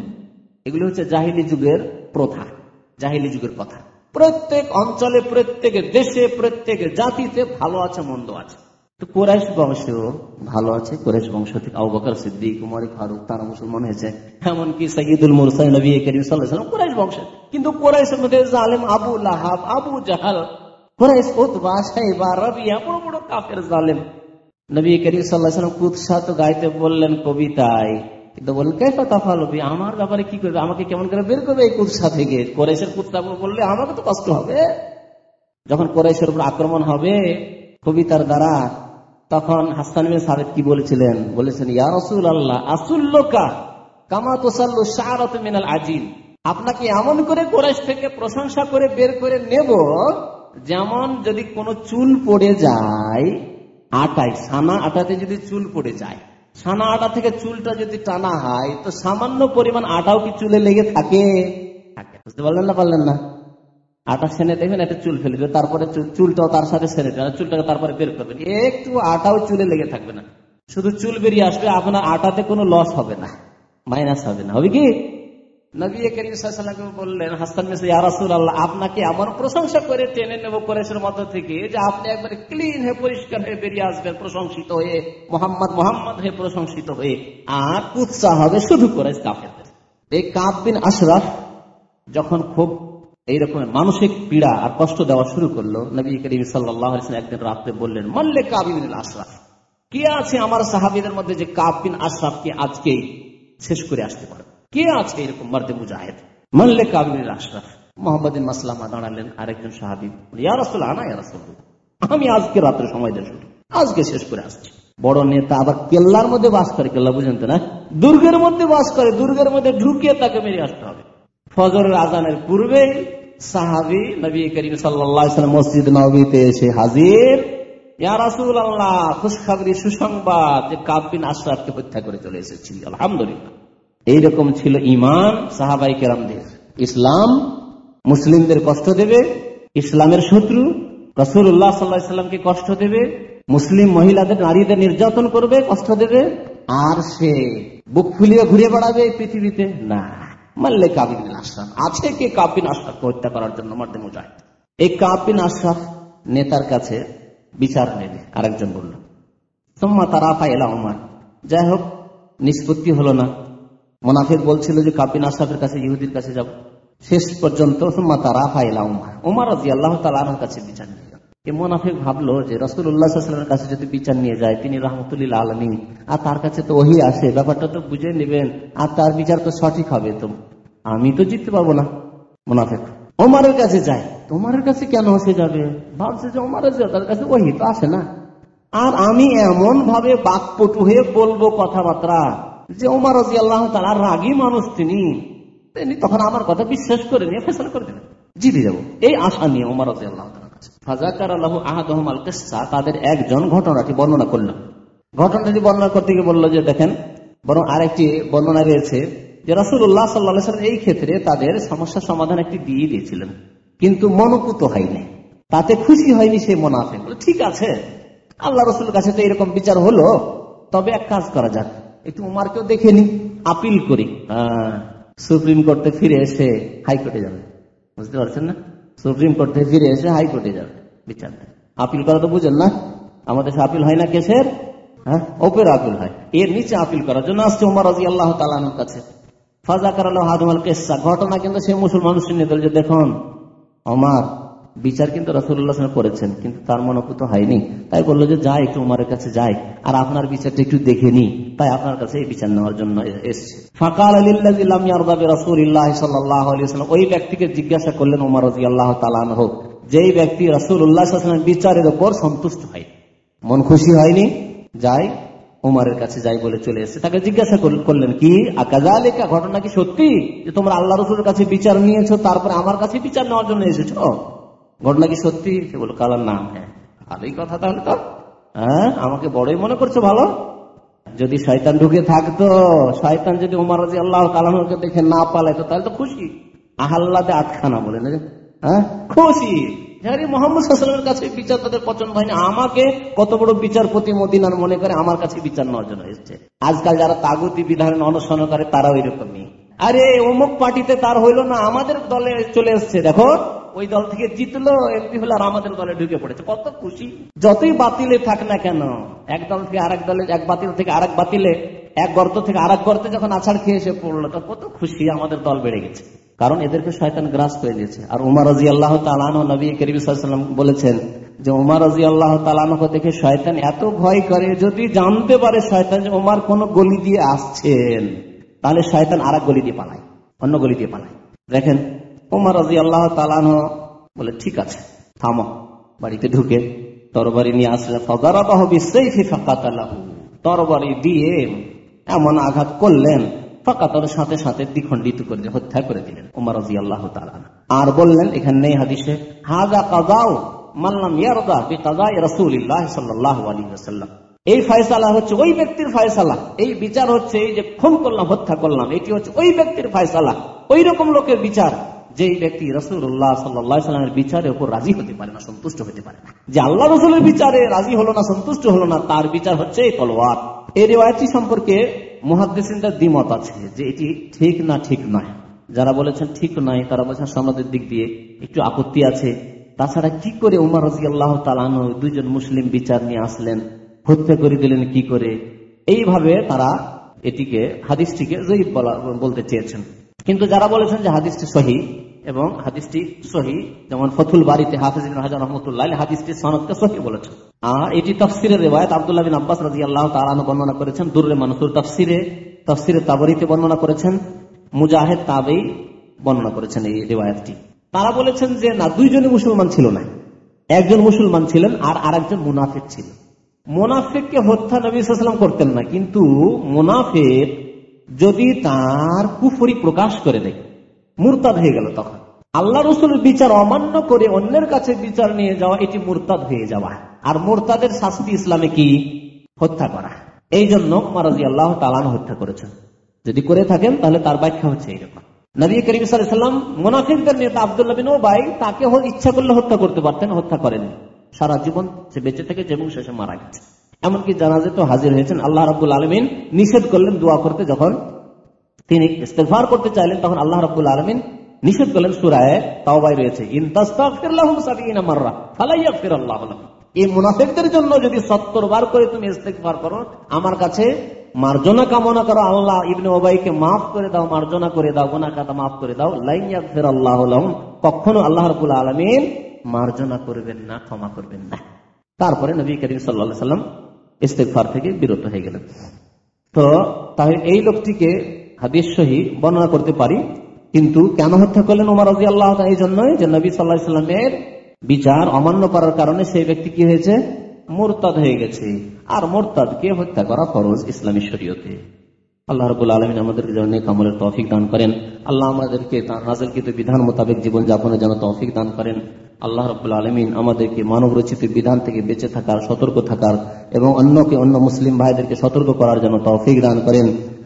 এগুলি হচ্ছে জাহিলি যুগের প্রথা, জাহিলি যুগের কথা। প্রত্যেক অঞ্চলে প্রত্যেক দেশে প্রত্যেক জাতিতে ভালো আছে মন্দ আছে। তো কোরাইশ বংশেও ভালো আছে? কোরাইশ বংশ থেকে আবুবকর সিদ্দিক কুমারী ফারুক তারা মুসলমান হয়েছে। এমনকি সঈদুল মুরসাই নবী করিম সাল্লাম কোরাইশ বংশের। কিন্তু কোরাইশের মধ্যে জালেম Abu Lahab Abu Jahl Quraish Utba Shaiba Rabia বড় বড় কাফের জালেম। নবী করিম সাল্লাহাম কুৎসা তো গাইতে বললেন কবিতায় কিন্তু বললেন কেফা তাফাল আমার ব্যাপারে কি করবে? আমাকে কেমন করে বের করবে এই কুৎসা থেকে? কোরাইশের কুৎসা বললে, আমাকে তো কষ্ট হবে। যখন কোরাইশের উপর আক্রমণ হবে কবিতার দ্বারা, তখন হাসান সাহেব কি বলেছিলেন? বলেছেন, ইয়া রসুল আল্লাহ আসুল্লোকা কামা তোসাল্লু শাহরত মিনাল আজিল আপনাকে এমন করে কোরাইশ থেকে প্রশংসা করে বের করে নেব, যেমন যদি কোনো চুল পড়ে যায়, আটায়, সানা আটাতে যদি চুল পড়ে যায়। সানা আটা থেকে চুলটা যদি টানা হয়, তো সামান্য পরিমাণ আটাও কি চুলে লেগে থাকে? বুঝতে পারলেন না পারলেন না? আটা সেনে দেখবেন একটা চুল ফেলবে দেবে, তারপরে চুলটাও তার সাথে সেনে দেবেন চুলটাকে তারপরে বের করবেন একটু আটাও চুলে লেগে থাকবে না। শুধু চুল বেরিয়ে আসবে, আপনার আটাতে কোনো লস হবে না মাইনাস হবে না। হবে কি? নবী করিম বললেন, হাসান আল্লাহ আপনাকে প্রশংসা করে টেনে নেব থেকে যে আপনি ক্লিন হয়ে পরিষ্কার হয়ে বেরিয়ে আসবেন, প্রশংসিত হয়ে, মোহাম্মদ মোহাম্মদ হয়ে প্রশংসিত হয়ে। আর উৎসাহ হবে শুধু কাফেরদের। এই কাপ বিন আশরাফ যখন খুব এইরকম মানসিক পীড়া আর কষ্ট দেওয়া শুরু করল, নবী করিম সাল্লাহ একদিন রাত্রে বললেন, মাল্লে কাবিন আশরাফ, কে আছে আমার সাহাবিদের মধ্যে যে কাবিন আশরাফকে আজকেই শেষ করে আসতে পারে কে আছে এরকম মারতে মুজাহেদ? মাল্লে কাবিন আশরাফ। মোহাম্মদিন মাসলামা দাঁড়ালেন আরেকজন সাহাবি। ইয়ারসুল আনা ইয়ারসুল আমি আজকে রাত্রে সময় দেশ আজকে শেষ করে আসছি। বড় নেতা আবার কেল্লার মধ্যে বাস করে, কেল্লা বুঝেন তো না? দুর্গের মধ্যে বাস করে, দুর্গের মধ্যে ঢুকিয়ে তাকে মেরে আসতে হবে। ফজরের আজানের পূর্বে সাহাবি নবী করিম সাল্লাম মসজিদ নবীতে এসে হাজির। ইয়ারাসুল আল্লাহ খুশখাবরি, সুসংবাদ যে কাবিন আশরাফকে হত্যা করে চলে এসেছি। আলহামদুলিল্লাহ। এইরকম ছিল ইমান সাহাবাই কেরামদের। ইসলাম মুসলিমদের কষ্ট দেবে, ইসলামের শত্রু রসুল্লাহ সাল্লাহ সাল্লামকে কষ্ট দেবে, মুসলিম মহিলাদের, নারীদের নির্যাতন করবে, কষ্ট দেবে, আর সে বুক ফুলিয়ে ঘুরে বেড়াবে পৃথিবীতে? না। মাল্লে কাবিন আশরাফ। আছে কে কাবিন আশরাফকে হত্যা করার জন্য মারতে মুজাহিদ? এই কাবিন আশরাফ নেতার কাছে বিচার নেবে। আরেকজন বলল, সোম্মা তারাফা এলা ওমার যাই হোক, নিষ্পত্তি হলো না। মোনাফিক বলছিল যে কাবিন আশরাফের কাছে, ইহুদির কাছে যাব। শেষ পর্যন্ত কাছে বিচার নিয়ে এ মোনাফিক ভাবলো যে রসুল উল্লাহামের কাছে যদি বিচার নিয়ে যায়, তিনি রহমতুল্লাহ আলমী আর তার কাছে তো ওহি আসে, ব্যাপারটা তো বুঝে নেবেন। আর তার বিচার তো সঠিক হবে তো। আমি তো জিততে পারব না, মোনাফেক। ওমারের কাছে যায়। তোমার কাছে কেন আসে যাবে? ভাবছে যে ওমারের তার কাছে ওহি তো আসে না। আর আমি এমন ভাবে বাকপটু হয়ে বলব কথাবার্তা। যে ওমার রাজি আল্লাহ তার রাগী মানুষ তিনি তখন আমার কথা বিশ্বাস করে নিয়ে ফেসলা করে দেবেন জিতে যাব। এই আশা নিয়ে ওমার রাজি আল্লাহ তাদের একজন ঘটনাটি বর্ণনা করল ঘটনাটি বর্ণনা করতে গিয়ে বলল যে, দেখেন, বরং আরেকটি বর্ণনা রয়েছে যে রাসুল্লাহ সাল্লাহ এই ক্ষেত্রে তাদের সমস্যা সমাধান একটি দিয়ে দিয়েছিলেন। কিন্তু মনোপুত হয়নি। তাতে খুশি হয়নি সেই মোনাফে ঠিক আছে। আল্লাহ রসুলের কাছে তো এরকম বিচার হলো। তবে এক কাজ করা যাক। একটু উমারকেও দেখে নি আপিল করি। সুপ্রিম কোর্টে ফিরে এসে হাইকোর্টে যাবে। বুঝতে পারছেন না? সুপ্রিম কোর্ট ফিরে এসে হাইকোর্টে যাবে বিচার আপিল করা তো বুঝেন না আমাদের আপিল হয় না কেসের? হ্যাঁ? ওপের আপিল হয়। এর নিচে আপিল করার জন্য আসছে উমার রাজি আল্লাহ তালানোর কাছে। ফাজা করালো হাদুমাল কেসা। ঘটনা কিন্তু সে মুসলমান শুনে দিল যে দেখুন আমার বিচার কিন্তু রসুল্লাহ করেছেন, কিন্তু তার মনোভূত হয়নি। তাই বলল যে, যাই, একটু উমারের কাছে যাই, আর আপনার বিচারটা একটু দেখে নি। তাই আপনার কাছে এই বিচার নেওয়ার জন্য এসছে। ফাঁকাল রসুল্লাহ সাল্লাম ওই ব্যক্তিকে জিজ্ঞাসা করলেন উমার রাজি আল্লাহ তালান হোক যেই ব্যক্তি রসুল উল্লাহ বিচারের ওপর সন্তুষ্ট হয় মন খুশি হয়নি, যাই, উমারের কাছে যাই বলে চলে এসে তাকে জিজ্ঞাসা করলেন, কি? আকাজা ঘটনা কি সত্যি? যে তোমরা আল্লাহ রসুলের কাছে বিচার নিয়েছো, তারপরে আমার কাছে বিচার নেওয়ার জন্য এসেছ? ঘটনা কি সত্যি? সে বলল, কালার নাম হ্যাঁ। ভালোই কথা তাহলে তো। হ্যাঁ আমাকে বড়ই মনে করছ, ভালো? যদি শয়তান ঢুকে থাকতো, শয়তান যদি উমার রাজি আল্লাহ তালানকে দেখে না পালাইতো, তাহলে তো খুশি। আহাল্লাতে আটখানা বলে না হ্যাঁ খুশি। কত বড় বিচারপতি মনে করে আমার কাছে বিচার আজকাল যারা বিধান করে আরে, অমুক তার হইল না, আমাদের দলে চলে এসছে, দেখো। ওই দল থেকে জিতলো, এমপি হলো আর আমাদের দলে ঢুকে পড়েছে। কত খুশি। যতই বাতিলে থাক না কেন, এক দল থেকে আরেক দলে, এক বাতিল থেকে আরেক বাতিলে, এক গর্ত থেকে আরেক গর্তে যখন আছাড় খেয়ে এসে পড়ল, তো কত খুশি আমাদের দল বেড়ে গেছে। কারণ এদেরকে শয়তান গ্রাস করে দিয়েছে আর উমার রাজি আল্লাহ তালানো নবী করিম বলেছেন যে, উমার রাজি আল্লাহ তালানকে দেখে শয়তান এত ভয় করে, যদি জানতে পারে শয়তান যে উমার কোন গলি দিয়ে আসছেন, তাহলে শয়তান আর গলি দিয়ে পালায়, অন্য গলি দিয়ে পালায়। দেখেন উমার রাজি আল্লাহ তালানো বলে, ঠিক আছে, থামো, বাড়িতে ঢুকে তরবারি নিয়ে আসলে। ফদারাবাহ বিশ্বই ফাঁকাত তরবারি দিয়ে এমন আঘাত করলেন সাথে সাথে দ্বিখণ্ডিত করে, হত্যা করে দিলেন রাজি আল্লাহ আর বললেন, এখানে নেই হাদিসে হাজা কাজাও মাল্লাম ইয়ারদা বি ওয়াসাল্লাম। এই ফয়সালা হচ্ছে ওই ব্যক্তির ফয়সালা। এই বিচার হচ্ছে এই যে, খুন করলাম, হত্যা করলাম। এটি হচ্ছে ওই ব্যক্তির ফায়সালা। ওই রকম লোকের বিচার। যে ব্যক্তি রসুল্লাহ সাল্লামের বিচারের উপর রাজি হতে পারে না, সন্তুষ্ট হতে পারে না। যে আল্লাহ রসুলের বিচারে রাজি হলো না, সন্তুষ্ট হলো না, তার বিচার হচ্ছে এই তলোয়ার। এই রেওয়ায়তটি সম্পর্কে মহাদ্দেশিনদের দ্বিমত আছে যে এটি ঠিক না ঠিক নয়। যারা বলেছেন ঠিক নয়, তারা বলেছেন সনদের দিক দিয়ে একটু আপত্তি আছে। তাছাড়া কি করে উমার রাজি আল্লাহ দুইজন মুসলিম বিচার নিয়ে আসলেন, হত্যা করে দিলেন কি করে? এইভাবে তারা এটিকে, হাদিসটিকে জয়ীব বলতে চেয়েছেন। কিন্তু যারা বলেছেন যে হাদিসটি সহি এবং হাদিসটি সহি। যেমন ফতুল বাড়িতে হাফিজ হাজার রহমতুল্লাহ হাদিসটি সনদকে সহি বলেছেন। আর এটি তফসিরের রেবায়ত আবদুল্লাহ বিন আব্বাস রাজি আল্লাহ তালানো বর্ণনা করেছেন। দুর্রে মানুষুর তফসিরে তফসিরে তাবরিতে বর্ণনা করেছেন। মুজাহেদ তাবেই বর্ণনা করেছেন এই রেওয়ায়তটি। তারা বলেছেন যে, না দুইজনই মুসলমান ছিল না। একজন মুসলমান ছিলেন আর আরেকজন মুনাফিক ছিল। মোনাফেককে হত্যা নবী সাল্লাম করতেন না, কিন্তু মোনাফেক যদি তার কুফরি প্রকাশ করে দেয় মুরতাদ হয়ে গেল তখন। আল্লাহ রসুলের বিচার অমান্য করে অন্যের কাছে বিচার নিয়ে যাওয়া, এটি মুরতাদ হয়ে যাওয়া। আর মুরতাদের শাস্তি ইসলামে কি? হত্যা করা। এই জন্য মারাজি আল্লাহ তালান হত্যা করেছেন। যদি করে থাকেন, তাহলে তার ব্যাখ্যা হচ্ছে এইরকম নবী করিম সাল্লাম মোনাফিকদের নেতা আবদুল্লাহ বিন ওবাই তাকে ইচ্ছা করলে হত্যা করতে পারতেন, হত্যা করেন সারা জীবন সে বেঁচে থেকে এবং শেষে মারা গেছে। এমনকি জানাজে তো হাজির হয়েছেন। আল্লাহ রাবুল আলমিন নিষেধ করলেন দোয়া করতে যখন তিনি ইস্তেফার করতে চাইলেন, তখন আল্লাহ রাবুল আলমিন নিষেধ করলেন সুরায় তাওবাই রয়েছে এই মুনাফেকদের জন্য যদি সত্তর বার করে তুমি ইস্তেকবার করো, আমার কাছে মার্জনা কামনা করো, আল্লাহ ইবনে ওবাইকে মাফ করে দাও, মার্জনা করে দাও গোনা কাতা মাফ করে দাও লাইয়া ফের আল্লাহ কখনো আল্লাহ রবুল আলমিন মার্জনা করবেন না, ক্ষমা করবেন না। তারপরে নবী করিম সাল্লা সাল্লাম ইস্তেকফার থেকে বিরত হয়ে গেলেন। তো তাহলে এই লোকটিকে হাদিস সহি বর্ণনা করতে পারি। কিন্তু কেন হত্যা করলেন ওমর রাজি আল্লাহ এই জন্যই যে নবী সাল্লাহ সাল্লামের বিচার অমান্য করার কারণে সেই ব্যক্তি কি হয়েছে? মোরতাদ হয়ে গেছে। আর মোরতাদকে হত্যা করা ফরজ ইসলামী শরীয়তে। আল্লাহ রবুল আলমিন আমাদেরকে যেন কামলের তৌফিক দান করেন। আল্লাহ আমাদেরকে তার নাজলকৃত বিধান মোতাবেক জীবন যাপনের যেন তৌফিক দান করেন। আল্লাহ রবুল আলমিন আমাদেরকে মানব রচিত বিধান থেকে বেঁচে থাকার, সতর্ক থাকার এবং অন্যকে অন্য মুসলিম ভাইদেরকে সতর্ক করার জন্য তৌফিক দান করেন।